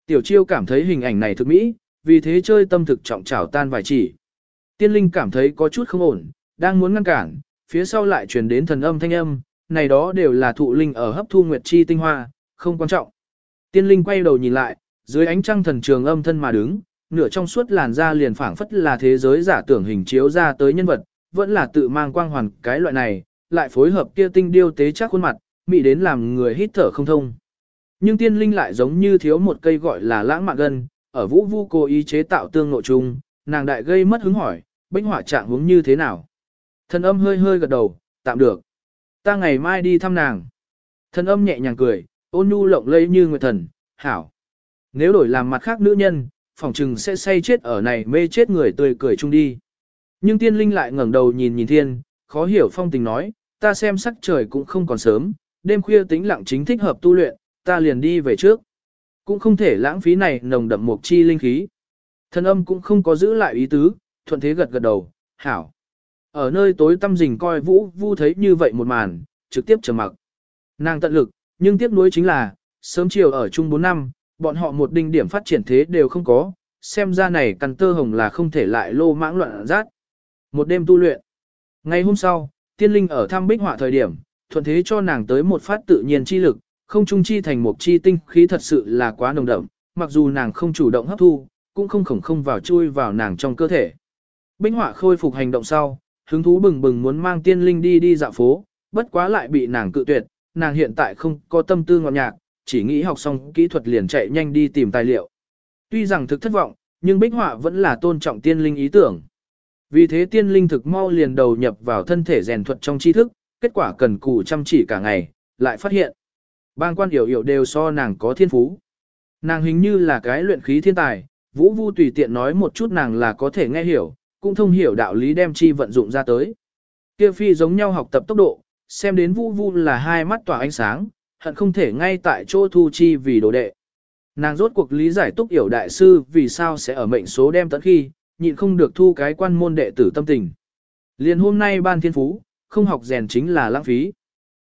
Tiểu chiêu cảm thấy hình ảnh này thực mỹ, vì thế chơi tâm thực trọng trảo tan vài chỉ. Tiên linh cảm thấy có chút không ổn, đang muốn ngăn cản, phía sau lại truyền đến thần âm thanh âm, này đó đều là thụ linh ở hấp thu nguyệt chi tinh hoa, không quan trọng. Tiên linh quay đầu nhìn lại, dưới ánh trăng thần trường âm thân mà đứng, nửa trong suốt làn da liền phảng phất là thế giới giả tưởng hình chiếu ra tới nhân vật, vẫn là tự mang quang hoàn cái loại này, lại phối hợp kia tinh điêu tế chắc khuôn mặt, mị đến làm người hít thở không thông. Nhưng tiên linh lại giống như thiếu một cây gọi là lãng mạn gần ở vũ vu cố ý chế tạo tương nội chung, nàng đại gây mất hứng hỏi, bánh hỏa trạng hướng như thế nào. Thần âm hơi hơi gật đầu, tạm được. Ta ngày mai đi thăm nàng. Thần âm nhẹ nhàng cười, ôn nhu lộng lây như người thần, hảo. Nếu đổi làm mặt khác nữ nhân, phỏng chừng sẽ say chết ở này mê chết người tươi cười chung đi. Nhưng tiên linh lại ngẩng đầu nhìn nhìn thiên, khó hiểu phong tình nói, ta xem sắc trời cũng không còn sớm, đêm khuya tính lặng chính thích hợp tu luyện, ta liền đi về trước. Cũng không thể lãng phí này nồng đậm mục chi linh khí. Thân âm cũng không có giữ lại ý tứ, thuận thế gật gật đầu, hảo. Ở nơi tối tâm rình coi vũ vu thấy như vậy một màn, trực tiếp trầm mặc. Nàng tận lực, nhưng tiếc nuối chính là, sớm chiều ở chung 4 năm, bọn họ một đinh điểm phát triển thế đều không có, xem ra này căn tơ hồng là không thể lại lô mãng loạn rát. Một đêm tu luyện. Ngày hôm sau, tiên linh ở thăm bích họa thời điểm, thuận thế cho nàng tới một phát tự nhiên chi lực, không trung chi thành một chi tinh khí thật sự là quá nồng đậm, mặc dù nàng không chủ động hấp thu, cũng không khổng không vào chui vào nàng trong cơ thể. Bích họa khôi phục hành động sau, hứng thú bừng bừng muốn mang tiên linh đi đi dạo phố, bất quá lại bị nàng cự tuyệt, nàng hiện tại không có tâm tư ngọt nhạc, chỉ nghĩ học xong kỹ thuật liền chạy nhanh đi tìm tài liệu. Tuy rằng thực thất vọng, nhưng bích họa vẫn là tôn trọng tiên linh ý tưởng. Vì thế tiên linh thực mau liền đầu nhập vào thân thể rèn thuật trong tri thức, kết quả cần cù chăm chỉ cả ngày, lại phát hiện. Bang quan hiểu hiểu đều so nàng có thiên phú. Nàng hình như là cái luyện khí thiên tài, vũ vu tùy tiện nói một chút nàng là có thể nghe hiểu, cũng thông hiểu đạo lý đem chi vận dụng ra tới. Kia phi giống nhau học tập tốc độ, xem đến vũ vu là hai mắt tỏa ánh sáng, hận không thể ngay tại chỗ thu chi vì đồ đệ. Nàng rốt cuộc lý giải túc hiểu đại sư vì sao sẽ ở mệnh số đem tận khi, nhịn không được thu cái quan môn đệ tử tâm tình. Liền hôm nay ban thiên phú, không học rèn chính là lãng phí.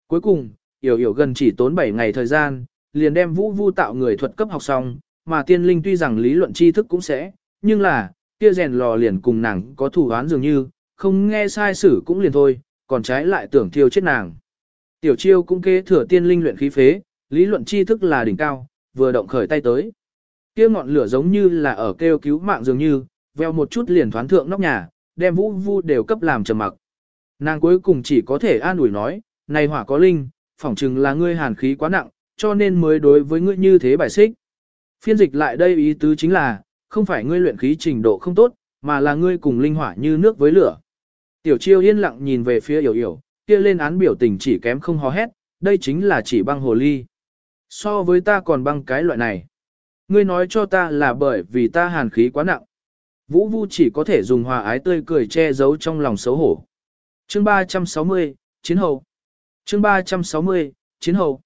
Cuối cùng, hiểu hiểu gần chỉ tốn 7 ngày thời gian, liền đem vũ vu tạo người thuật cấp học xong, mà tiên linh tuy rằng lý luận tri thức cũng sẽ, nhưng là, kia rèn lò liền cùng nàng có thủ án dường như, không nghe sai sử cũng liền thôi, còn trái lại tưởng thiêu chết nàng. Tiểu chiêu cũng kế thừa tiên linh luyện khí phế, lý luận tri thức là đỉnh cao, vừa động khởi tay tới. Kia ngọn lửa giống như là ở kêu cứu mạng dường như, veo một chút liền thoán thượng nóc nhà, đem vũ vu đều cấp làm trầm mặc. Nàng cuối cùng chỉ có thể an ủi nói, này hỏa có linh, phỏng chừng là ngươi hàn khí quá nặng, cho nên mới đối với ngươi như thế bài xích. Phiên dịch lại đây ý tứ chính là, không phải ngươi luyện khí trình độ không tốt, mà là ngươi cùng linh hỏa như nước với lửa. Tiểu chiêu yên lặng nhìn về phía hiểu hiểu, kia lên án biểu tình chỉ kém không hò hét, đây chính là chỉ băng hồ ly. So với ta còn băng cái loại này. Ngươi nói cho ta là bởi vì ta hàn khí quá nặng. Vũ Vu chỉ có thể dùng hòa ái tươi cười che giấu trong lòng xấu hổ. Chương 360, Chiến hậu. Chương 360, Chiến hậu.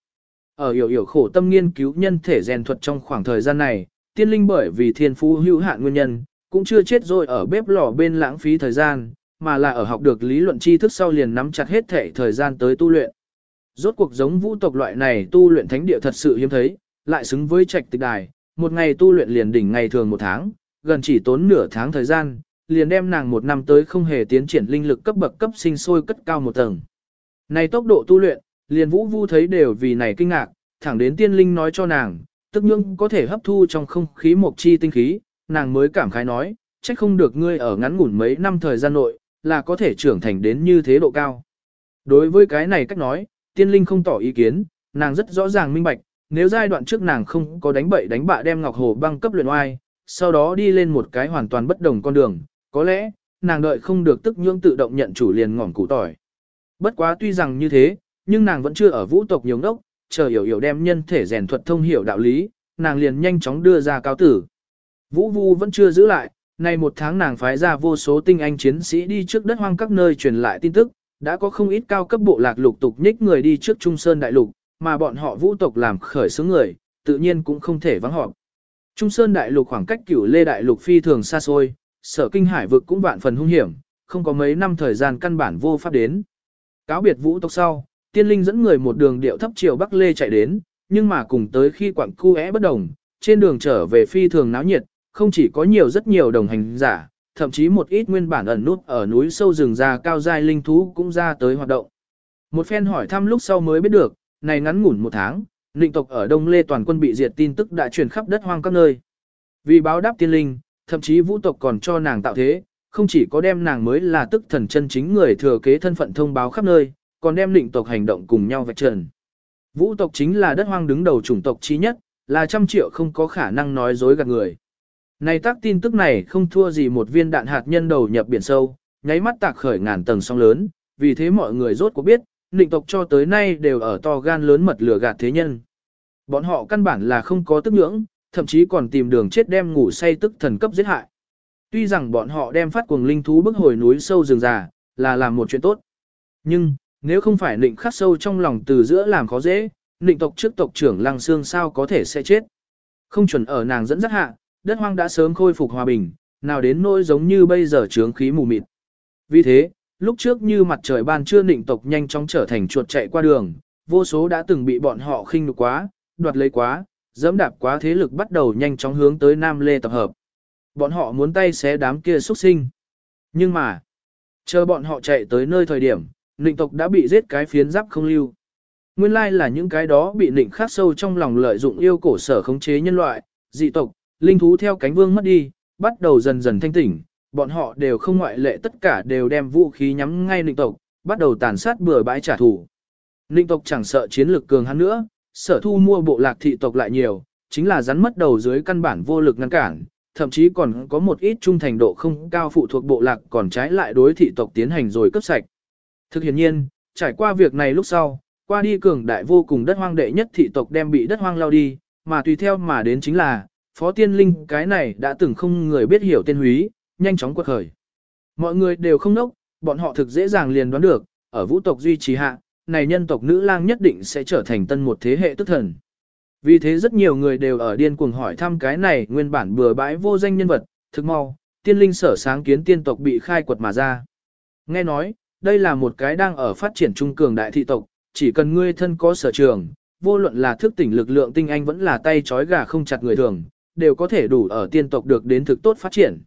Ở hiểu hiểu khổ tâm nghiên cứu nhân thể rèn thuật trong khoảng thời gian này, tiên linh bởi vì thiên phú hữu hạn nguyên nhân, cũng chưa chết rồi ở bếp lò bên lãng phí thời gian, mà là ở học được lý luận tri thức sau liền nắm chặt hết thể thời gian tới tu luyện. Rốt cuộc giống vũ tộc loại này tu luyện thánh địa thật sự hiếm thấy, lại xứng với trạch tịch đài, một ngày tu luyện liền đỉnh ngày thường một tháng, gần chỉ tốn nửa tháng thời gian, liền đem nàng một năm tới không hề tiến triển linh lực cấp bậc cấp sinh sôi cất cao một tầng. Này tốc độ tu luyện, liền vũ vu thấy đều vì này kinh ngạc, thẳng đến tiên linh nói cho nàng, tức nhưng có thể hấp thu trong không khí một chi tinh khí, nàng mới cảm khái nói, trách không được ngươi ở ngắn ngủn mấy năm thời gian nội, là có thể trưởng thành đến như thế độ cao. Đối với cái này cách nói, tiên linh không tỏ ý kiến, nàng rất rõ ràng minh bạch, nếu giai đoạn trước nàng không có đánh bậy đánh bạ đem Ngọc Hồ băng cấp luyện oai, sau đó đi lên một cái hoàn toàn bất đồng con đường, có lẽ, nàng đợi không được tức nhưỡng tự động nhận chủ liền ngỏm củ tỏi. Bất quá tuy rằng như thế, nhưng nàng vẫn chưa ở vũ tộc nhiều ngốc, chờ hiểu hiểu đem nhân thể rèn thuật thông hiểu đạo lý, nàng liền nhanh chóng đưa ra cáo tử. Vũ Vu vẫn chưa giữ lại, nay một tháng nàng phái ra vô số tinh anh chiến sĩ đi trước đất hoang các nơi truyền lại tin tức, đã có không ít cao cấp bộ lạc lục tục nhích người đi trước Trung Sơn Đại Lục, mà bọn họ vũ tộc làm khởi xướng người, tự nhiên cũng không thể vắng họp. Trung Sơn Đại Lục khoảng cách cửu Lê Đại Lục phi thường xa xôi, sở kinh hải vực cũng vạn phần hung hiểm, không có mấy năm thời gian căn bản vô pháp đến. Cáo biệt vũ tộc sau, tiên linh dẫn người một đường điệu thấp chiều Bắc Lê chạy đến, nhưng mà cùng tới khi quặng cu é bất đồng, trên đường trở về phi thường náo nhiệt, không chỉ có nhiều rất nhiều đồng hành giả, thậm chí một ít nguyên bản ẩn nút ở núi sâu rừng già cao dài linh thú cũng ra tới hoạt động. Một phen hỏi thăm lúc sau mới biết được, này ngắn ngủn một tháng, Ninh tộc ở Đông Lê toàn quân bị diệt tin tức đã truyền khắp đất hoang các nơi. Vì báo đáp tiên linh, thậm chí vũ tộc còn cho nàng tạo thế, không chỉ có đem nàng mới là tức thần chân chính người thừa kế thân phận thông báo khắp nơi, còn đem Ninh tộc hành động cùng nhau vạch trần. Vũ tộc chính là đất hoang đứng đầu chủng tộc trí nhất, là trăm triệu không có khả năng nói dối gạt người. Này tác tin tức này không thua gì một viên đạn hạt nhân đầu nhập biển sâu, nháy mắt tạc khởi ngàn tầng sóng lớn, vì thế mọi người rốt cuộc biết, định tộc cho tới nay đều ở to gan lớn mật lừa gạt thế nhân. Bọn họ căn bản là không có tức nhưỡng, thậm chí còn tìm đường chết đem ngủ say tức thần cấp giết hại. Tuy rằng bọn họ đem phát cuồng linh thú bức hồi núi sâu rừng già, là làm một chuyện tốt. Nhưng, nếu không phải định khắc sâu trong lòng từ giữa làm khó dễ, định tộc trước tộc trưởng lăng xương sao có thể sẽ chết. Không chuẩn ở nàng dẫn dắt hạ, đất hoang đã sớm khôi phục hòa bình, nào đến nỗi giống như bây giờ trướng khí mù mịt. Vì thế, lúc trước như mặt trời ban trưa định tộc nhanh chóng trở thành chuột chạy qua đường, vô số đã từng bị bọn họ khinh nhục quá, đoạt lấy quá, dẫm đạp quá thế lực bắt đầu nhanh chóng hướng tới Nam Lê tập hợp. Bọn họ muốn tay xé đám kia xuất sinh. Nhưng mà, chờ bọn họ chạy tới nơi thời điểm, định tộc đã bị giết cái phiến giáp không lưu. Nguyên lai là những cái đó bị định khắc sâu trong lòng lợi dụng yêu cổ sở khống chế nhân loại, dị tộc, linh thú theo cánh vương mất đi, bắt đầu dần dần thanh tỉnh, bọn họ đều không ngoại lệ tất cả đều đem vũ khí nhắm ngay linh tộc, bắt đầu tàn sát bừa bãi trả thù. Linh tộc chẳng sợ chiến lực cường hắn nữa, sở thu mua bộ lạc thị tộc lại nhiều, chính là rắn mất đầu dưới căn bản vô lực ngăn cản, thậm chí còn có một ít trung thành độ không cao phụ thuộc bộ lạc còn trái lại đối thị tộc tiến hành rồi cấp sạch. Thực hiện nhiên, trải qua việc này lúc sau, qua đi cường đại vô cùng đất hoang đệ nhất thị tộc đem bị đất hoang lao đi, mà tùy theo mà đến chính là, Phó Tiên Linh cái này đã từng không người biết hiểu tên húy, nhanh chóng quật khởi. Mọi người đều không nốc, bọn họ thực dễ dàng liền đoán được, ở vũ tộc duy trì hạ, này nhân tộc nữ lang nhất định sẽ trở thành tân một thế hệ tức thần. Vì thế rất nhiều người đều ở điên cuồng hỏi thăm cái này nguyên bản bừa bãi vô danh nhân vật, thực mau, tiên linh sở sáng kiến tiên tộc bị khai quật mà ra. Nghe nói, đây là một cái đang ở phát triển trung cường đại thị tộc, chỉ cần ngươi thân có sở trường, vô luận là thức tỉnh lực lượng tinh anh vẫn là tay trói gà không chặt người thường, đều có thể đủ ở tiên tộc được đến thực tốt phát triển.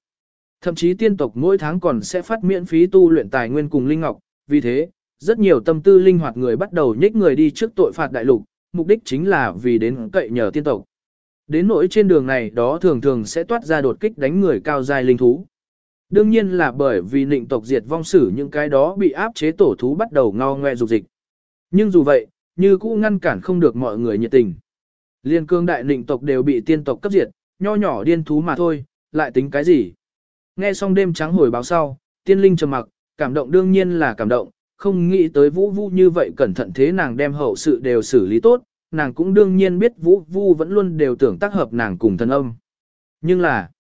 Thậm chí tiên tộc mỗi tháng còn sẽ phát miễn phí tu luyện tài nguyên cùng linh ngọc, vì thế, rất nhiều tâm tư linh hoạt người bắt đầu nhích người đi trước tội phạt đại lục, mục đích chính là vì đến cậy nhờ tiên tộc. Đến nỗi trên đường này đó thường thường sẽ toát ra đột kích đánh người cao dài linh thú. Đương nhiên là bởi vì nịnh tộc diệt vong sử những cái đó bị áp chế tổ thú bắt đầu ngao ngoe dục dịch. Nhưng dù vậy, như cũ ngăn cản không được mọi người nhiệt tình. Liên cương đại nịnh tộc đều bị tiên tộc cấp diệt, nho nhỏ điên thú mà thôi, lại tính cái gì. Nghe xong đêm trắng hồi báo sau, tiên linh trầm mặc, cảm động đương nhiên là cảm động, không nghĩ tới vũ vu như vậy cẩn thận thế nàng đem hậu sự đều xử lý tốt, nàng cũng đương nhiên biết vũ vu vẫn luôn đều tưởng tác hợp nàng cùng thân âm. Nhưng là,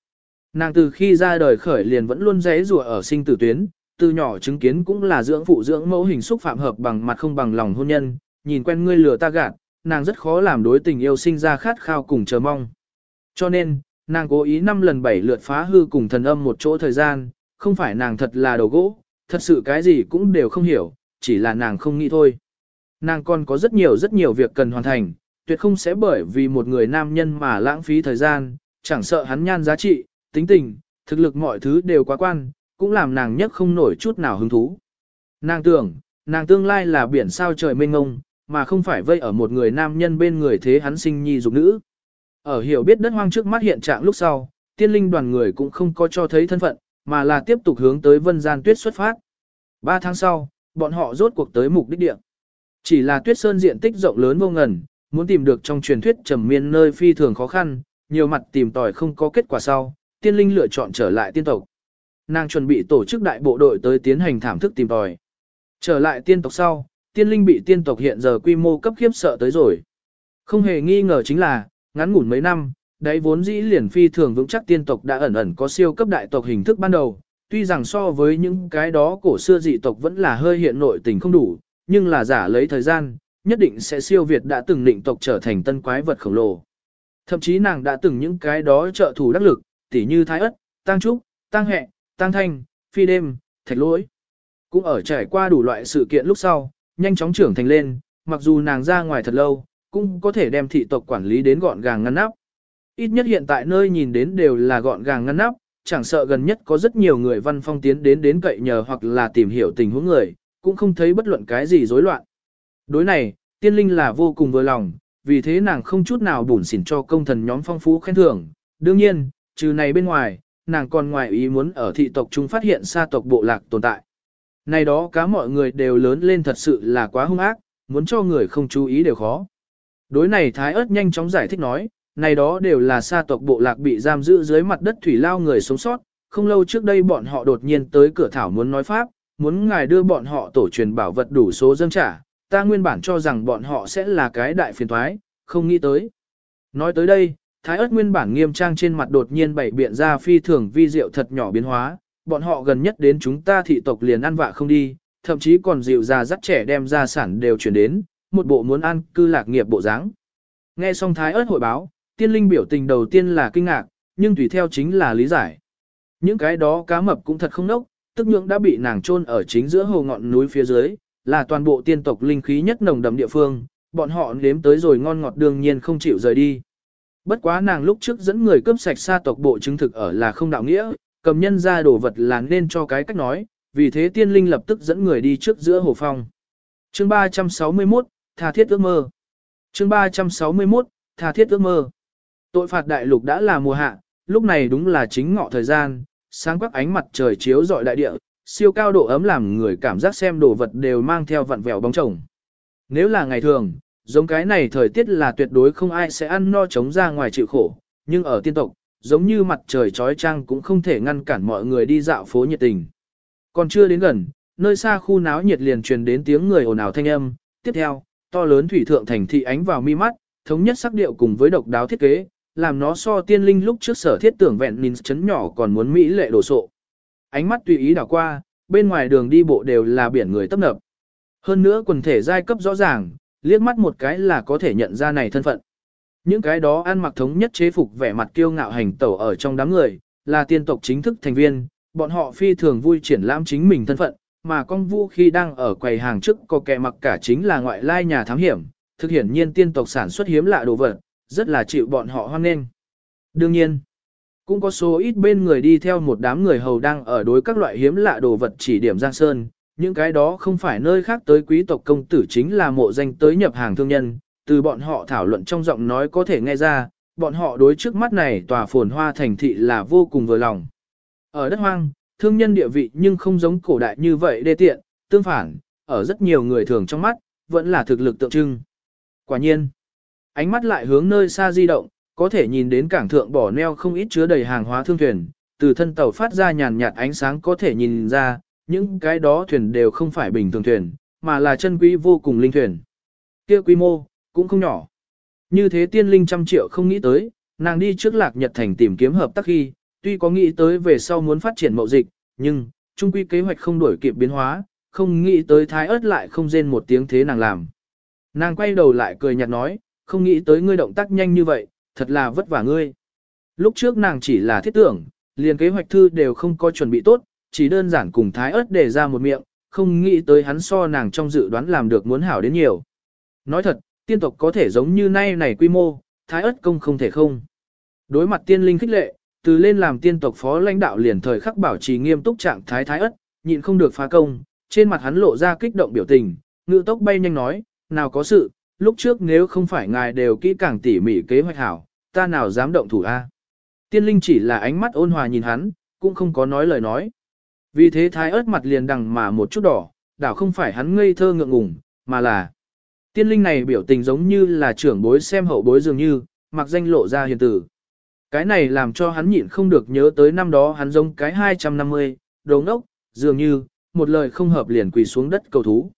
nàng từ khi ra đời khởi liền vẫn luôn giấy rùa ở sinh tử tuyến, từ nhỏ chứng kiến cũng là dưỡng phụ dưỡng mẫu hình xúc phạm hợp bằng mặt không bằng lòng hôn nhân, nhìn quen ngươi lừa ta gạt, nàng rất khó làm đối tình yêu sinh ra khát khao cùng chờ mong. Cho nên, nàng cố ý năm lần bảy lượt phá hư cùng thần âm một chỗ thời gian, không phải nàng thật là đầu gỗ, thật sự cái gì cũng đều không hiểu, chỉ là nàng không nghĩ thôi. Nàng còn có rất nhiều rất nhiều việc cần hoàn thành, tuyệt không sẽ bởi vì một người nam nhân mà lãng phí thời gian, chẳng sợ hắn nhan giá trị, tính tình, thực lực mọi thứ đều quá quan, cũng làm nàng nhất không nổi chút nào hứng thú. Nàng tưởng, nàng tương lai là biển sao trời mênh ngông, mà không phải vây ở một người nam nhân bên người thế hắn sinh nhi dục nữ. Ở hiểu biết đất hoang trước mắt hiện trạng lúc sau, tiên linh đoàn người cũng không có cho thấy thân phận, mà là tiếp tục hướng tới vân gian tuyết xuất phát. Ba tháng sau, bọn họ rốt cuộc tới mục đích địa. Chỉ là tuyết sơn diện tích rộng lớn vô ngần, muốn tìm được trong truyền thuyết trầm miên nơi phi thường khó khăn, nhiều mặt tìm tòi không có kết quả sau, tiên linh lựa chọn trở lại tiên tộc. Nàng chuẩn bị tổ chức đại bộ đội tới tiến hành thảm thức tìm tòi. Trở lại tiên tộc sau, tiên linh bị tiên tộc hiện giờ quy mô cấp khiếp sợ tới rồi. Không hề nghi ngờ chính là, ngắn ngủn mấy năm, đấy vốn dĩ liền phi thường vững chắc tiên tộc đã ẩn ẩn có siêu cấp đại tộc hình thức ban đầu, tuy rằng so với những cái đó cổ xưa dị tộc vẫn là hơi hiện nội tình không đủ, nhưng là giả lấy thời gian, nhất định sẽ siêu việt đã từng định tộc trở thành tân quái vật khổng lồ. Thậm chí nàng đã từng những cái đó trợ thủ đắc lực, tỉ như Thái Ất, Tăng Trúc, Tăng Hẹ, Tăng Thanh, Phi Đêm, Thạch Lỗi. Cũng ở trải qua đủ loại sự kiện lúc sau, nhanh chóng trưởng thành lên, mặc dù nàng ra ngoài thật lâu, cũng có thể đem thị tộc quản lý đến gọn gàng ngăn nắp. Ít nhất hiện tại nơi nhìn đến đều là gọn gàng ngăn nắp, chẳng sợ gần nhất có rất nhiều người văn phong tiến đến đến cậy nhờ hoặc là tìm hiểu tình huống người, cũng không thấy bất luận cái gì rối loạn. Đối này, tiên linh là vô cùng vừa lòng, vì thế nàng không chút nào bủn xỉn cho công thần nhóm phong phú khen thưởng. Đương nhiên, trừ này bên ngoài, nàng còn ngoài ý muốn ở thị tộc chúng phát hiện xa tộc bộ lạc tồn tại. Này đó cá mọi người đều lớn lên thật sự là quá hung ác, muốn cho người không chú ý đều khó. Đối này Thái ớt nhanh chóng giải thích nói, này đó đều là sa tộc bộ lạc bị giam giữ dưới mặt đất thủy lao người sống sót, không lâu trước đây bọn họ đột nhiên tới cửa thảo muốn nói pháp, muốn ngài đưa bọn họ tổ truyền bảo vật đủ số dâng trả, ta nguyên bản cho rằng bọn họ sẽ là cái đại phiền thoái, không nghĩ tới. Nói tới đây, thái ớt nguyên bản nghiêm trang trên mặt đột nhiên bảy biện ra phi thường vi diệu thật nhỏ biến hóa, bọn họ gần nhất đến chúng ta thị tộc liền ăn vạ không đi, thậm chí còn dịu già dắt trẻ đem gia sản đều chuyển đến, một bộ muốn ăn cư lạc nghiệp bộ dáng. Nghe xong thái ớt hội báo, tiên linh biểu tình đầu tiên là kinh ngạc, nhưng tùy theo chính là lý giải. Những cái đó cá mập cũng thật không nốc, tức nhưỡng đã bị nàng chôn ở chính giữa hồ ngọn núi phía dưới, là toàn bộ tiên tộc linh khí nhất nồng đậm địa phương, bọn họ nếm tới rồi ngon ngọt đương nhiên không chịu rời đi. Bất quá nàng lúc trước dẫn người cướp sạch xa tộc bộ chứng thực ở là không đạo nghĩa, cầm nhân ra đồ vật là nên cho cái cách nói, vì thế tiên linh lập tức dẫn người đi trước giữa hồ phong. Chương 361, tha thiết ước mơ. Chương 361, tha thiết ước mơ. Tội phạt đại lục đã là mùa hạ, lúc này đúng là chính ngọ thời gian, sáng quắc ánh mặt trời chiếu rọi đại địa, siêu cao độ ấm làm người cảm giác xem đồ vật đều mang theo vặn vẹo bóng chồng. Nếu là ngày thường, giống cái này thời tiết là tuyệt đối không ai sẽ ăn no chống ra ngoài chịu khổ, nhưng ở tiên tộc, giống như mặt trời trói trăng cũng không thể ngăn cản mọi người đi dạo phố nhiệt tình. Còn chưa đến gần, nơi xa khu náo nhiệt liền truyền đến tiếng người ồn ào thanh âm, tiếp theo, to lớn thủy thượng thành thị ánh vào mi mắt, thống nhất sắc điệu cùng với độc đáo thiết kế, làm nó so tiên linh lúc trước sở thiết tưởng vẹn nhìn chấn nhỏ còn muốn mỹ lệ đồ sộ. Ánh mắt tùy ý đảo qua, bên ngoài đường đi bộ đều là biển người tấp nập. Hơn nữa quần thể giai cấp rõ ràng, liếc mắt một cái là có thể nhận ra này thân phận. Những cái đó ăn mặc thống nhất chế phục vẻ mặt kiêu ngạo hành tẩu ở trong đám người, là tiên tộc chính thức thành viên, bọn họ phi thường vui triển lãm chính mình thân phận, mà con vũ khi đang ở quầy hàng trước có kẻ mặc cả chính là ngoại lai nhà thám hiểm, thực hiện nhiên tiên tộc sản xuất hiếm lạ đồ vật, rất là chịu bọn họ hoan nghênh. Đương nhiên, cũng có số ít bên người đi theo một đám người hầu đang ở đối các loại hiếm lạ đồ vật chỉ điểm Giang Sơn, những cái đó không phải nơi khác tới quý tộc công tử chính là mộ danh tới nhập hàng thương nhân, từ bọn họ thảo luận trong giọng nói có thể nghe ra, bọn họ đối trước mắt này tòa phồn hoa thành thị là vô cùng vừa lòng. Ở đất hoang, thương nhân địa vị nhưng không giống cổ đại như vậy đê tiện, tương phản, ở rất nhiều người thường trong mắt, vẫn là thực lực tượng trưng. Quả nhiên, ánh mắt lại hướng nơi xa di động, có thể nhìn đến cảng thượng bỏ neo không ít chứa đầy hàng hóa thương thuyền, từ thân tàu phát ra nhàn nhạt ánh sáng có thể nhìn ra, những cái đó thuyền đều không phải bình thường thuyền, mà là chân quý vô cùng linh thuyền. Kia quy mô, cũng không nhỏ. Như thế tiên linh trăm triệu không nghĩ tới, nàng đi trước lạc nhật thành tìm kiếm hợp tác khi, tuy có nghĩ tới về sau muốn phát triển mậu dịch, nhưng, trung quy kế hoạch không đổi kịp biến hóa, không nghĩ tới thái ớt lại không rên một tiếng thế nàng làm. Nàng quay đầu lại cười nhạt nói, không nghĩ tới ngươi động tác nhanh như vậy, thật là vất vả ngươi. Lúc trước nàng chỉ là thiết tưởng, liền kế hoạch thư đều không có chuẩn bị tốt, chỉ đơn giản cùng thái ớt để ra một miệng, không nghĩ tới hắn so nàng trong dự đoán làm được muốn hảo đến nhiều. Nói thật, tiên tộc có thể giống như nay này quy mô, thái ớt công không thể không. Đối mặt tiên linh khích lệ, từ lên làm tiên tộc phó lãnh đạo liền thời khắc bảo trì nghiêm túc trạng thái thái ớt, nhịn không được phá công, trên mặt hắn lộ ra kích động biểu tình, ngự tốc bay nhanh nói, nào có sự, lúc trước nếu không phải ngài đều kỹ càng tỉ mỉ kế hoạch hảo, ta nào dám động thủ a? Tiên linh chỉ là ánh mắt ôn hòa nhìn hắn, cũng không có nói lời nói. Vì thế thái ớt mặt liền đằng mà một chút đỏ, đảo không phải hắn ngây thơ ngượng ngùng, mà là tiên linh này biểu tình giống như là trưởng bối xem hậu bối dường như, mặc danh lộ ra hiền tử. Cái này làm cho hắn nhịn không được nhớ tới năm đó hắn giống cái 250, đồ ngốc, dường như, một lời không hợp liền quỳ xuống đất cầu thú.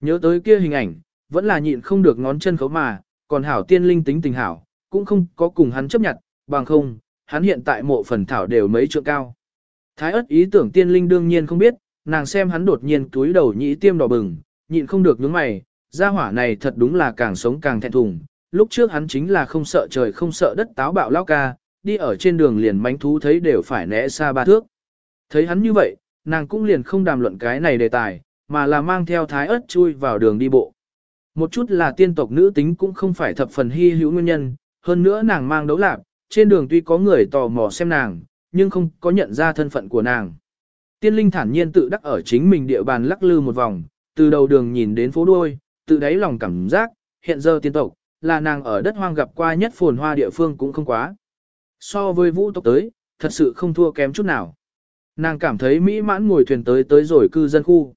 Nhớ tới kia hình ảnh, vẫn là nhịn không được ngón chân khấu mà, còn hảo tiên linh tính tình hảo, cũng không có cùng hắn chấp nhận, bằng không, hắn hiện tại mộ phần thảo đều mấy trượng cao. Thái ất ý tưởng tiên linh đương nhiên không biết, nàng xem hắn đột nhiên túi đầu nhĩ tiêm đỏ bừng, nhịn không được nhướng mày, gia hỏa này thật đúng là càng sống càng thẹn thùng. Lúc trước hắn chính là không sợ trời không sợ đất táo bạo lao ca, đi ở trên đường liền mánh thú thấy đều phải né xa ba thước. Thấy hắn như vậy, nàng cũng liền không đàm luận cái này đề tài, mà là mang theo thái ớt chui vào đường đi bộ. Một chút là tiên tộc nữ tính cũng không phải thập phần hy hữu nguyên nhân, hơn nữa nàng mang đấu lạc, trên đường tuy có người tò mò xem nàng, nhưng không có nhận ra thân phận của nàng. Tiên linh thản nhiên tự đắc ở chính mình địa bàn lắc lư một vòng, từ đầu đường nhìn đến phố đuôi, tự đáy lòng cảm giác, hiện giờ tiên tộc, là nàng ở đất hoang gặp qua nhất phồn hoa địa phương cũng không quá. So với vũ tộc tới, thật sự không thua kém chút nào. Nàng cảm thấy mỹ mãn ngồi thuyền tới tới rồi cư dân khu.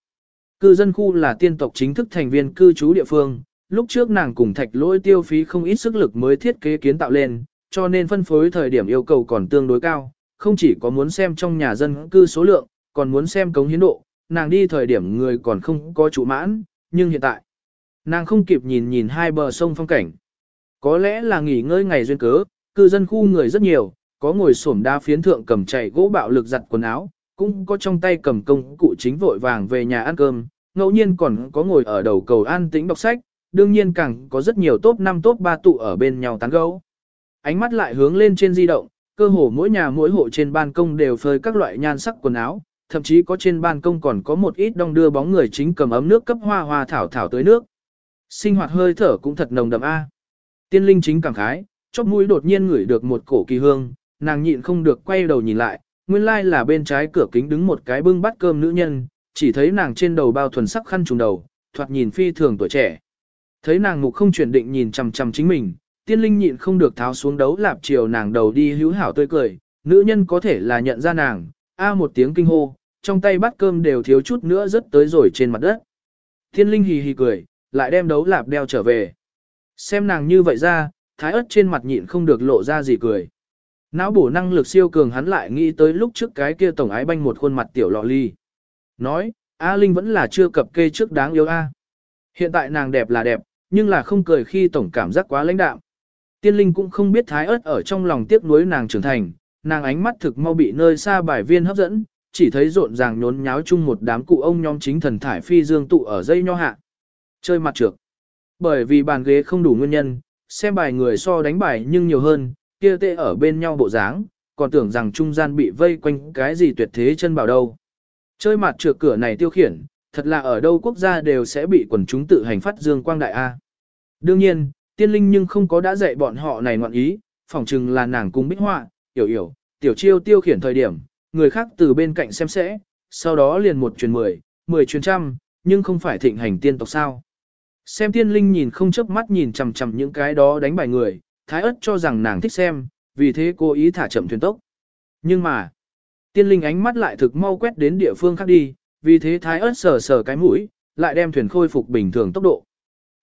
Cư dân khu là tiên tộc chính thức thành viên cư trú địa phương, lúc trước nàng cùng thạch lỗi tiêu phí không ít sức lực mới thiết kế kiến tạo lên, cho nên phân phối thời điểm yêu cầu còn tương đối cao, không chỉ có muốn xem trong nhà dân cư số lượng, còn muốn xem cống hiến độ, nàng đi thời điểm người còn không có chủ mãn, nhưng hiện tại, nàng không kịp nhìn nhìn hai bờ sông phong cảnh. Có lẽ là nghỉ ngơi ngày duyên cớ, cư dân khu người rất nhiều, có ngồi xổm đa phiến thượng cầm chạy gỗ bạo lực giặt quần áo, cũng có trong tay cầm công cụ chính vội vàng về nhà ăn cơm, ngẫu nhiên còn có ngồi ở đầu cầu an tĩnh đọc sách, đương nhiên càng có rất nhiều top 5 top 3 tụ ở bên nhau tán gẫu. Ánh mắt lại hướng lên trên di động, cơ hồ mỗi nhà mỗi hộ trên ban công đều phơi các loại nhan sắc quần áo, thậm chí có trên ban công còn có một ít đong đưa bóng người chính cầm ấm nước cấp hoa hoa thảo thảo tới nước. Sinh hoạt hơi thở cũng thật nồng đậm a. Tiên linh chính cảm khái, chóp mũi đột nhiên ngửi được một cổ kỳ hương, nàng nhịn không được quay đầu nhìn lại, nguyên lai là bên trái cửa kính đứng một cái bưng bát cơm nữ nhân, chỉ thấy nàng trên đầu bao thuần sắc khăn trùng đầu, thoạt nhìn phi thường tuổi trẻ. Thấy nàng ngục không chuyển định nhìn chằm chằm chính mình, tiên linh nhịn không được tháo xuống đấu lạp chiều nàng đầu đi hữu hảo tươi cười, nữ nhân có thể là nhận ra nàng, a một tiếng kinh hô, trong tay bát cơm đều thiếu chút nữa rớt tới rồi trên mặt đất. Tiên linh hì hì cười, lại đem đấu lạp đeo trở về. Xem nàng như vậy ra, thái ớt trên mặt nhịn không được lộ ra gì cười. Não bổ năng lực siêu cường hắn lại nghĩ tới lúc trước cái kia tổng ái banh một khuôn mặt tiểu lọ ly. Nói, A Linh vẫn là chưa cập kê trước đáng yêu A. Hiện tại nàng đẹp là đẹp, nhưng là không cười khi tổng cảm giác quá lãnh đạm. Tiên Linh cũng không biết thái ớt ở trong lòng tiếc nuối nàng trưởng thành, nàng ánh mắt thực mau bị nơi xa bài viên hấp dẫn, chỉ thấy rộn ràng nhốn nháo chung một đám cụ ông nhóm chính thần thải phi dương tụ ở dây nho hạ. Chơi mặt trược. Bởi vì bàn ghế không đủ nguyên nhân, xem bài người so đánh bài nhưng nhiều hơn, kia tệ ở bên nhau bộ dáng, còn tưởng rằng trung gian bị vây quanh cái gì tuyệt thế chân bảo đâu. Chơi mặt trược cửa này tiêu khiển, thật là ở đâu quốc gia đều sẽ bị quần chúng tự hành phát dương quang đại A. Đương nhiên, tiên linh nhưng không có đã dạy bọn họ này ngoạn ý, phỏng chừng là nàng cung bích họa, hiểu hiểu, tiểu chiêu tiêu khiển thời điểm, người khác từ bên cạnh xem sẽ, sau đó liền một truyền mười, mười truyền trăm, nhưng không phải thịnh hành tiên tộc sao. Xem tiên linh nhìn không chớp mắt nhìn chằm chằm những cái đó đánh bài người, thái ớt cho rằng nàng thích xem, vì thế cô ý thả chậm thuyền tốc. Nhưng mà, tiên linh ánh mắt lại thực mau quét đến địa phương khác đi, vì thế thái ớt sờ sờ cái mũi, lại đem thuyền khôi phục bình thường tốc độ.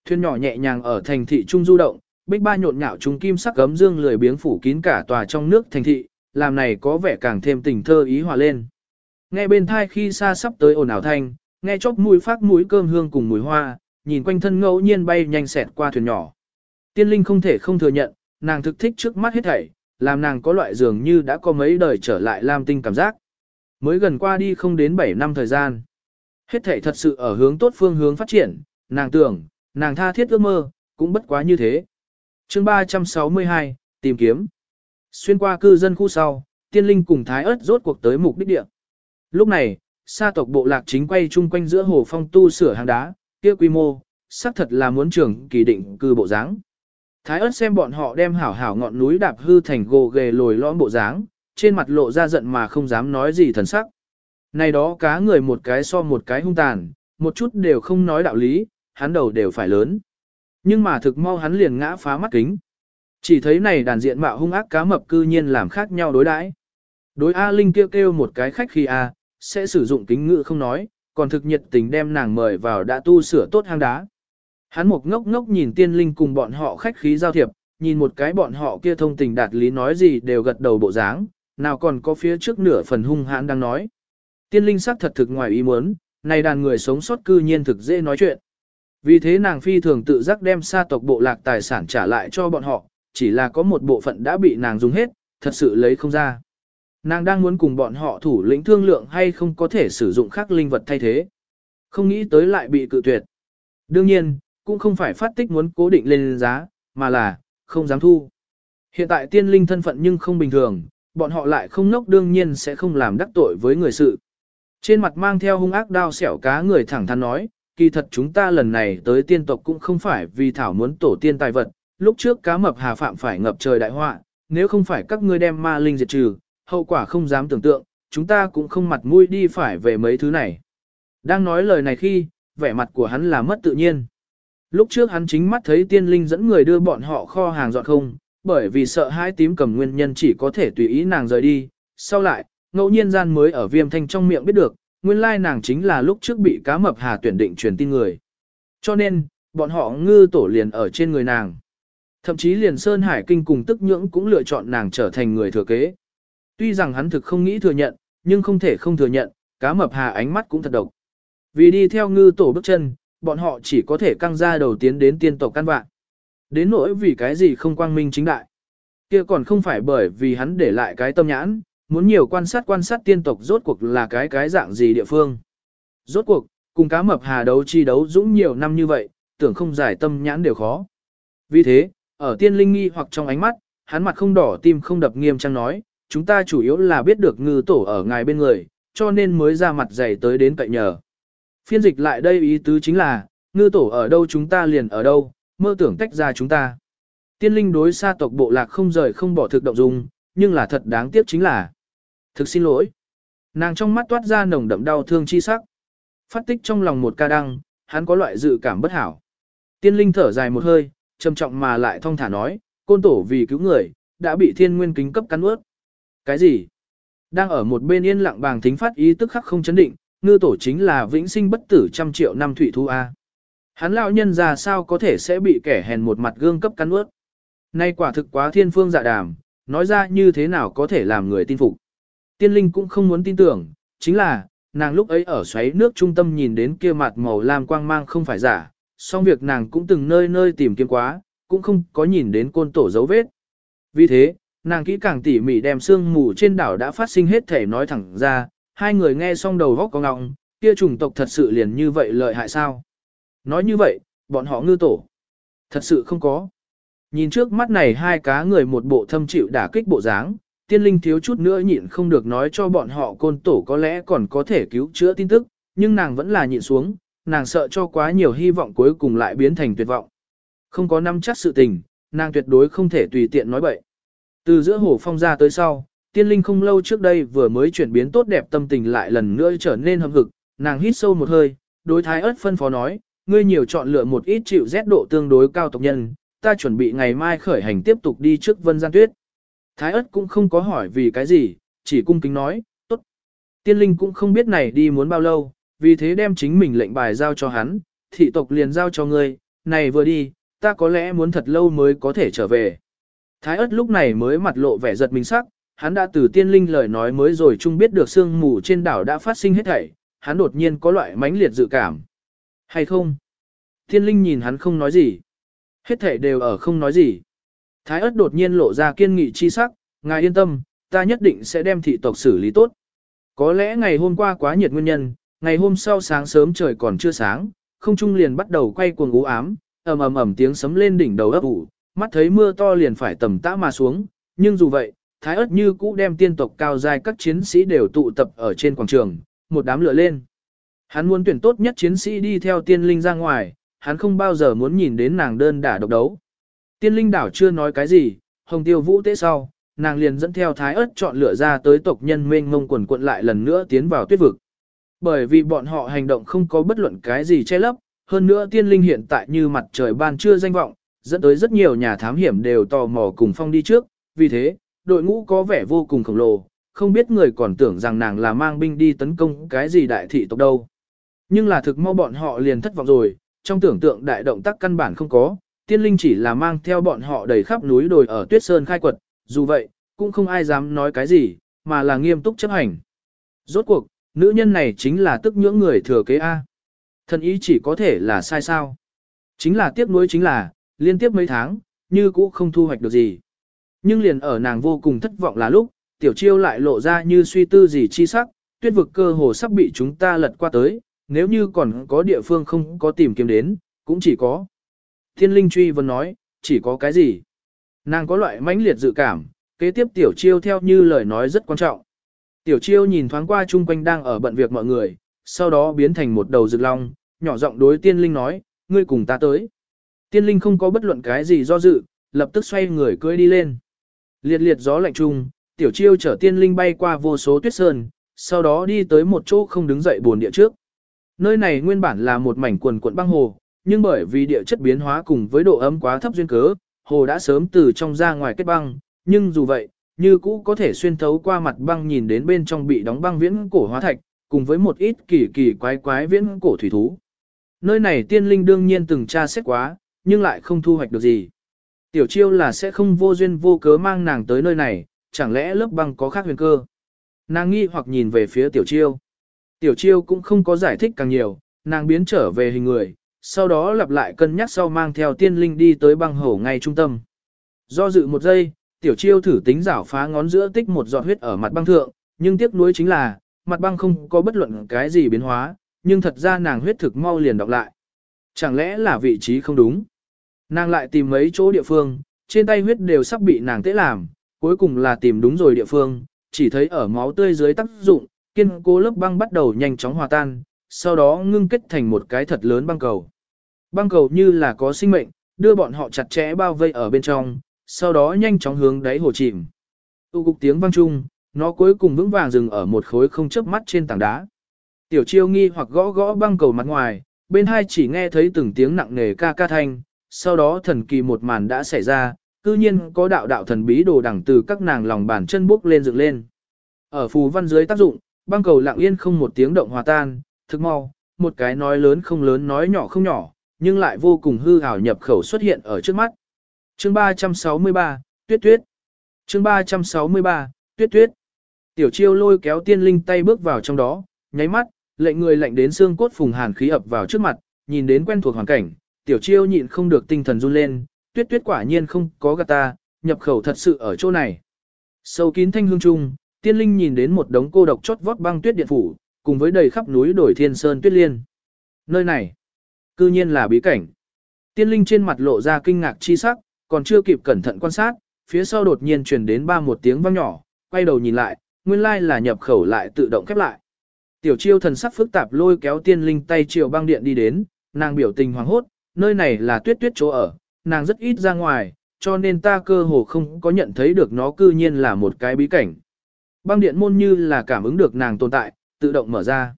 Thuyền nhỏ nhẹ nhàng ở thành thị trung du động, bích ba nhộn nhạo trung kim sắc gấm dương lười biếng phủ kín cả tòa trong nước thành thị, làm này có vẻ càng thêm tình thơ ý hòa lên. Nghe bên thai khi xa sắp tới ồn ào thanh, nghe chóp mùi phát mũi cơm hương cùng mùi hoa, nhìn quanh thân ngẫu nhiên bay nhanh xẹt qua thuyền nhỏ. Tiên linh không thể không thừa nhận, nàng thực thích trước mắt hết thảy, làm nàng có loại dường như đã có mấy đời trở lại lam tinh cảm giác. Mới gần qua đi không đến 7 năm thời gian. Hết thảy thật sự ở hướng tốt phương hướng phát triển, nàng tưởng, nàng tha thiết ước mơ, cũng bất quá như thế. chương 362, tìm kiếm. Xuyên qua cư dân khu sau, tiên linh cùng thái ớt rốt cuộc tới mục đích địa. Lúc này, sa tộc bộ lạc chính quay chung quanh giữa hồ phong tu sửa hàng đá, kia quy mô, xác thật là muốn trưởng kỳ định cư bộ dáng. Thái ớt xem bọn họ đem hảo hảo ngọn núi đạp hư thành gồ ghề lồi lõm bộ dáng, trên mặt lộ ra giận mà không dám nói gì thần sắc. Này đó cá người một cái so một cái hung tàn, một chút đều không nói đạo lý, hắn đầu đều phải lớn. Nhưng mà thực mau hắn liền ngã phá mắt kính. Chỉ thấy này đàn diện mạo hung ác cá mập cư nhiên làm khác nhau đối đãi. Đối A Linh kêu kêu một cái khách khi A, sẽ sử dụng kính ngữ không nói, còn thực nhiệt tình đem nàng mời vào đã tu sửa tốt hang đá. Hắn một ngốc ngốc nhìn tiên linh cùng bọn họ khách khí giao thiệp, nhìn một cái bọn họ kia thông tình đạt lý nói gì đều gật đầu bộ dáng, nào còn có phía trước nửa phần hung hãn đang nói. Tiên linh sắc thật thực ngoài ý muốn, này đàn người sống sót cư nhiên thực dễ nói chuyện. Vì thế nàng phi thường tự giác đem sa tộc bộ lạc tài sản trả lại cho bọn họ, chỉ là có một bộ phận đã bị nàng dùng hết, thật sự lấy không ra. Nàng đang muốn cùng bọn họ thủ lĩnh thương lượng hay không có thể sử dụng khác linh vật thay thế. Không nghĩ tới lại bị cự tuyệt. Đương nhiên, cũng không phải phát tích muốn cố định lên giá, mà là, không dám thu. Hiện tại tiên linh thân phận nhưng không bình thường, bọn họ lại không nốc đương nhiên sẽ không làm đắc tội với người sự. Trên mặt mang theo hung ác đao xẻo cá người thẳng thắn nói, kỳ thật chúng ta lần này tới tiên tộc cũng không phải vì thảo muốn tổ tiên tài vật, lúc trước cá mập hà phạm phải ngập trời đại họa, nếu không phải các ngươi đem ma linh diệt trừ, hậu quả không dám tưởng tượng, chúng ta cũng không mặt mũi đi phải về mấy thứ này. Đang nói lời này khi, vẻ mặt của hắn là mất tự nhiên. Lúc trước hắn chính mắt thấy tiên linh dẫn người đưa bọn họ kho hàng dọn không, bởi vì sợ hai tím cầm nguyên nhân chỉ có thể tùy ý nàng rời đi. Sau lại, ngẫu nhiên gian mới ở viêm thanh trong miệng biết được, nguyên lai nàng chính là lúc trước bị cá mập hà tuyển định truyền tin người. Cho nên, bọn họ ngư tổ liền ở trên người nàng. Thậm chí liền Sơn Hải Kinh cùng tức nhưỡng cũng lựa chọn nàng trở thành người thừa kế. Tuy rằng hắn thực không nghĩ thừa nhận, nhưng không thể không thừa nhận, cá mập hà ánh mắt cũng thật độc. Vì đi theo ngư tổ bước chân, bọn họ chỉ có thể căng ra đầu tiến đến tiên tộc căn vạn. Đến nỗi vì cái gì không quang minh chính đại. kia còn không phải bởi vì hắn để lại cái tâm nhãn, muốn nhiều quan sát quan sát tiên tộc rốt cuộc là cái cái dạng gì địa phương. Rốt cuộc, cùng cá mập hà đấu chi đấu dũng nhiều năm như vậy, tưởng không giải tâm nhãn đều khó. Vì thế, ở tiên linh nghi hoặc trong ánh mắt, hắn mặt không đỏ tim không đập nghiêm trang nói, chúng ta chủ yếu là biết được ngư tổ ở ngài bên người, cho nên mới ra mặt dày tới đến cậy nhờ. Phiên dịch lại đây ý tứ chính là, ngư tổ ở đâu chúng ta liền ở đâu, mơ tưởng tách ra chúng ta. Tiên linh đối xa tộc bộ lạc không rời không bỏ thực động dùng, nhưng là thật đáng tiếc chính là. Thực xin lỗi. Nàng trong mắt toát ra nồng đậm đau thương chi sắc. Phát tích trong lòng một ca đăng, hắn có loại dự cảm bất hảo. Tiên linh thở dài một hơi, trầm trọng mà lại thong thả nói, côn tổ vì cứu người, đã bị thiên nguyên kính cấp cắn ướt. Cái gì? Đang ở một bên yên lặng bàng thính phát ý tức khắc không chấn định, ngư tổ chính là vĩnh sinh bất tử trăm triệu năm thủy thu A. Hắn lão nhân ra sao có thể sẽ bị kẻ hèn một mặt gương cấp cắn ướt. Nay quả thực quá thiên phương dạ đàm, nói ra như thế nào có thể làm người tin phục. Tiên linh cũng không muốn tin tưởng, chính là, nàng lúc ấy ở xoáy nước trung tâm nhìn đến kia mặt màu lam quang mang không phải giả, song việc nàng cũng từng nơi nơi tìm kiếm quá, cũng không có nhìn đến côn tổ dấu vết. Vì thế, nàng kỹ càng tỉ mỉ đem sương mù trên đảo đã phát sinh hết thể nói thẳng ra, hai người nghe xong đầu góc có ngọng, kia chủng tộc thật sự liền như vậy lợi hại sao? Nói như vậy, bọn họ ngư tổ. Thật sự không có. Nhìn trước mắt này hai cá người một bộ thâm chịu đả kích bộ dáng, tiên linh thiếu chút nữa nhịn không được nói cho bọn họ côn tổ có lẽ còn có thể cứu chữa tin tức, nhưng nàng vẫn là nhịn xuống, nàng sợ cho quá nhiều hy vọng cuối cùng lại biến thành tuyệt vọng. Không có năm chắc sự tình, nàng tuyệt đối không thể tùy tiện nói bậy. Từ giữa hồ phong ra tới sau, tiên linh không lâu trước đây vừa mới chuyển biến tốt đẹp tâm tình lại lần nữa trở nên hâm hực, nàng hít sâu một hơi, đối thái ớt phân phó nói, ngươi nhiều chọn lựa một ít chịu rét độ tương đối cao tộc nhân, ta chuẩn bị ngày mai khởi hành tiếp tục đi trước vân gian tuyết. Thái ớt cũng không có hỏi vì cái gì, chỉ cung kính nói, tốt. Tiên linh cũng không biết này đi muốn bao lâu, vì thế đem chính mình lệnh bài giao cho hắn, thị tộc liền giao cho ngươi, này vừa đi, ta có lẽ muốn thật lâu mới có thể trở về. Thái ớt lúc này mới mặt lộ vẻ giật mình sắc, hắn đã từ tiên linh lời nói mới rồi chung biết được sương mù trên đảo đã phát sinh hết thảy, hắn đột nhiên có loại mãnh liệt dự cảm. Hay không? Tiên linh nhìn hắn không nói gì. Hết thảy đều ở không nói gì. Thái ớt đột nhiên lộ ra kiên nghị chi sắc, ngài yên tâm, ta nhất định sẽ đem thị tộc xử lý tốt. Có lẽ ngày hôm qua quá nhiệt nguyên nhân, ngày hôm sau sáng sớm trời còn chưa sáng, không trung liền bắt đầu quay cuồng u ám, ầm ầm ầm tiếng sấm lên đỉnh đầu ấp ủ, mắt thấy mưa to liền phải tầm tã mà xuống, nhưng dù vậy, Thái ớt như cũ đem tiên tộc cao dài các chiến sĩ đều tụ tập ở trên quảng trường, một đám lửa lên. Hắn muốn tuyển tốt nhất chiến sĩ đi theo tiên linh ra ngoài, hắn không bao giờ muốn nhìn đến nàng đơn đả độc đấu. Tiên linh đảo chưa nói cái gì, hồng tiêu vũ tế sau, nàng liền dẫn theo thái ớt chọn lựa ra tới tộc nhân mênh mông quần quận lại lần nữa tiến vào tuyết vực. Bởi vì bọn họ hành động không có bất luận cái gì che lấp, hơn nữa tiên linh hiện tại như mặt trời ban chưa danh vọng, dẫn tới rất nhiều nhà thám hiểm đều tò mò cùng phong đi trước, vì thế, đội ngũ có vẻ vô cùng khổng lồ, không biết người còn tưởng rằng nàng là mang binh đi tấn công cái gì đại thị tộc đâu. Nhưng là thực mau bọn họ liền thất vọng rồi, trong tưởng tượng đại động tác căn bản không có, tiên linh chỉ là mang theo bọn họ đầy khắp núi đồi ở tuyết sơn khai quật, dù vậy, cũng không ai dám nói cái gì, mà là nghiêm túc chấp hành. Rốt cuộc, nữ nhân này chính là tức nhưỡng người thừa kế A. Thân ý chỉ có thể là sai sao. Chính là tiếc nuối chính là, liên tiếp mấy tháng, như cũ không thu hoạch được gì. Nhưng liền ở nàng vô cùng thất vọng là lúc, tiểu chiêu lại lộ ra như suy tư gì chi sắc, tuyết vực cơ hồ sắp bị chúng ta lật qua tới, nếu như còn có địa phương không có tìm kiếm đến, cũng chỉ có. Thiên linh truy vẫn nói, chỉ có cái gì? Nàng có loại mãnh liệt dự cảm, kế tiếp tiểu chiêu theo như lời nói rất quan trọng. Tiểu chiêu nhìn thoáng qua chung quanh đang ở bận việc mọi người, sau đó biến thành một đầu rực long, nhỏ giọng đối tiên linh nói, ngươi cùng ta tới. Tiên linh không có bất luận cái gì do dự, lập tức xoay người cưỡi đi lên. Liệt liệt gió lạnh trung, tiểu chiêu chở tiên linh bay qua vô số tuyết sơn, sau đó đi tới một chỗ không đứng dậy buồn địa trước. Nơi này nguyên bản là một mảnh quần quận băng hồ, nhưng bởi vì địa chất biến hóa cùng với độ ấm quá thấp duyên cớ, hồ đã sớm từ trong ra ngoài kết băng, nhưng dù vậy, như cũ có thể xuyên thấu qua mặt băng nhìn đến bên trong bị đóng băng viễn cổ hóa thạch, cùng với một ít kỳ kỳ quái quái viễn cổ thủy thú. Nơi này tiên linh đương nhiên từng tra xét quá, nhưng lại không thu hoạch được gì. Tiểu chiêu là sẽ không vô duyên vô cớ mang nàng tới nơi này, chẳng lẽ lớp băng có khác huyền cơ. Nàng nghi hoặc nhìn về phía tiểu chiêu. Tiểu chiêu cũng không có giải thích càng nhiều, nàng biến trở về hình người, sau đó lặp lại cân nhắc sau mang theo tiên linh đi tới băng hổ ngay trung tâm. Do dự một giây, tiểu chiêu thử tính rảo phá ngón giữa tích một giọt huyết ở mặt băng thượng, nhưng tiếc nuối chính là, mặt băng không có bất luận cái gì biến hóa, nhưng thật ra nàng huyết thực mau liền đọc lại. Chẳng lẽ là vị trí không đúng? Nàng lại tìm mấy chỗ địa phương, trên tay huyết đều sắp bị nàng tế làm, cuối cùng là tìm đúng rồi địa phương, chỉ thấy ở máu tươi dưới tác dụng, kiên cố lớp băng bắt đầu nhanh chóng hòa tan, sau đó ngưng kết thành một cái thật lớn băng cầu. Băng cầu như là có sinh mệnh, đưa bọn họ chặt chẽ bao vây ở bên trong, sau đó nhanh chóng hướng đáy hồ chìm. Tu cục tiếng vang chung, nó cuối cùng vững vàng dừng ở một khối không chớp mắt trên tảng đá. Tiểu chiêu nghi hoặc gõ gõ băng cầu mặt ngoài, bên hai chỉ nghe thấy từng tiếng nặng nề ca ca thanh, sau đó thần kỳ một màn đã xảy ra, cư nhiên có đạo đạo thần bí đồ đẳng từ các nàng lòng bàn chân bước lên dựng lên. Ở phù văn dưới tác dụng, băng cầu lặng yên không một tiếng động hòa tan, thực mau, một cái nói lớn không lớn nói nhỏ không nhỏ, nhưng lại vô cùng hư ảo nhập khẩu xuất hiện ở trước mắt. Chương 363, Tuyết Tuyết. Chương 363, Tuyết Tuyết. Tiểu Chiêu lôi kéo tiên linh tay bước vào trong đó, nháy mắt, lệnh người lạnh đến xương cốt phùng hàn khí ập vào trước mặt, nhìn đến quen thuộc hoàn cảnh, Tiểu Chiêu nhịn không được tinh thần run lên, Tuyết Tuyết quả nhiên không có gạt ta, nhập khẩu thật sự ở chỗ này. Sâu kín thanh hương trung, tiên linh nhìn đến một đống cô độc chót vót băng tuyết điện phủ, cùng với đầy khắp núi đổi thiên sơn tuyết liên. Nơi này, cư nhiên là bí cảnh. Tiên linh trên mặt lộ ra kinh ngạc chi sắc, còn chưa kịp cẩn thận quan sát, phía sau đột nhiên truyền đến ba một tiếng vang nhỏ, quay đầu nhìn lại, nguyên lai là nhập khẩu lại tự động khép lại. Tiểu chiêu thần sắc phức tạp lôi kéo tiên linh tay chiều băng điện đi đến, nàng biểu tình hoàng hốt, nơi này là tuyết tuyết chỗ ở, nàng rất ít ra ngoài, cho nên ta cơ hồ không có nhận thấy được nó cư nhiên là một cái bí cảnh. Băng điện môn như là cảm ứng được nàng tồn tại, tự động mở ra.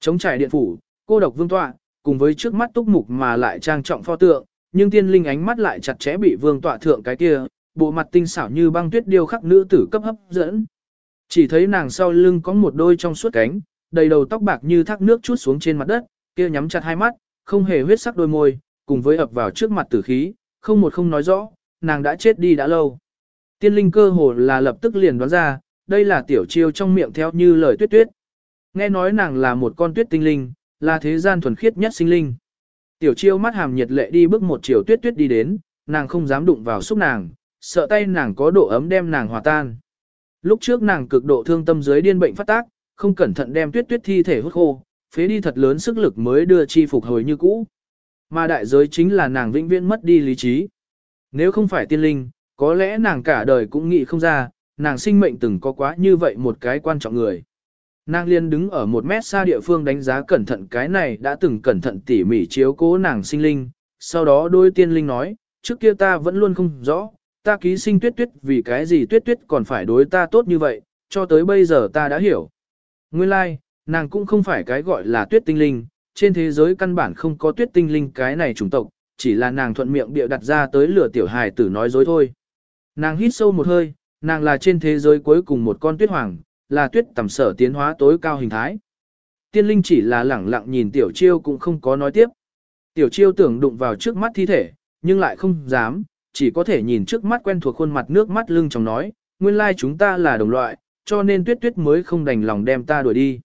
Chống trải điện phủ, cô độc vương tọa, cùng với trước mắt túc mục mà lại trang trọng pho tượng, nhưng tiên linh ánh mắt lại chặt chẽ bị vương tọa thượng cái kia, bộ mặt tinh xảo như băng tuyết điêu khắc nữ tử cấp hấp dẫn. Chỉ thấy nàng sau lưng có một đôi trong suốt cánh, đầy đầu tóc bạc như thác nước chút xuống trên mặt đất, kia nhắm chặt hai mắt, không hề huyết sắc đôi môi, cùng với ập vào trước mặt tử khí, không một không nói rõ, nàng đã chết đi đã lâu. Tiên linh cơ hồ là lập tức liền đoán ra, đây là tiểu chiêu trong miệng theo như lời tuyết tuyết. Nghe nói nàng là một con tuyết tinh linh, là thế gian thuần khiết nhất sinh linh. Tiểu chiêu mắt hàm nhiệt lệ đi bước một chiều tuyết tuyết đi đến, nàng không dám đụng vào xúc nàng, sợ tay nàng có độ ấm đem nàng hòa tan. Lúc trước nàng cực độ thương tâm dưới điên bệnh phát tác, không cẩn thận đem tuyết tuyết thi thể hút khô, phế đi thật lớn sức lực mới đưa chi phục hồi như cũ. Mà đại giới chính là nàng vĩnh viễn mất đi lý trí. Nếu không phải tiên linh, có lẽ nàng cả đời cũng nghĩ không ra, nàng sinh mệnh từng có quá như vậy một cái quan trọng người. Nàng liên đứng ở một mét xa địa phương đánh giá cẩn thận cái này đã từng cẩn thận tỉ mỉ chiếu cố nàng sinh linh, sau đó đôi tiên linh nói, trước kia ta vẫn luôn không rõ, ta ký sinh tuyết tuyết vì cái gì tuyết tuyết còn phải đối ta tốt như vậy, cho tới bây giờ ta đã hiểu. Nguyên lai, like, nàng cũng không phải cái gọi là tuyết tinh linh, trên thế giới căn bản không có tuyết tinh linh cái này chủng tộc, chỉ là nàng thuận miệng bịa đặt ra tới lửa tiểu hài tử nói dối thôi. Nàng hít sâu một hơi, nàng là trên thế giới cuối cùng một con tuyết hoàng, là tuyết tầm sở tiến hóa tối cao hình thái. Tiên linh chỉ là lẳng lặng nhìn tiểu chiêu cũng không có nói tiếp. Tiểu chiêu tưởng đụng vào trước mắt thi thể, nhưng lại không dám, chỉ có thể nhìn trước mắt quen thuộc khuôn mặt nước mắt lưng trong nói, nguyên lai chúng ta là đồng loại, cho nên tuyết tuyết mới không đành lòng đem ta đuổi đi.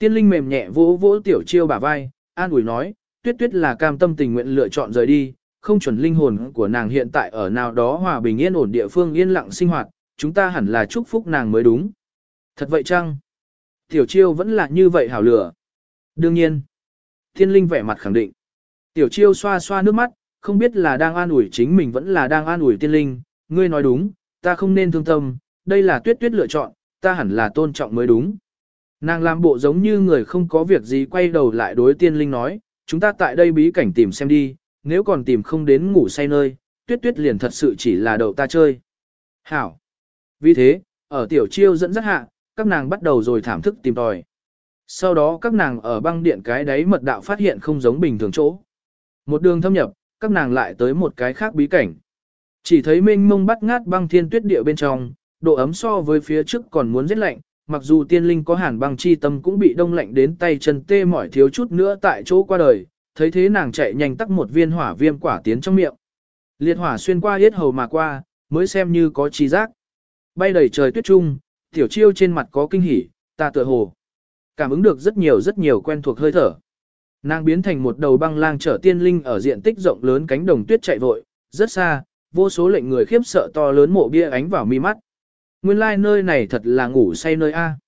Tiên linh mềm nhẹ vỗ vỗ tiểu chiêu bả vai, an ủi nói, tuyết tuyết là cam tâm tình nguyện lựa chọn rời đi, không chuẩn linh hồn của nàng hiện tại ở nào đó hòa bình yên ổn địa phương yên lặng sinh hoạt, chúng ta hẳn là chúc phúc nàng mới đúng. Thật vậy chăng? Tiểu chiêu vẫn là như vậy hảo lửa. Đương nhiên. Thiên linh vẻ mặt khẳng định. Tiểu chiêu xoa xoa nước mắt, không biết là đang an ủi chính mình vẫn là đang an ủi tiên linh. Ngươi nói đúng, ta không nên thương tâm, đây là tuyết tuyết lựa chọn, ta hẳn là tôn trọng mới đúng. Nàng làm bộ giống như người không có việc gì quay đầu lại đối tiên linh nói, chúng ta tại đây bí cảnh tìm xem đi, nếu còn tìm không đến ngủ say nơi, tuyết tuyết liền thật sự chỉ là đầu ta chơi. Hảo. Vì thế, ở tiểu chiêu dẫn dắt hạ, các nàng bắt đầu rồi thảm thức tìm tòi. Sau đó các nàng ở băng điện cái đáy mật đạo phát hiện không giống bình thường chỗ. Một đường thâm nhập, các nàng lại tới một cái khác bí cảnh. Chỉ thấy mênh mông bắt ngát băng thiên tuyết địa bên trong, độ ấm so với phía trước còn muốn rất lạnh, mặc dù tiên linh có hàn băng chi tâm cũng bị đông lạnh đến tay chân tê mỏi thiếu chút nữa tại chỗ qua đời, thấy thế nàng chạy nhanh tắc một viên hỏa viêm quả tiến trong miệng. Liệt hỏa xuyên qua yết hầu mà qua, mới xem như có trí giác. Bay đầy trời tuyết trung, tiểu chiêu trên mặt có kinh hỉ, ta tựa hồ. Cảm ứng được rất nhiều rất nhiều quen thuộc hơi thở. Nàng biến thành một đầu băng lang trở tiên linh ở diện tích rộng lớn cánh đồng tuyết chạy vội, rất xa, vô số lệnh người khiếp sợ to lớn mộ bia ánh vào mi mắt. Nguyên lai like nơi này thật là ngủ say nơi A.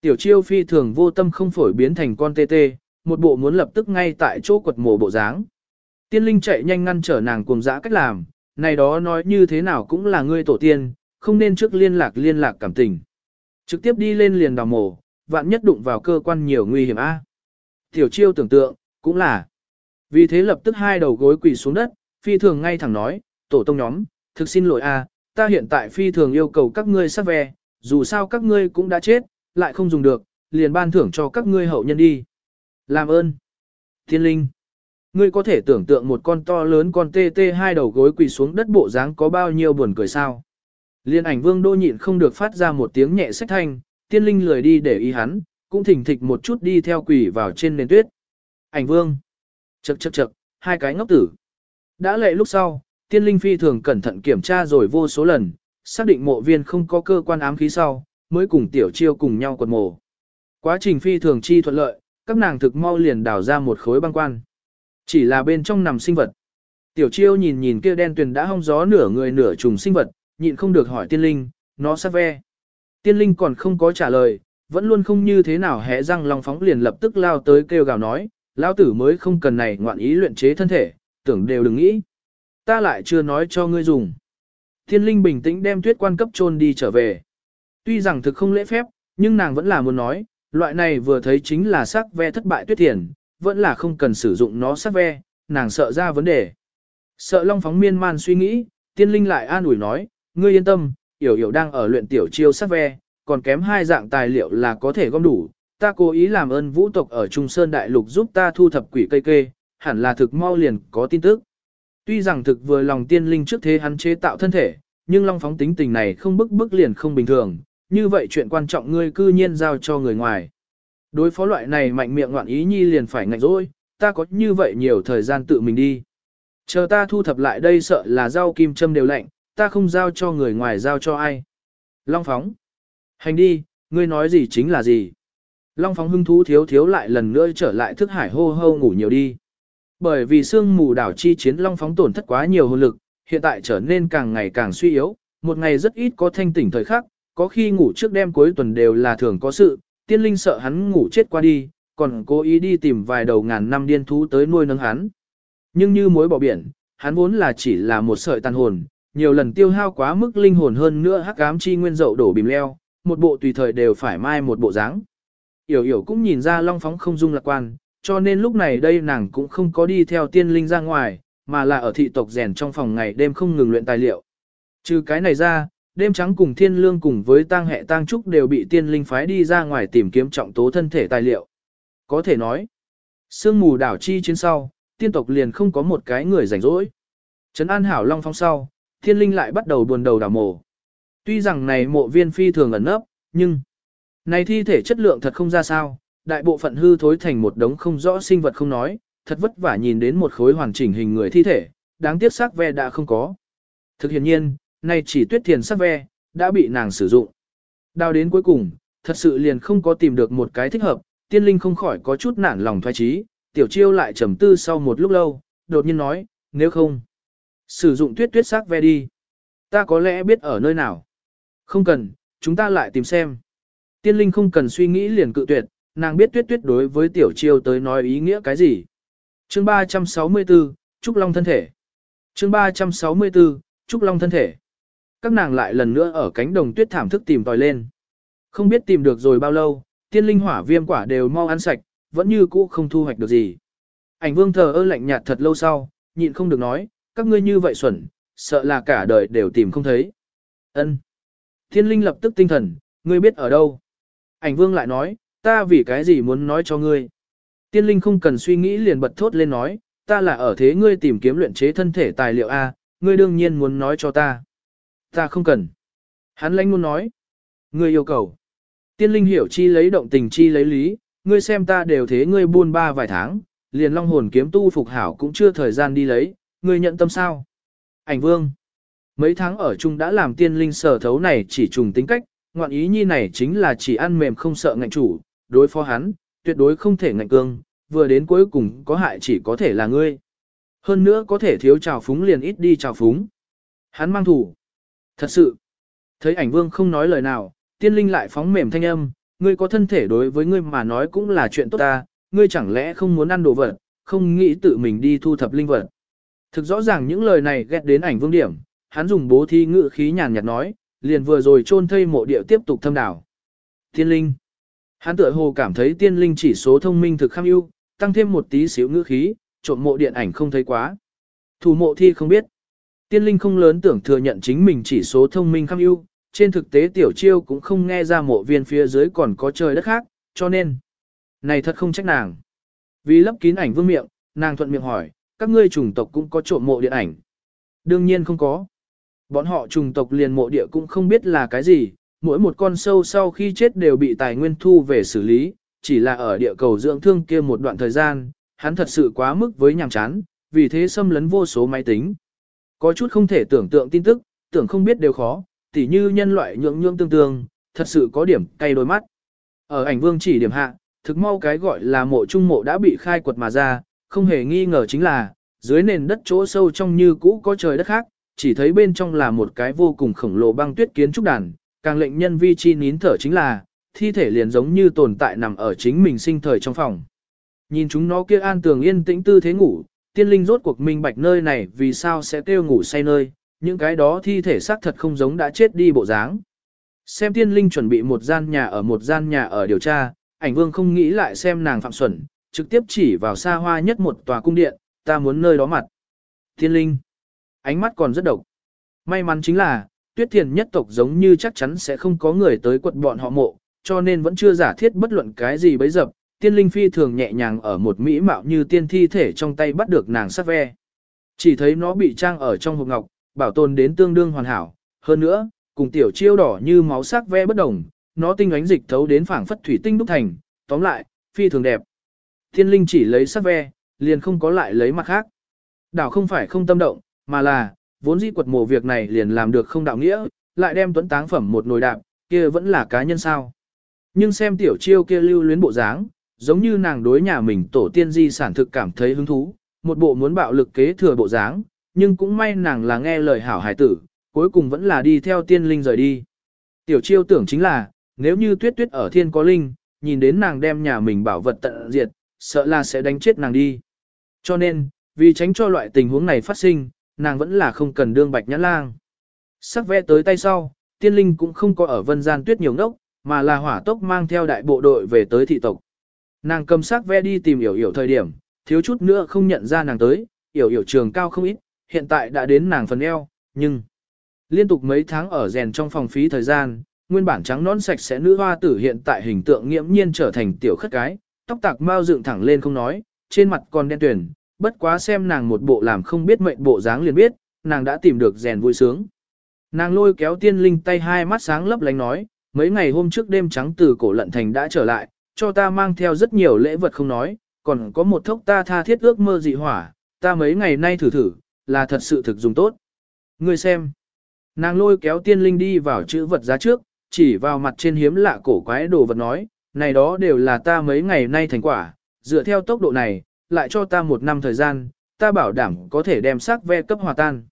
Tiểu chiêu phi thường vô tâm không phổi biến thành con tê tê, một bộ muốn lập tức ngay tại chỗ quật mổ bộ dáng. Tiên linh chạy nhanh ngăn trở nàng cùng dã cách làm, này đó nói như thế nào cũng là ngươi tổ tiên, không nên trước liên lạc liên lạc cảm tình. Trực tiếp đi lên liền đào mổ, vạn nhất đụng vào cơ quan nhiều nguy hiểm a. Tiểu chiêu tưởng tượng, cũng là. Vì thế lập tức hai đầu gối quỳ xuống đất, phi thường ngay thẳng nói, tổ tông nhóm, thực xin lỗi a, ta hiện tại phi thường yêu cầu các ngươi sát ve, dù sao các ngươi cũng đã chết, lại không dùng được, liền ban thưởng cho các ngươi hậu nhân đi. Làm ơn. Thiên linh. Ngươi có thể tưởng tượng một con to lớn con tê tê hai đầu gối quỳ xuống đất bộ dáng có bao nhiêu buồn cười sao. Liên ảnh vương đô nhịn không được phát ra một tiếng nhẹ sách thanh, tiên linh lười đi để ý hắn, cũng thỉnh thịch một chút đi theo quỷ vào trên nền tuyết. Ảnh vương. Chậc chậc chậc, hai cái ngốc tử. Đã lệ lúc sau, tiên linh phi thường cẩn thận kiểm tra rồi vô số lần, xác định mộ viên không có cơ quan ám khí sau, mới cùng tiểu chiêu cùng nhau quật mộ. Quá trình phi thường chi thuận lợi, các nàng thực mau liền đào ra một khối băng quan. Chỉ là bên trong nằm sinh vật. Tiểu chiêu nhìn nhìn kia đen tuyền đã hong gió nửa người nửa trùng sinh vật, nhịn không được hỏi tiên linh, nó sát ve. Tiên linh còn không có trả lời, vẫn luôn không như thế nào hẽ răng lòng phóng liền lập tức lao tới kêu gào nói, lao tử mới không cần này ngoạn ý luyện chế thân thể, tưởng đều đừng nghĩ. Ta lại chưa nói cho ngươi dùng. Thiên linh bình tĩnh đem tuyết quan cấp trôn đi trở về. Tuy rằng thực không lễ phép, nhưng nàng vẫn là muốn nói, loại này vừa thấy chính là sắc ve thất bại tuyết thiền, vẫn là không cần sử dụng nó sắc ve, nàng sợ ra vấn đề. Sợ long phóng miên man suy nghĩ, tiên linh lại an ủi nói, ngươi yên tâm, yểu yểu đang ở luyện tiểu chiêu sắc ve, còn kém hai dạng tài liệu là có thể gom đủ. Ta cố ý làm ơn vũ tộc ở Trung Sơn Đại Lục giúp ta thu thập quỷ cây kê, hẳn là thực mau liền có tin tức. Tuy rằng thực vừa lòng tiên linh trước thế hắn chế tạo thân thể, nhưng long phóng tính tình này không bức bức liền không bình thường, như vậy chuyện quan trọng ngươi cư nhiên giao cho người ngoài. Đối phó loại này mạnh miệng ngoạn ý nhi liền phải ngạnh rồi, ta có như vậy nhiều thời gian tự mình đi. Chờ ta thu thập lại đây sợ là rau kim châm đều lạnh, ta không giao cho người ngoài giao cho ai. Long phóng. Hành đi, ngươi nói gì chính là gì. Long phóng hưng thú thiếu thiếu lại lần nữa trở lại thức hải hô hô ngủ nhiều đi. Bởi vì sương mù đảo chi chiến long phóng tổn thất quá nhiều hồn lực, hiện tại trở nên càng ngày càng suy yếu, một ngày rất ít có thanh tỉnh thời khắc, có khi ngủ trước đêm cuối tuần đều là thường có sự, tiên linh sợ hắn ngủ chết qua đi, còn cố ý đi tìm vài đầu ngàn năm điên thú tới nuôi nấng hắn. Nhưng như mối bỏ biển, hắn vốn là chỉ là một sợi tàn hồn, nhiều lần tiêu hao quá mức linh hồn hơn nữa hắc ám chi nguyên dậu đổ bìm leo, một bộ tùy thời đều phải mai một bộ dáng. Yểu yểu cũng nhìn ra long phóng không dung lạc quan, cho nên lúc này đây nàng cũng không có đi theo tiên linh ra ngoài, mà là ở thị tộc rèn trong phòng ngày đêm không ngừng luyện tài liệu. Trừ cái này ra, đêm trắng cùng thiên lương cùng với tang hệ tang trúc đều bị tiên linh phái đi ra ngoài tìm kiếm trọng tố thân thể tài liệu. Có thể nói, sương mù đảo chi trên sau, tiên tộc liền không có một cái người rảnh rỗi. Trấn an hảo long phong sau, thiên linh lại bắt đầu buồn đầu đảo mồ. Tuy rằng này mộ viên phi thường ẩn nấp, nhưng này thi thể chất lượng thật không ra sao, đại bộ phận hư thối thành một đống không rõ sinh vật không nói, thật vất vả nhìn đến một khối hoàn chỉnh hình người thi thể, đáng tiếc xác ve đã không có. Thực hiện nhiên, nay chỉ tuyết thiền xác ve, đã bị nàng sử dụng. Đào đến cuối cùng, thật sự liền không có tìm được một cái thích hợp, tiên linh không khỏi có chút nản lòng thoái trí, tiểu chiêu lại trầm tư sau một lúc lâu, đột nhiên nói, nếu không, sử dụng tuyết tuyết xác ve đi. Ta có lẽ biết ở nơi nào. Không cần, chúng ta lại tìm xem. Tiên linh không cần suy nghĩ liền cự tuyệt, nàng biết tuyết tuyết đối với tiểu chiêu tới nói ý nghĩa cái gì. Chương 364, Trúc Long thân thể. Chương 364, Trúc Long thân thể. Các nàng lại lần nữa ở cánh đồng tuyết thảm thức tìm tòi lên. Không biết tìm được rồi bao lâu, tiên linh hỏa viêm quả đều mau ăn sạch, vẫn như cũ không thu hoạch được gì. Ảnh vương thờ ơ lạnh nhạt thật lâu sau, nhịn không được nói, các ngươi như vậy xuẩn, sợ là cả đời đều tìm không thấy. Ân. Thiên linh lập tức tinh thần, ngươi biết ở đâu. Ảnh vương lại nói, ta vì cái gì muốn nói cho ngươi. Tiên linh không cần suy nghĩ liền bật thốt lên nói, ta là ở thế ngươi tìm kiếm luyện chế thân thể tài liệu A, ngươi đương nhiên muốn nói cho ta. Ta không cần. Hắn lãnh muốn nói. Ngươi yêu cầu. Tiên linh hiểu chi lấy động tình chi lấy lý, ngươi xem ta đều thế ngươi buôn ba vài tháng, liền long hồn kiếm tu phục hảo cũng chưa thời gian đi lấy, ngươi nhận tâm sao. Ảnh vương. Mấy tháng ở chung đã làm tiên linh sở thấu này chỉ trùng tính cách, ngoạn ý nhi này chính là chỉ ăn mềm không sợ ngạnh chủ, đối phó hắn, tuyệt đối không thể ngạnh cương, vừa đến cuối cùng có hại chỉ có thể là ngươi. Hơn nữa có thể thiếu trào phúng liền ít đi trào phúng. Hắn mang thủ. Thật sự. Thấy ảnh vương không nói lời nào, tiên linh lại phóng mềm thanh âm, ngươi có thân thể đối với ngươi mà nói cũng là chuyện tốt ta, ngươi chẳng lẽ không muốn ăn đồ vật, không nghĩ tự mình đi thu thập linh vật. Thực rõ ràng những lời này ghét đến ảnh vương điểm, hắn dùng bố thi ngự khí nhàn nhạt nói, liền vừa rồi chôn thây mộ địa tiếp tục thâm đảo. Tiên linh. Hắn tựa hồ cảm thấy tiên linh chỉ số thông minh thực kham ưu, tăng thêm một tí xíu ngữ khí, trộm mộ điện ảnh không thấy quá. Thủ mộ thi không biết. Tiên linh không lớn tưởng thừa nhận chính mình chỉ số thông minh kham ưu, trên thực tế tiểu chiêu cũng không nghe ra mộ viên phía dưới còn có trời đất khác, cho nên. Này thật không trách nàng. Vì lấp kín ảnh vương miệng, nàng thuận miệng hỏi, các ngươi chủng tộc cũng có trộm mộ điện ảnh. Đương nhiên không có. Bọn họ trùng tộc liền mộ địa cũng không biết là cái gì, mỗi một con sâu sau khi chết đều bị tài nguyên thu về xử lý, chỉ là ở địa cầu dưỡng thương kia một đoạn thời gian, hắn thật sự quá mức với nhàm chán, vì thế xâm lấn vô số máy tính. Có chút không thể tưởng tượng tin tức, tưởng không biết đều khó, tỉ như nhân loại nhượng nhượng tương tương, thật sự có điểm cay đôi mắt. Ở ảnh vương chỉ điểm hạ, thực mau cái gọi là mộ trung mộ đã bị khai quật mà ra, không hề nghi ngờ chính là, dưới nền đất chỗ sâu trong như cũ có trời đất khác, chỉ thấy bên trong là một cái vô cùng khổng lồ băng tuyết kiến trúc đàn, càng lệnh nhân vi chi nín thở chính là, thi thể liền giống như tồn tại nằm ở chính mình sinh thời trong phòng. Nhìn chúng nó kia an tường yên tĩnh tư thế ngủ, tiên linh rốt cuộc minh bạch nơi này vì sao sẽ kêu ngủ say nơi, những cái đó thi thể xác thật không giống đã chết đi bộ dáng. Xem tiên linh chuẩn bị một gian nhà ở một gian nhà ở điều tra, ảnh vương không nghĩ lại xem nàng phạm xuẩn, trực tiếp chỉ vào xa hoa nhất một tòa cung điện, ta muốn nơi đó mặt. Tiên linh, ánh mắt còn rất độc. May mắn chính là, tuyết thiền nhất tộc giống như chắc chắn sẽ không có người tới quật bọn họ mộ, cho nên vẫn chưa giả thiết bất luận cái gì bấy dập, tiên linh phi thường nhẹ nhàng ở một mỹ mạo như tiên thi thể trong tay bắt được nàng sát ve. Chỉ thấy nó bị trang ở trong hộp ngọc, bảo tồn đến tương đương hoàn hảo, hơn nữa, cùng tiểu chiêu đỏ như máu sắc ve bất đồng, nó tinh ánh dịch thấu đến phảng phất thủy tinh đúc thành, tóm lại, phi thường đẹp. Tiên linh chỉ lấy sắc ve, liền không có lại lấy mặt khác. Đảo không phải không tâm động, mà là, vốn di quật mộ việc này liền làm được không đạo nghĩa, lại đem tuấn táng phẩm một nồi đạp, kia vẫn là cá nhân sao. Nhưng xem tiểu chiêu kia lưu luyến bộ dáng, giống như nàng đối nhà mình tổ tiên di sản thực cảm thấy hứng thú, một bộ muốn bạo lực kế thừa bộ dáng, nhưng cũng may nàng là nghe lời hảo hải tử, cuối cùng vẫn là đi theo tiên linh rời đi. Tiểu chiêu tưởng chính là, nếu như tuyết tuyết ở thiên có linh, nhìn đến nàng đem nhà mình bảo vật tận diệt, sợ là sẽ đánh chết nàng đi. Cho nên, vì tránh cho loại tình huống này phát sinh, nàng vẫn là không cần đương bạch nhãn lang. Sắc vẽ tới tay sau, tiên linh cũng không có ở vân gian tuyết nhiều ngốc, mà là hỏa tốc mang theo đại bộ đội về tới thị tộc. Nàng cầm sắc vẽ đi tìm hiểu hiểu thời điểm, thiếu chút nữa không nhận ra nàng tới, hiểu hiểu trường cao không ít, hiện tại đã đến nàng phần eo, nhưng liên tục mấy tháng ở rèn trong phòng phí thời gian, nguyên bản trắng nón sạch sẽ nữ hoa tử hiện tại hình tượng nghiễm nhiên trở thành tiểu khất cái, tóc tạc mau dựng thẳng lên không nói, trên mặt còn đen tuyển, bất quá xem nàng một bộ làm không biết mệnh bộ dáng liền biết, nàng đã tìm được rèn vui sướng. Nàng lôi kéo tiên linh tay hai mắt sáng lấp lánh nói, mấy ngày hôm trước đêm trắng từ cổ lận thành đã trở lại, cho ta mang theo rất nhiều lễ vật không nói, còn có một thốc ta tha thiết ước mơ dị hỏa, ta mấy ngày nay thử thử, là thật sự thực dùng tốt. Ngươi xem, nàng lôi kéo tiên linh đi vào chữ vật giá trước, chỉ vào mặt trên hiếm lạ cổ quái đồ vật nói, này đó đều là ta mấy ngày nay thành quả, dựa theo tốc độ này, lại cho ta một năm thời gian, ta bảo đảm có thể đem sắc ve cấp hòa tan.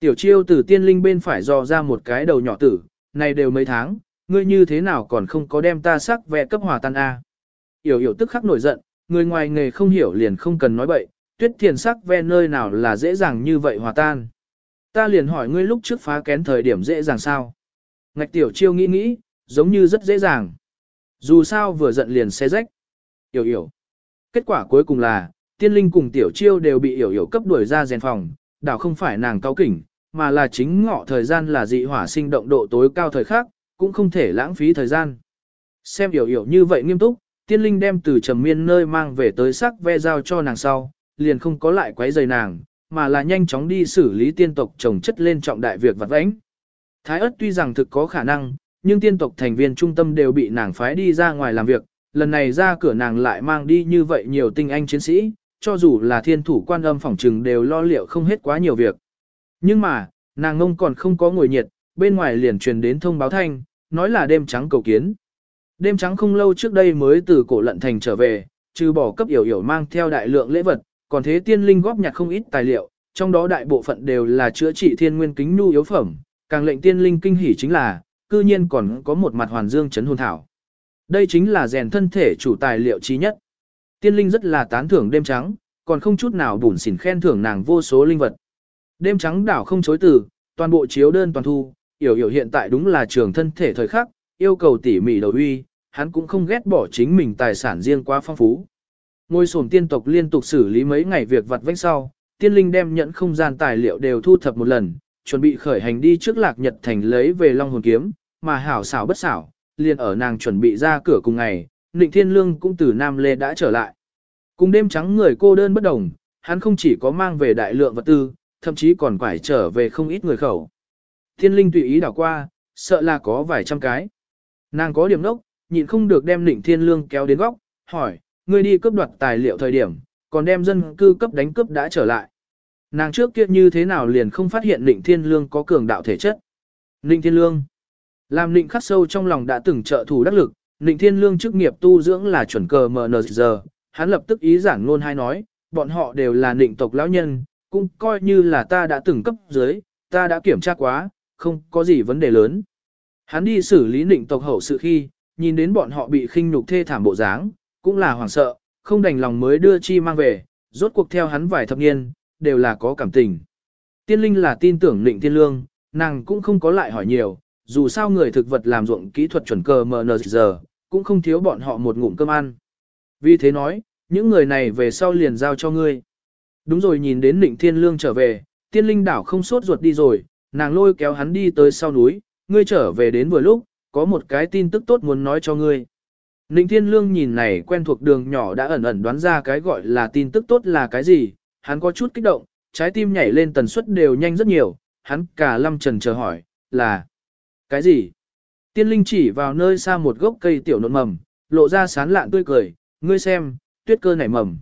Tiểu chiêu từ tiên linh bên phải dò ra một cái đầu nhỏ tử, này đều mấy tháng, ngươi như thế nào còn không có đem ta sắc ve cấp hòa tan a? Yểu yểu tức khắc nổi giận, người ngoài nghề không hiểu liền không cần nói bậy, tuyết thiền sắc ve nơi nào là dễ dàng như vậy hòa tan. Ta liền hỏi ngươi lúc trước phá kén thời điểm dễ dàng sao? Ngạch tiểu chiêu nghĩ nghĩ, giống như rất dễ dàng. Dù sao vừa giận liền xé rách. Yểu yểu. Kết quả cuối cùng là, tiên linh cùng tiểu chiêu đều bị hiểu hiểu cấp đuổi ra rèn phòng, đảo không phải nàng cao kỉnh, mà là chính ngọ thời gian là dị hỏa sinh động độ tối cao thời khắc, cũng không thể lãng phí thời gian. Xem hiểu hiểu như vậy nghiêm túc, tiên linh đem từ trầm miên nơi mang về tới sắc ve giao cho nàng sau, liền không có lại quấy rầy nàng, mà là nhanh chóng đi xử lý tiên tộc trồng chất lên trọng đại việc vặt vãnh. Thái ất tuy rằng thực có khả năng, nhưng tiên tộc thành viên trung tâm đều bị nàng phái đi ra ngoài làm việc, lần này ra cửa nàng lại mang đi như vậy nhiều tinh anh chiến sĩ, cho dù là thiên thủ quan âm phỏng trừng đều lo liệu không hết quá nhiều việc. Nhưng mà, nàng ngông còn không có ngồi nhiệt, bên ngoài liền truyền đến thông báo thanh, nói là đêm trắng cầu kiến. Đêm trắng không lâu trước đây mới từ cổ lận thành trở về, trừ bỏ cấp yểu yểu mang theo đại lượng lễ vật, còn thế tiên linh góp nhặt không ít tài liệu, trong đó đại bộ phận đều là chữa trị thiên nguyên kính nu yếu phẩm, càng lệnh tiên linh kinh hỉ chính là, cư nhiên còn có một mặt hoàn dương chấn hồn thảo. Đây chính là rèn thân thể chủ tài liệu trí nhất. Tiên linh rất là tán thưởng đêm trắng, còn không chút nào bùn xỉn khen thưởng nàng vô số linh vật. Đêm trắng đảo không chối từ, toàn bộ chiếu đơn toàn thu, hiểu hiểu hiện tại đúng là trường thân thể thời khắc, yêu cầu tỉ mỉ đầu uy, hắn cũng không ghét bỏ chính mình tài sản riêng quá phong phú. Ngôi sổm tiên tộc liên tục xử lý mấy ngày việc vặt vách sau, tiên linh đem nhận không gian tài liệu đều thu thập một lần, chuẩn bị khởi hành đi trước lạc nhật thành lấy về long hồn kiếm, mà hảo xảo bất xảo, liền ở nàng chuẩn bị ra cửa cùng ngày, Nịnh Thiên Lương cũng từ Nam Lê đã trở lại. Cùng đêm trắng người cô đơn bất đồng, hắn không chỉ có mang về đại lượng vật tư, thậm chí còn phải trở về không ít người khẩu. Thiên Linh tùy ý đảo qua, sợ là có vài trăm cái. Nàng có điểm nốc, nhịn không được đem Nịnh Thiên Lương kéo đến góc, hỏi, ngươi đi cướp đoạt tài liệu thời điểm, còn đem dân cư cấp đánh cướp đã trở lại. Nàng trước kia như thế nào liền không phát hiện Nịnh Thiên Lương có cường đạo thể chất. Nịnh Thiên Lương. Làm Nịnh khắc sâu trong lòng đã từng trợ thủ đắc lực, Nịnh Thiên Lương chức nghiệp tu dưỡng là chuẩn cờ MNZ, hắn lập tức ý giảng luôn hai nói, bọn họ đều là Nịnh tộc lão nhân, cũng coi như là ta đã từng cấp dưới, ta đã kiểm tra quá, không có gì vấn đề lớn. Hắn đi xử lý Nịnh tộc hậu sự khi, nhìn đến bọn họ bị khinh nhục thê thảm bộ dáng, cũng là hoảng sợ, không đành lòng mới đưa chi mang về, rốt cuộc theo hắn vài thập niên, đều là có cảm tình. Tiên linh là tin tưởng Nịnh Thiên Lương, nàng cũng không có lại hỏi nhiều, dù sao người thực vật làm ruộng kỹ thuật chuẩn cờ MNZ, cũng không thiếu bọn họ một ngụm cơm ăn. Vì thế nói, những người này về sau liền giao cho ngươi. Đúng rồi nhìn đến Nịnh Thiên Lương trở về, tiên linh đảo không sốt ruột đi rồi, nàng lôi kéo hắn đi tới sau núi, ngươi trở về đến vừa lúc, có một cái tin tức tốt muốn nói cho ngươi. Nịnh Thiên Lương nhìn này quen thuộc đường nhỏ đã ẩn ẩn đoán ra cái gọi là tin tức tốt là cái gì, hắn có chút kích động, trái tim nhảy lên tần suất đều nhanh rất nhiều, hắn cả lâm trần chờ hỏi, là cái gì? Tiên linh chỉ vào nơi xa một gốc cây tiểu nộn mầm, lộ ra sán lạn tươi cười, ngươi xem, tuyết cơ nảy mầm.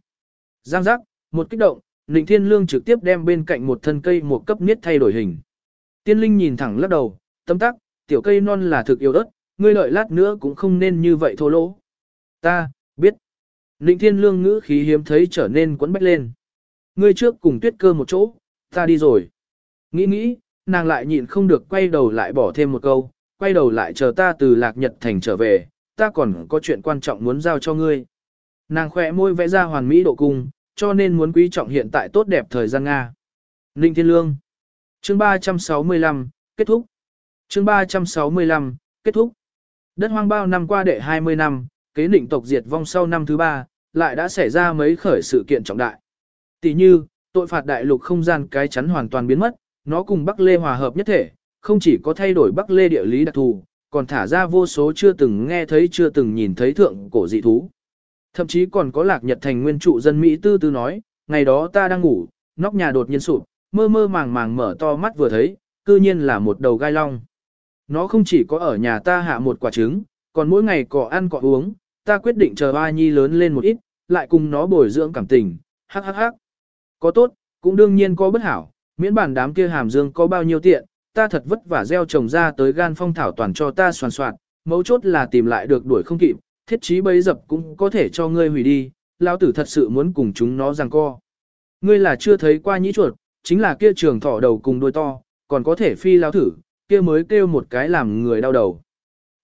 Giang giác, một kích động, Nịnh Thiên Lương trực tiếp đem bên cạnh một thân cây một cấp niết thay đổi hình. Tiên linh nhìn thẳng lắc đầu, tâm tắc, tiểu cây non là thực yêu đất, ngươi lợi lát nữa cũng không nên như vậy thô lỗ. Ta, biết. Nịnh Thiên Lương ngữ khí hiếm thấy trở nên quấn bách lên. Ngươi trước cùng tuyết cơ một chỗ, ta đi rồi. Nghĩ nghĩ, nàng lại nhịn không được quay đầu lại bỏ thêm một câu, quay đầu lại chờ ta từ lạc nhật thành trở về, ta còn có chuyện quan trọng muốn giao cho ngươi. Nàng khỏe môi vẽ ra hoàn mỹ độ cung, cho nên muốn quý trọng hiện tại tốt đẹp thời gian Nga. Ninh Thiên Lương Chương 365, kết thúc. Chương 365, kết thúc. Đất hoang bao năm qua đệ 20 năm, kế định tộc diệt vong sau năm thứ ba, lại đã xảy ra mấy khởi sự kiện trọng đại. Tỷ như, tội phạt đại lục không gian cái chắn hoàn toàn biến mất, nó cùng Bắc Lê hòa hợp nhất thể, không chỉ có thay đổi Bắc Lê địa lý đặc thù, còn thả ra vô số chưa từng nghe thấy chưa từng nhìn thấy thượng cổ dị thú. Thậm chí còn có lạc nhật thành nguyên trụ dân Mỹ tư tư nói, ngày đó ta đang ngủ, nóc nhà đột nhiên sụp, mơ mơ màng màng mở to mắt vừa thấy, cư nhiên là một đầu gai long. Nó không chỉ có ở nhà ta hạ một quả trứng, còn mỗi ngày cọ ăn cọ uống, ta quyết định chờ ba nhi lớn lên một ít, lại cùng nó bồi dưỡng cảm tình, hắc hắc hắc. Có tốt, cũng đương nhiên có bất hảo, miễn bản đám kia hàm dương có bao nhiêu tiện, ta thật vất vả gieo trồng ra tới gan phong thảo toàn cho ta soàn soạn, mấu chốt là tìm lại được đuổi không kịp, thiết trí bấy dập cũng có thể cho ngươi hủy đi, lão tử thật sự muốn cùng chúng nó giằng co. Ngươi là chưa thấy qua nhĩ chuột, chính là kia trường thỏ đầu cùng đuôi to, còn có thể phi lão thử, kia mới kêu một cái làm người đau đầu.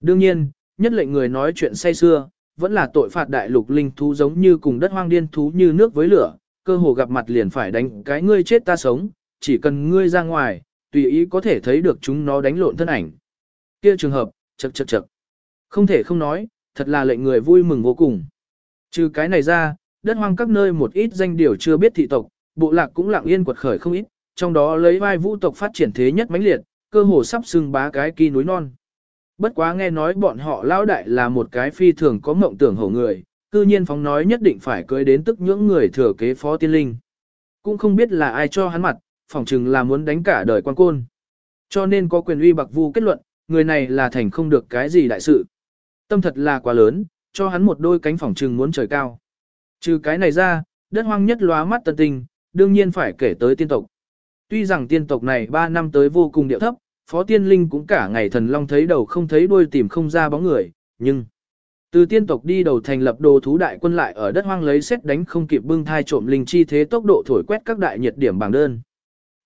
Đương nhiên, nhất lệnh người nói chuyện say xưa, vẫn là tội phạt đại lục linh thú giống như cùng đất hoang điên thú như nước với lửa, cơ hồ gặp mặt liền phải đánh cái ngươi chết ta sống, chỉ cần ngươi ra ngoài, tùy ý có thể thấy được chúng nó đánh lộn thân ảnh. Kia trường hợp, chậc chậc chậc. Không thể không nói, thật là lệnh người vui mừng vô cùng. Trừ cái này ra, đất hoang các nơi một ít danh điều chưa biết thị tộc, bộ lạc cũng lặng yên quật khởi không ít, trong đó lấy vai vũ tộc phát triển thế nhất mãnh liệt, cơ hồ sắp xưng bá cái kỳ núi non. Bất quá nghe nói bọn họ lão đại là một cái phi thường có mộng tưởng hổ người, cư nhiên phóng nói nhất định phải cưới đến tức những người thừa kế phó tiên linh. Cũng không biết là ai cho hắn mặt, phỏng chừng là muốn đánh cả đời quan côn. Cho nên có quyền uy bạc vu kết luận, người này là thành không được cái gì đại sự. Tâm thật là quá lớn, cho hắn một đôi cánh phỏng chừng muốn trời cao. Trừ cái này ra, đất hoang nhất lóa mắt tân tình, đương nhiên phải kể tới tiên tộc. Tuy rằng tiên tộc này 3 năm tới vô cùng điệu thấp, phó tiên linh cũng cả ngày thần long thấy đầu không thấy đuôi tìm không ra bóng người, nhưng... Từ tiên tộc đi đầu thành lập đồ thú đại quân lại ở đất hoang lấy xét đánh không kịp bưng thai trộm linh chi thế tốc độ thổi quét các đại nhiệt điểm bảng đơn.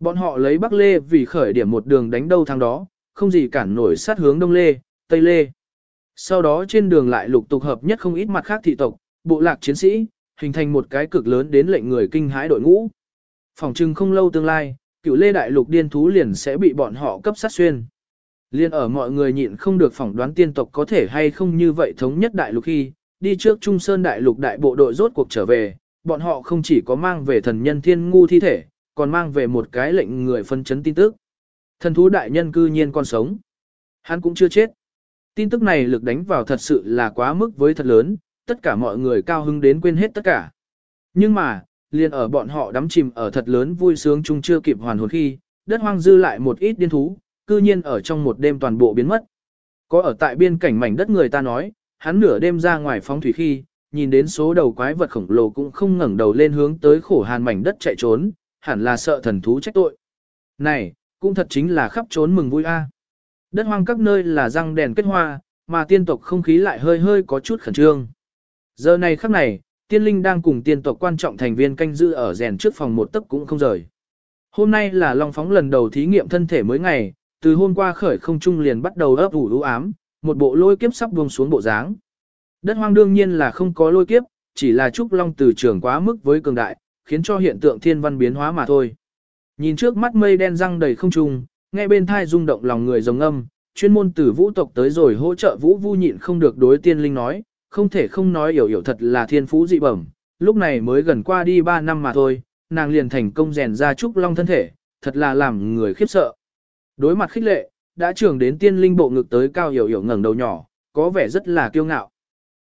Bọn họ lấy Bắc Lê vì khởi điểm một đường đánh đâu thang đó, không gì cản nổi sát hướng Đông Lê, Tây Lê. Sau đó trên đường lại lục tục hợp nhất không ít mặt khác thị tộc, bộ lạc chiến sĩ, hình thành một cái cực lớn đến lệnh người kinh hãi đội ngũ. Phòng trưng không lâu tương lai, cựu lê đại lục điên thú liền sẽ bị bọn họ cấp sát xuyên. Liên ở mọi người nhịn không được phỏng đoán tiên tộc có thể hay không như vậy thống nhất đại lục khi, đi trước Trung Sơn đại lục đại bộ đội rốt cuộc trở về, bọn họ không chỉ có mang về thần nhân thiên ngu thi thể, còn mang về một cái lệnh người phân chấn tin tức. Thần thú đại nhân cư nhiên còn sống. Hắn cũng chưa chết. Tin tức này lực đánh vào thật sự là quá mức với thật lớn, tất cả mọi người cao hứng đến quên hết tất cả. Nhưng mà, liền ở bọn họ đắm chìm ở thật lớn vui sướng chung chưa kịp hoàn hồn khi, đất hoang dư lại một ít điên thú, cư nhiên ở trong một đêm toàn bộ biến mất. Có ở tại biên cảnh mảnh đất người ta nói, hắn nửa đêm ra ngoài phóng thủy khi, nhìn đến số đầu quái vật khổng lồ cũng không ngẩng đầu lên hướng tới khổ hàn mảnh đất chạy trốn, hẳn là sợ thần thú trách tội. Này, cũng thật chính là khắp trốn mừng vui a. Đất hoang các nơi là răng đèn kết hoa, mà tiên tộc không khí lại hơi hơi có chút khẩn trương. Giờ này khắc này, tiên linh đang cùng tiên tộc quan trọng thành viên canh giữ ở rèn trước phòng một tấc cũng không rời. Hôm nay là Long Phóng lần đầu thí nghiệm thân thể mới ngày, từ hôm qua khởi không trung liền bắt đầu ấp ủ u ám, một bộ lôi kiếp sắp buông xuống bộ dáng. Đất hoang đương nhiên là không có lôi kiếp, chỉ là trúc long từ trường quá mức với cường đại, khiến cho hiện tượng thiên văn biến hóa mà thôi. Nhìn trước mắt mây đen răng đầy không trung, nghe bên thai rung động lòng người rồng âm, chuyên môn từ vũ tộc tới rồi hỗ trợ vũ vu nhịn không được đối tiên linh nói, không thể không nói hiểu hiểu thật là thiên phú dị bẩm, lúc này mới gần qua đi 3 năm mà thôi, nàng liền thành công rèn ra trúc long thân thể, thật là làm người khiếp sợ. Đối mặt khích lệ, đã trưởng đến tiên linh bộ ngực tới cao hiểu hiểu ngẩng đầu nhỏ, có vẻ rất là kiêu ngạo.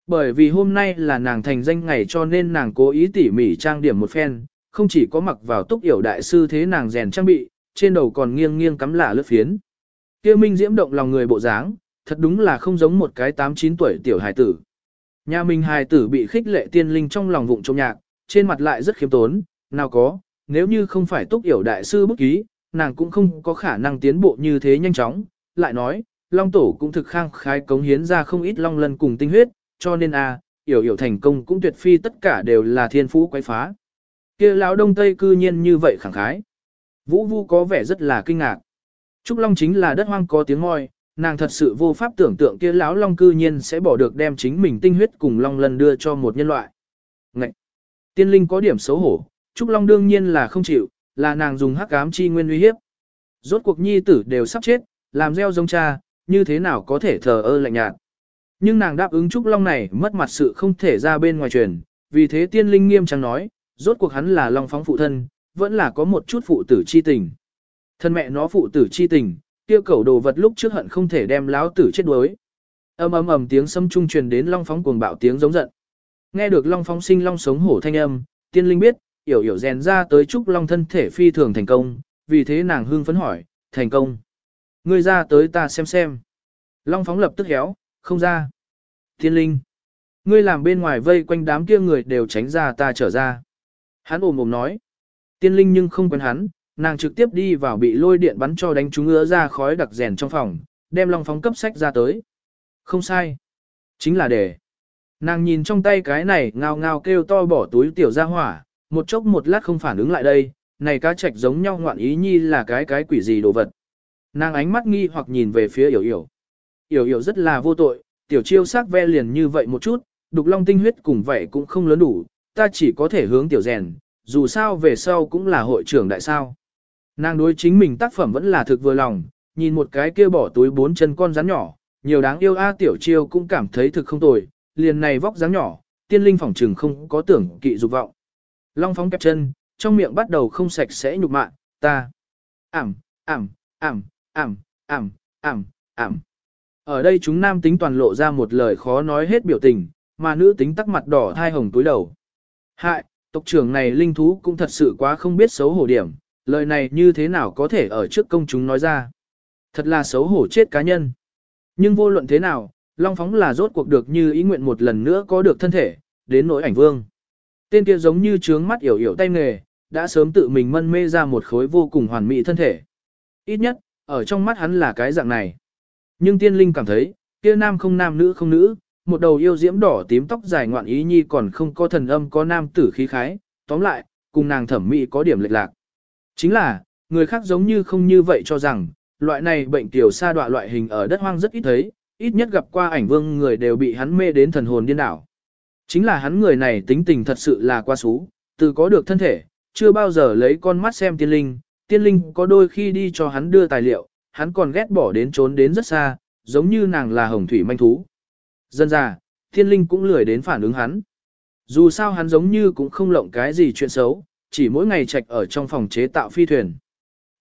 Bởi vì hôm nay là nàng thành danh ngày cho nên nàng cố ý tỉ mỉ trang điểm một phen, không chỉ có mặc vào túc yểu đại sư thế nàng rèn trang bị, trên đầu còn nghiêng nghiêng cắm lả lướt phiến. Kia minh diễm động lòng người bộ dáng, thật đúng là không giống một cái 8-9 tuổi tiểu hài tử. Nhà mình hài tử bị khích lệ tiên linh trong lòng vụng trông nhạc, trên mặt lại rất khiêm tốn, nào có, nếu như không phải túc yểu đại sư bút ký, nàng cũng không có khả năng tiến bộ như thế nhanh chóng, lại nói, Long Tổ cũng thực khang khai cống hiến ra không ít long lân cùng tinh huyết, cho nên a, à, hiểu hiểu thành công cũng tuyệt phi tất cả đều là thiên phú quái phá. Kia lão đông tây cư nhiên như vậy khẳng khái. Vũ Vu có vẻ rất là kinh ngạc. Trúc Long chính là đất hoang có tiếng ngoi, nàng thật sự vô pháp tưởng tượng kia lão long cư nhiên sẽ bỏ được đem chính mình tinh huyết cùng long lần đưa cho một nhân loại. Ngậy! Tiên linh có điểm xấu hổ, Trúc Long đương nhiên là không chịu, là nàng dùng hắc ám chi nguyên uy hiếp. Rốt cuộc nhi tử đều sắp chết, làm gieo giống cha, như thế nào có thể thờ ơ lạnh nhạt. Nhưng nàng đáp ứng Trúc Long này mất mặt sự không thể ra bên ngoài truyền, vì thế tiên linh nghiêm trang nói, rốt cuộc hắn là Long phóng phụ thân, vẫn là có một chút phụ tử chi tình. Thân mẹ nó phụ tử chi tình, tiêu cầu đồ vật lúc trước hận không thể đem láo tử chết đuối. Ầm ầm ầm tiếng sấm trung truyền đến Long phóng cuồng bạo tiếng giống giận. Nghe được Long phóng sinh Long sống hổ thanh âm, tiên linh biết, yểu yểu rèn ra tới Trúc Long thân thể phi thường thành công, vì thế nàng hưng phấn hỏi, thành công. Ngươi ra tới ta xem xem. Long phóng lập tức héo, không ra. Thiên linh. Ngươi làm bên ngoài vây quanh đám kia người đều tránh ra ta trở ra. Hắn ồm ồm nói. Tiên linh nhưng không quen hắn, nàng trực tiếp đi vào bị lôi điện bắn cho đánh trúng ứa ra khói đặc rèn trong phòng, đem long phóng cấp sách ra tới. Không sai. Chính là để. Nàng nhìn trong tay cái này ngao ngao kêu to bỏ túi tiểu ra hỏa, một chốc một lát không phản ứng lại đây, này cá trạch giống nhau ngoạn ý nhi là cái cái quỷ gì đồ vật. Nàng ánh mắt nghi hoặc nhìn về phía hiểu hiểu. Hiểu hiểu rất là vô tội, tiểu chiêu sắc ve liền như vậy một chút, đục long tinh huyết cùng vậy cũng không lớn đủ, ta chỉ có thể hướng tiểu rèn, dù sao về sau cũng là hội trưởng đại sao. Nàng đối chính mình tác phẩm vẫn là thực vừa lòng, nhìn một cái kia bỏ túi bốn chân con rắn nhỏ, nhiều đáng yêu a tiểu chiêu cũng cảm thấy thực không tồi, liền này vóc dáng nhỏ, tiên linh phỏng trừng không có tưởng kỵ dục vọng. Long phóng kẹp chân, trong miệng bắt đầu không sạch sẽ nhục mạ, ta. Ảm, ảm, ảm, ảm, ảm, ảm, ảm. Ở đây chúng nam tính toàn lộ ra một lời khó nói hết biểu tình, mà nữ tính tắc mặt đỏ thai hồng túi đầu. Hại, tộc trưởng này linh thú cũng thật sự quá không biết xấu hổ điểm, lời này như thế nào có thể ở trước công chúng nói ra. Thật là xấu hổ chết cá nhân. Nhưng vô luận thế nào, Long Phóng là rốt cuộc được như ý nguyện một lần nữa có được thân thể, đến nỗi ảnh vương. Tên kia giống như trướng mắt yểu yểu tay nghề, đã sớm tự mình mân mê ra một khối vô cùng hoàn mỹ thân thể. Ít nhất, ở trong mắt hắn là cái dạng này. Nhưng tiên linh cảm thấy, kia nam không nam nữ không nữ, một đầu yêu diễm đỏ tím tóc dài ngoạn ý nhi còn không có thần âm có nam tử khí khái, tóm lại, cùng nàng thẩm mỹ có điểm lệch lạc. Chính là, người khác giống như không như vậy cho rằng, loại này bệnh tiểu sa đọa loại hình ở đất hoang rất ít thấy, ít nhất gặp qua ảnh vương người đều bị hắn mê đến thần hồn điên đảo. Chính là hắn người này tính tình thật sự là qua xú, từ có được thân thể, chưa bao giờ lấy con mắt xem tiên linh, tiên linh có đôi khi đi cho hắn đưa tài liệu, hắn còn ghét bỏ đến trốn đến rất xa, giống như nàng là hồng thủy manh thú. Dân già, thiên linh cũng lười đến phản ứng hắn. Dù sao hắn giống như cũng không lộng cái gì chuyện xấu, chỉ mỗi ngày trạch ở trong phòng chế tạo phi thuyền.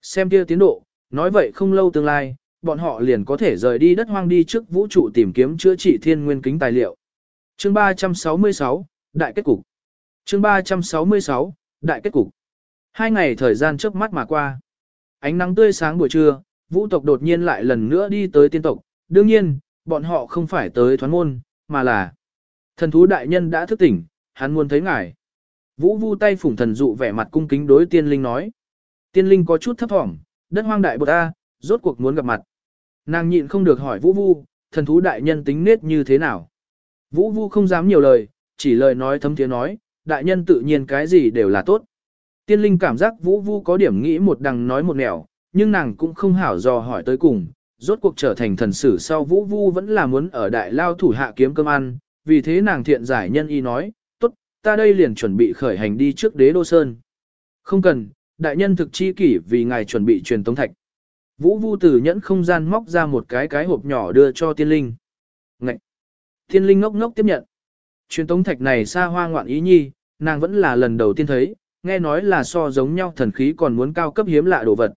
Xem kia tiến độ, nói vậy không lâu tương lai, bọn họ liền có thể rời đi đất hoang đi trước vũ trụ tìm kiếm chữa trị thiên nguyên kính tài liệu. Chương 366, Đại kết cục. Chương 366, Đại kết cục. Hai ngày thời gian trước mắt mà qua. Ánh nắng tươi sáng buổi trưa, vũ tộc đột nhiên lại lần nữa đi tới tiên tộc. Đương nhiên, bọn họ không phải tới thoán môn, mà là thần thú đại nhân đã thức tỉnh, hắn muốn thấy ngài. Vũ vu tay phủng thần dụ vẻ mặt cung kính đối tiên linh nói. Tiên linh có chút thấp thỏm, đất hoang đại bột A, rốt cuộc muốn gặp mặt. Nàng nhịn không được hỏi vũ vu, thần thú đại nhân tính nết như thế nào. Vũ vu không dám nhiều lời, chỉ lời nói thấm tiếng nói, đại nhân tự nhiên cái gì đều là tốt. Tiên linh cảm giác vũ vu có điểm nghĩ một đằng nói một nẻo, nhưng nàng cũng không hảo dò hỏi tới cùng. Rốt cuộc trở thành thần sử sau vũ vu vẫn là muốn ở đại lao thủ hạ kiếm cơm ăn, vì thế nàng thiện giải nhân y nói, tốt, ta đây liền chuẩn bị khởi hành đi trước đế đô sơn. Không cần, đại nhân thực chi kỷ vì ngài chuẩn bị truyền tống thạch. Vũ vu tử nhẫn không gian móc ra một cái cái hộp nhỏ đưa cho tiên linh. Ngậy! Tiên linh ngốc ngốc tiếp nhận. Truyền tống thạch này xa hoa ngoạn ý nhi, nàng vẫn là lần đầu tiên thấy, nghe nói là so giống nhau thần khí còn muốn cao cấp hiếm lạ đồ vật.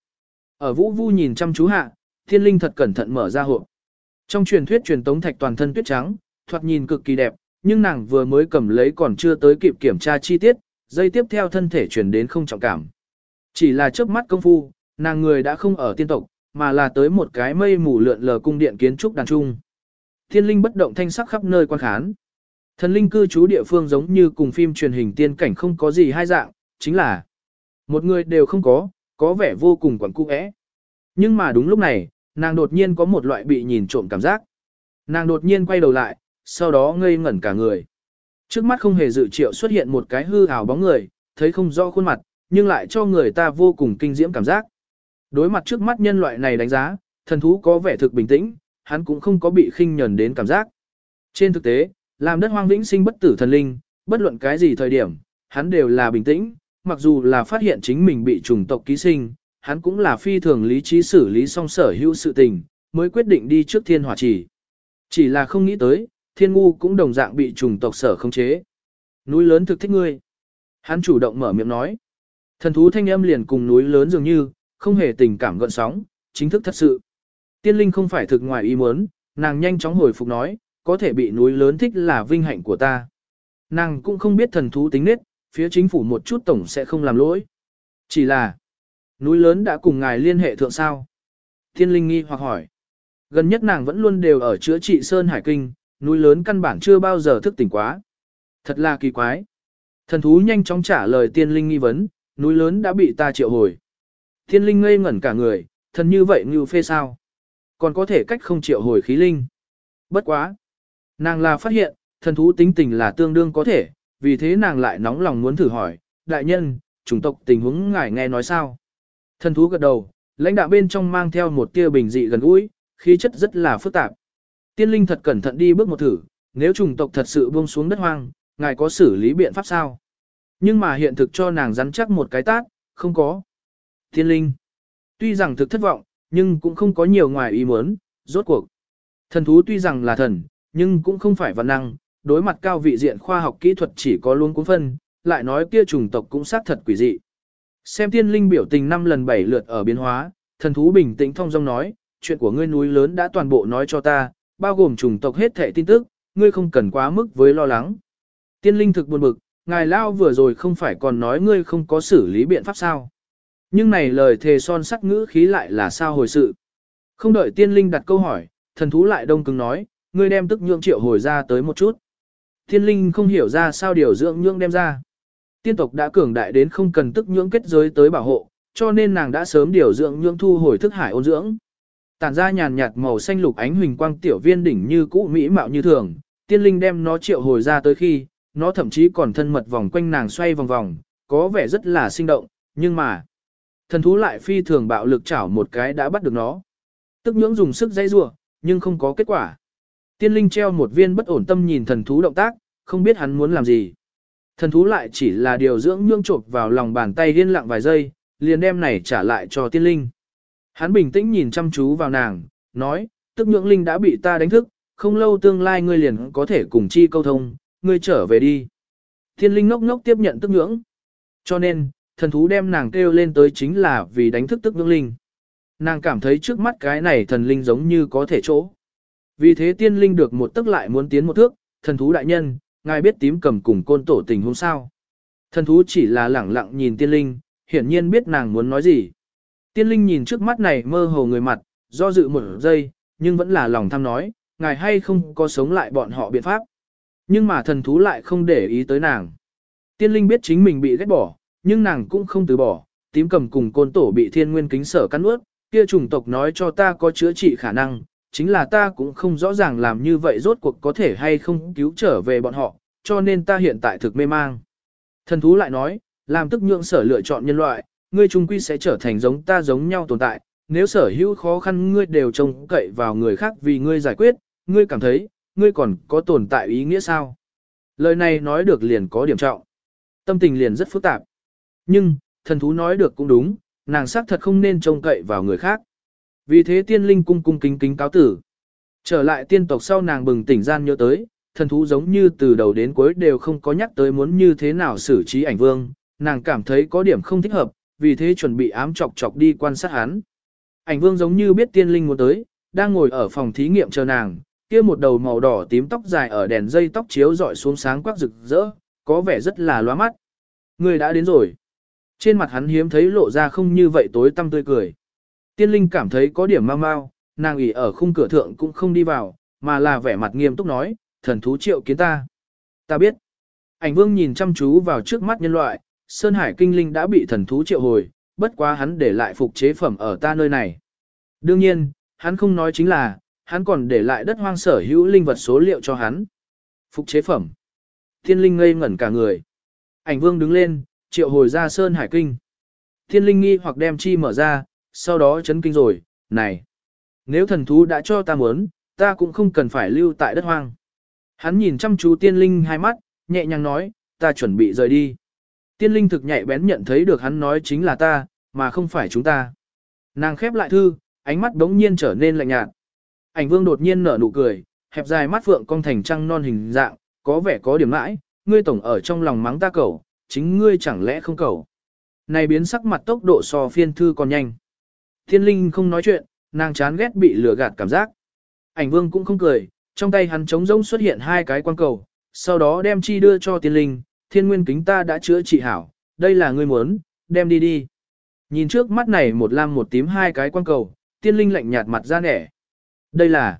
Ở vũ vu nhìn chăm chú hạ, thiên linh thật cẩn thận mở ra hộp. Trong truyền thuyết truyền tống thạch toàn thân tuyết trắng, thoạt nhìn cực kỳ đẹp, nhưng nàng vừa mới cầm lấy còn chưa tới kịp kiểm tra chi tiết, dây tiếp theo thân thể truyền đến không trọng cảm. Chỉ là trước mắt công phu, nàng người đã không ở tiên tộc, mà là tới một cái mây mù lượn lờ cung điện kiến trúc đàn trung. Thiên linh bất động thanh sắc khắp nơi quan khán. Thần linh cư trú địa phương giống như cùng phim truyền hình tiên cảnh không có gì hai dạng, chính là một người đều không có, có vẻ vô cùng quẩn cung ẽ. Nhưng mà đúng lúc này, nàng đột nhiên có một loại bị nhìn trộm cảm giác. Nàng đột nhiên quay đầu lại, sau đó ngây ngẩn cả người. Trước mắt không hề dự triệu xuất hiện một cái hư ảo bóng người, thấy không rõ khuôn mặt, nhưng lại cho người ta vô cùng kinh diễm cảm giác. Đối mặt trước mắt nhân loại này đánh giá, thần thú có vẻ thực bình tĩnh, hắn cũng không có bị khinh nhẫn đến cảm giác. Trên thực tế, làm đất hoang vĩnh sinh bất tử thần linh, bất luận cái gì thời điểm, hắn đều là bình tĩnh, mặc dù là phát hiện chính mình bị trùng tộc ký sinh, hắn cũng là phi thường lý trí xử lý song sở hữu sự tình, mới quyết định đi trước thiên hỏa chỉ. Chỉ là không nghĩ tới, thiên ngu cũng đồng dạng bị trùng tộc sở khống chế. Núi lớn thực thích ngươi. Hắn chủ động mở miệng nói. Thần thú thanh âm liền cùng núi lớn dường như, không hề tình cảm gợn sóng, chính thức thật sự. Tiên linh không phải thực ngoài ý muốn, nàng nhanh chóng hồi phục nói, có thể bị núi lớn thích là vinh hạnh của ta. Nàng cũng không biết thần thú tính nết, phía chính phủ một chút tổng sẽ không làm lỗi. Chỉ là, núi lớn đã cùng ngài liên hệ thượng sao. thiên linh nghi hoặc hỏi. Gần nhất nàng vẫn luôn đều ở chữa trị Sơn Hải Kinh, núi lớn căn bản chưa bao giờ thức tỉnh quá. Thật là kỳ quái. Thần thú nhanh chóng trả lời tiên linh nghi vấn, núi lớn đã bị ta triệu hồi. Tiên linh ngây ngẩn cả người, thần như vậy như phê sao. Còn có thể cách không triệu hồi khí linh. Bất quá. Nàng là phát hiện, thần thú tính tình là tương đương có thể, vì thế nàng lại nóng lòng muốn thử hỏi, đại nhân, chủng tộc tình huống ngài nghe nói sao. Thần thú gật đầu, lãnh đạo bên trong mang theo một tia bình dị gần gũi, khí chất rất là phức tạp. Tiên linh thật cẩn thận đi bước một thử, nếu chủng tộc thật sự buông xuống đất hoang, ngài có xử lý biện pháp sao? Nhưng mà hiện thực cho nàng rắn chắc một cái tát, không có. Tiên linh, tuy rằng thực thất vọng, nhưng cũng không có nhiều ngoài ý muốn, rốt cuộc. Thần thú tuy rằng là thần, nhưng cũng không phải văn năng, đối mặt cao vị diện khoa học kỹ thuật chỉ có luôn cuốn phân, lại nói kia chủng tộc cũng xác thật quỷ dị. Xem tiên linh biểu tình năm lần bảy lượt ở biến hóa, thần thú bình tĩnh thông dong nói, chuyện của ngươi núi lớn đã toàn bộ nói cho ta, bao gồm chủng tộc hết thể tin tức, ngươi không cần quá mức với lo lắng. Tiên linh thực buồn bực, ngài lao vừa rồi không phải còn nói ngươi không có xử lý biện pháp sao. Nhưng này lời thề son sắc ngữ khí lại là sao hồi sự. Không đợi tiên linh đặt câu hỏi, thần thú lại đông cứng nói, ngươi đem tức nhượng triệu hồi ra tới một chút. Thiên linh không hiểu ra sao điều dưỡng nhưỡng đem ra. Tiên tộc đã cường đại đến không cần tức nhưỡng kết giới tới bảo hộ, cho nên nàng đã sớm điều dưỡng nhưỡng thu hồi thức hải ôn dưỡng. Tản ra nhàn nhạt màu xanh lục ánh huỳnh quang tiểu viên đỉnh như cũ mỹ mạo như thường, tiên linh đem nó triệu hồi ra tới khi, nó thậm chí còn thân mật vòng quanh nàng xoay vòng vòng, có vẻ rất là sinh động, nhưng mà, thần thú lại phi thường bạo lực chảo một cái đã bắt được nó. Tức nhưỡng dùng sức dây rua, nhưng không có kết quả. Tiên linh treo một viên bất ổn tâm nhìn thần thú động tác, không biết hắn muốn làm gì. Thần thú lại chỉ là điều dưỡng nhương trộp vào lòng bàn tay điên lặng vài giây, liền đem này trả lại cho tiên linh. Hắn bình tĩnh nhìn chăm chú vào nàng, nói, tức Nhượng linh đã bị ta đánh thức, không lâu tương lai ngươi liền có thể cùng chi câu thông, ngươi trở về đi. Tiên linh ngốc ngốc tiếp nhận tức nhưỡng. Cho nên, thần thú đem nàng kêu lên tới chính là vì đánh thức tức Nhượng linh. Nàng cảm thấy trước mắt cái này thần linh giống như có thể chỗ. Vì thế tiên linh được một tức lại muốn tiến một thước, thần thú đại nhân, ngài biết tím cầm cùng côn tổ tình huống sao. Thần thú chỉ là lẳng lặng nhìn tiên linh, hiển nhiên biết nàng muốn nói gì. Tiên linh nhìn trước mắt này mơ hồ người mặt, do dự một giây, nhưng vẫn là lòng tham nói, ngài hay không có sống lại bọn họ biện pháp. Nhưng mà thần thú lại không để ý tới nàng. Tiên linh biết chính mình bị ghét bỏ, nhưng nàng cũng không từ bỏ, tím cầm cùng côn tổ bị thiên nguyên kính sở cắn ướt, kia chủng tộc nói cho ta có chữa trị khả năng, chính là ta cũng không rõ ràng làm như vậy rốt cuộc có thể hay không cứu trở về bọn họ, cho nên ta hiện tại thực mê mang. Thần thú lại nói, làm tức nhượng sở lựa chọn nhân loại, ngươi trung quy sẽ trở thành giống ta giống nhau tồn tại, nếu sở hữu khó khăn ngươi đều trông cậy vào người khác vì ngươi giải quyết, ngươi cảm thấy, ngươi còn có tồn tại ý nghĩa sao? Lời này nói được liền có điểm trọng. Tâm tình liền rất phức tạp. Nhưng, thần thú nói được cũng đúng, nàng xác thật không nên trông cậy vào người khác. Vì thế tiên linh cung cung kính kính cáo tử. Trở lại tiên tộc sau nàng bừng tỉnh gian nhớ tới, thần thú giống như từ đầu đến cuối đều không có nhắc tới muốn như thế nào xử trí ảnh vương, nàng cảm thấy có điểm không thích hợp, vì thế chuẩn bị ám chọc chọc đi quan sát hắn. Ảnh vương giống như biết tiên linh muốn tới, đang ngồi ở phòng thí nghiệm chờ nàng, kia một đầu màu đỏ tím tóc dài ở đèn dây tóc chiếu dọi xuống sáng quắc rực rỡ, có vẻ rất là loa mắt. Người đã đến rồi. Trên mặt hắn hiếm thấy lộ ra không như vậy tối tăm tươi cười. Tiên linh cảm thấy có điểm mau mau, nàng ủy ở khung cửa thượng cũng không đi vào, mà là vẻ mặt nghiêm túc nói, thần thú triệu kiến ta. Ta biết. Ảnh vương nhìn chăm chú vào trước mắt nhân loại, Sơn Hải kinh linh đã bị thần thú triệu hồi, bất quá hắn để lại phục chế phẩm ở ta nơi này. Đương nhiên, hắn không nói chính là, hắn còn để lại đất hoang sở hữu linh vật số liệu cho hắn. Phục chế phẩm. Thiên linh ngây ngẩn cả người. Ảnh vương đứng lên, triệu hồi ra Sơn Hải kinh. Thiên linh nghi hoặc đem chi mở ra, sau đó chấn kinh rồi, này. Nếu thần thú đã cho ta muốn, ta cũng không cần phải lưu tại đất hoang. Hắn nhìn chăm chú tiên linh hai mắt, nhẹ nhàng nói, ta chuẩn bị rời đi. Tiên linh thực nhạy bén nhận thấy được hắn nói chính là ta, mà không phải chúng ta. Nàng khép lại thư, ánh mắt đống nhiên trở nên lạnh nhạt. Ảnh vương đột nhiên nở nụ cười, hẹp dài mắt phượng cong thành trăng non hình dạng, có vẻ có điểm lãi, ngươi tổng ở trong lòng mắng ta cầu, chính ngươi chẳng lẽ không cầu. Này biến sắc mặt tốc độ so phiên thư còn nhanh. Thiên linh không nói chuyện, nàng chán ghét bị lừa gạt cảm giác. Ảnh vương cũng không cười, trong tay hắn trống rỗng xuất hiện hai cái quan cầu, sau đó đem chi đưa cho Thiên linh, thiên nguyên kính ta đã chữa trị hảo, đây là ngươi muốn, đem đi đi. Nhìn trước mắt này một lam một tím hai cái quan cầu, tiên linh lạnh nhạt mặt ra nẻ. Đây là,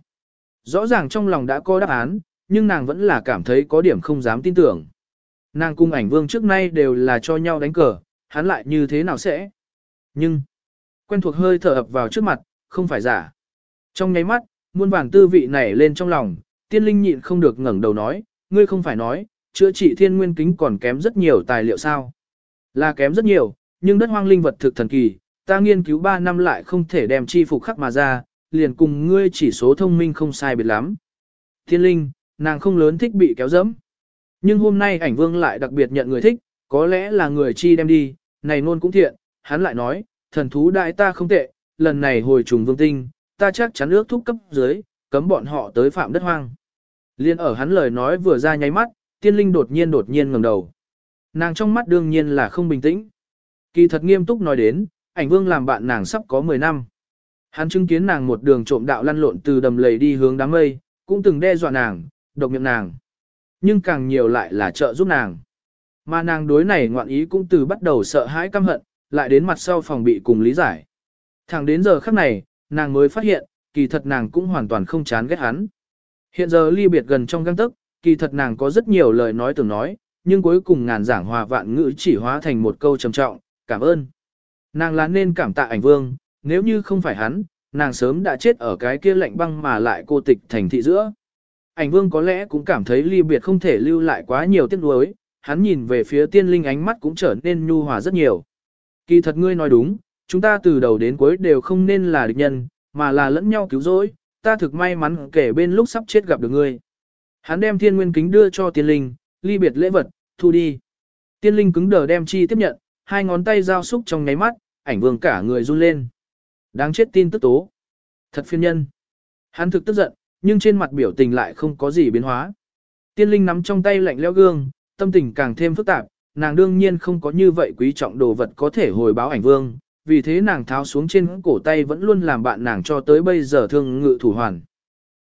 rõ ràng trong lòng đã có đáp án, nhưng nàng vẫn là cảm thấy có điểm không dám tin tưởng. Nàng cung ảnh vương trước nay đều là cho nhau đánh cờ, hắn lại như thế nào sẽ? Nhưng, quen thuộc hơi thở ập vào trước mặt, không phải giả. Trong nháy mắt, muôn vàng tư vị nảy lên trong lòng, tiên linh nhịn không được ngẩng đầu nói, ngươi không phải nói, chữa trị thiên nguyên kính còn kém rất nhiều tài liệu sao? Là kém rất nhiều, nhưng đất hoang linh vật thực thần kỳ, ta nghiên cứu 3 năm lại không thể đem chi phục khắc mà ra, liền cùng ngươi chỉ số thông minh không sai biệt lắm. Thiên linh, nàng không lớn thích bị kéo dẫm. Nhưng hôm nay ảnh vương lại đặc biệt nhận người thích, có lẽ là người chi đem đi, này nôn cũng thiện, hắn lại nói, thần thú đại ta không tệ, lần này hồi trùng vương tinh, ta chắc chắn ước thúc cấp dưới, cấm bọn họ tới phạm đất hoang. Liên ở hắn lời nói vừa ra nháy mắt, tiên linh đột nhiên đột nhiên ngẩng đầu. Nàng trong mắt đương nhiên là không bình tĩnh. Kỳ thật nghiêm túc nói đến, ảnh vương làm bạn nàng sắp có 10 năm. Hắn chứng kiến nàng một đường trộm đạo lăn lộn từ đầm lầy đi hướng đám mây, cũng từng đe dọa nàng, độc miệng nàng. Nhưng càng nhiều lại là trợ giúp nàng. Mà nàng đối này ngoạn ý cũng từ bắt đầu sợ hãi căm hận, lại đến mặt sau phòng bị cùng lý giải. Thẳng đến giờ khắc này, nàng mới phát hiện, kỳ thật nàng cũng hoàn toàn không chán ghét hắn. Hiện giờ ly biệt gần trong găng tức, kỳ thật nàng có rất nhiều lời nói từng nói, nhưng cuối cùng ngàn giảng hòa vạn ngữ chỉ hóa thành một câu trầm trọng, cảm ơn. Nàng là nên cảm tạ ảnh vương, nếu như không phải hắn, nàng sớm đã chết ở cái kia lạnh băng mà lại cô tịch thành thị giữa. Ảnh vương có lẽ cũng cảm thấy ly biệt không thể lưu lại quá nhiều tiếc nuối, hắn nhìn về phía tiên linh ánh mắt cũng trở nên nhu hòa rất nhiều. Kỳ thật ngươi nói đúng, chúng ta từ đầu đến cuối đều không nên là địch nhân, mà là lẫn nhau cứu rỗi, ta thực may mắn kể bên lúc sắp chết gặp được ngươi. Hắn đem thiên nguyên kính đưa cho tiên linh, ly biệt lễ vật, thu đi. Tiên linh cứng đờ đem chi tiếp nhận, hai ngón tay giao xúc trong nháy mắt, ảnh vương cả người run lên. Đáng chết tin tức tố. Thật phiên nhân. Hắn thực tức giận, nhưng trên mặt biểu tình lại không có gì biến hóa. Tiên linh nắm trong tay lạnh leo gương, tâm tình càng thêm phức tạp, nàng đương nhiên không có như vậy quý trọng đồ vật có thể hồi báo ảnh vương, vì thế nàng tháo xuống trên cổ tay vẫn luôn làm bạn nàng cho tới bây giờ thương ngự thủ hoàn.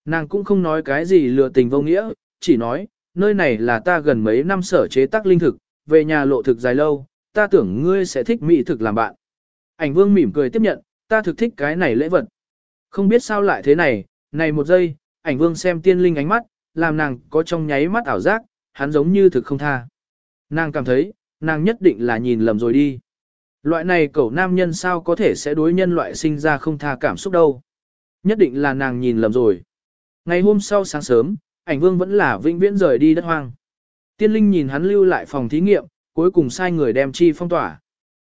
Nàng cũng không nói cái gì lừa tình vô nghĩa, chỉ nói, nơi này là ta gần mấy năm sở chế tác linh thực, về nhà lộ thực dài lâu, ta tưởng ngươi sẽ thích mỹ thực làm bạn. Ảnh vương mỉm cười tiếp nhận, ta thực thích cái này lễ vật. Không biết sao lại thế này, này một giây, ảnh vương xem tiên linh ánh mắt, làm nàng có trong nháy mắt ảo giác, hắn giống như thực không tha. Nàng cảm thấy, nàng nhất định là nhìn lầm rồi đi. Loại này cậu nam nhân sao có thể sẽ đối nhân loại sinh ra không tha cảm xúc đâu. Nhất định là nàng nhìn lầm rồi. Ngày hôm sau sáng sớm, ảnh vương vẫn là vĩnh viễn rời đi đất hoang. Tiên linh nhìn hắn lưu lại phòng thí nghiệm, cuối cùng sai người đem chi phong tỏa.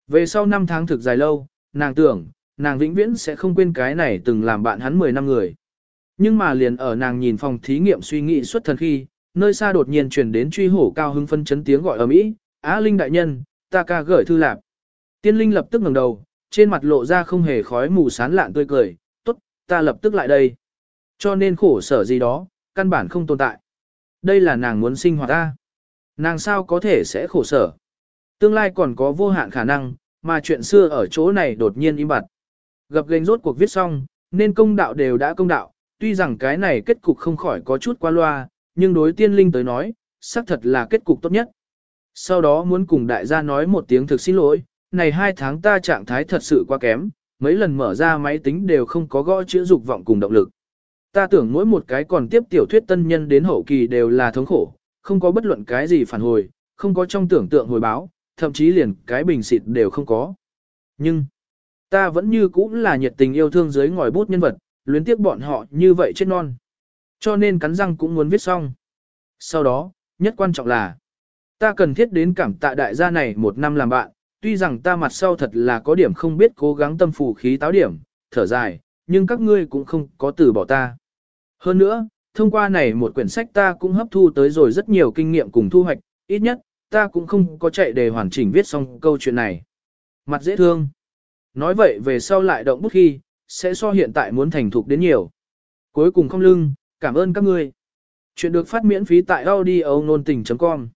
Về sau 5 tháng thực dài lâu, nàng tưởng, nàng vĩnh viễn sẽ không quên cái này từng làm bạn hắn 10 năm người. Nhưng mà liền ở nàng nhìn phòng thí nghiệm suy nghĩ xuất thần khi, nơi xa đột nhiên truyền đến truy hổ cao hưng phân chấn tiếng gọi ở Mỹ, Á Linh đại nhân, ta ca gửi thư lạp. Tiên Linh lập tức ngẩng đầu, trên mặt lộ ra không hề khói mù sán lạn tươi cười, tốt, ta lập tức lại đây. Cho nên khổ sở gì đó, căn bản không tồn tại. Đây là nàng muốn sinh hoạt ta. Nàng sao có thể sẽ khổ sở. Tương lai còn có vô hạn khả năng, mà chuyện xưa ở chỗ này đột nhiên im bặt. gập gành rốt cuộc viết xong, nên công đạo đều đã công đạo, tuy rằng cái này kết cục không khỏi có chút qua loa, nhưng đối tiên linh tới nói, xác thật là kết cục tốt nhất. Sau đó muốn cùng đại gia nói một tiếng thực xin lỗi, này hai tháng ta trạng thái thật sự quá kém, mấy lần mở ra máy tính đều không có gõ chữ dục vọng cùng động lực. Ta tưởng mỗi một cái còn tiếp tiểu thuyết tân nhân đến hậu kỳ đều là thống khổ, không có bất luận cái gì phản hồi, không có trong tưởng tượng hồi báo, thậm chí liền cái bình xịt đều không có. Nhưng, ta vẫn như cũ là nhiệt tình yêu thương dưới ngòi bút nhân vật, luyến tiếc bọn họ như vậy chết non. Cho nên cắn răng cũng muốn viết xong. Sau đó, nhất quan trọng là, ta cần thiết đến cảm tạ đại gia này một năm làm bạn, tuy rằng ta mặt sau thật là có điểm không biết cố gắng tâm phủ khí táo điểm, thở dài, nhưng các ngươi cũng không có từ bỏ ta. Hơn nữa, thông qua này một quyển sách ta cũng hấp thu tới rồi rất nhiều kinh nghiệm cùng thu hoạch, ít nhất, ta cũng không có chạy để hoàn chỉnh viết xong câu chuyện này. Mặt dễ thương. Nói vậy về sau lại động bút khi, sẽ so hiện tại muốn thành thục đến nhiều. Cuối cùng không lưng, cảm ơn các ngươi. Chuyện được phát miễn phí tại audio nôn tình.com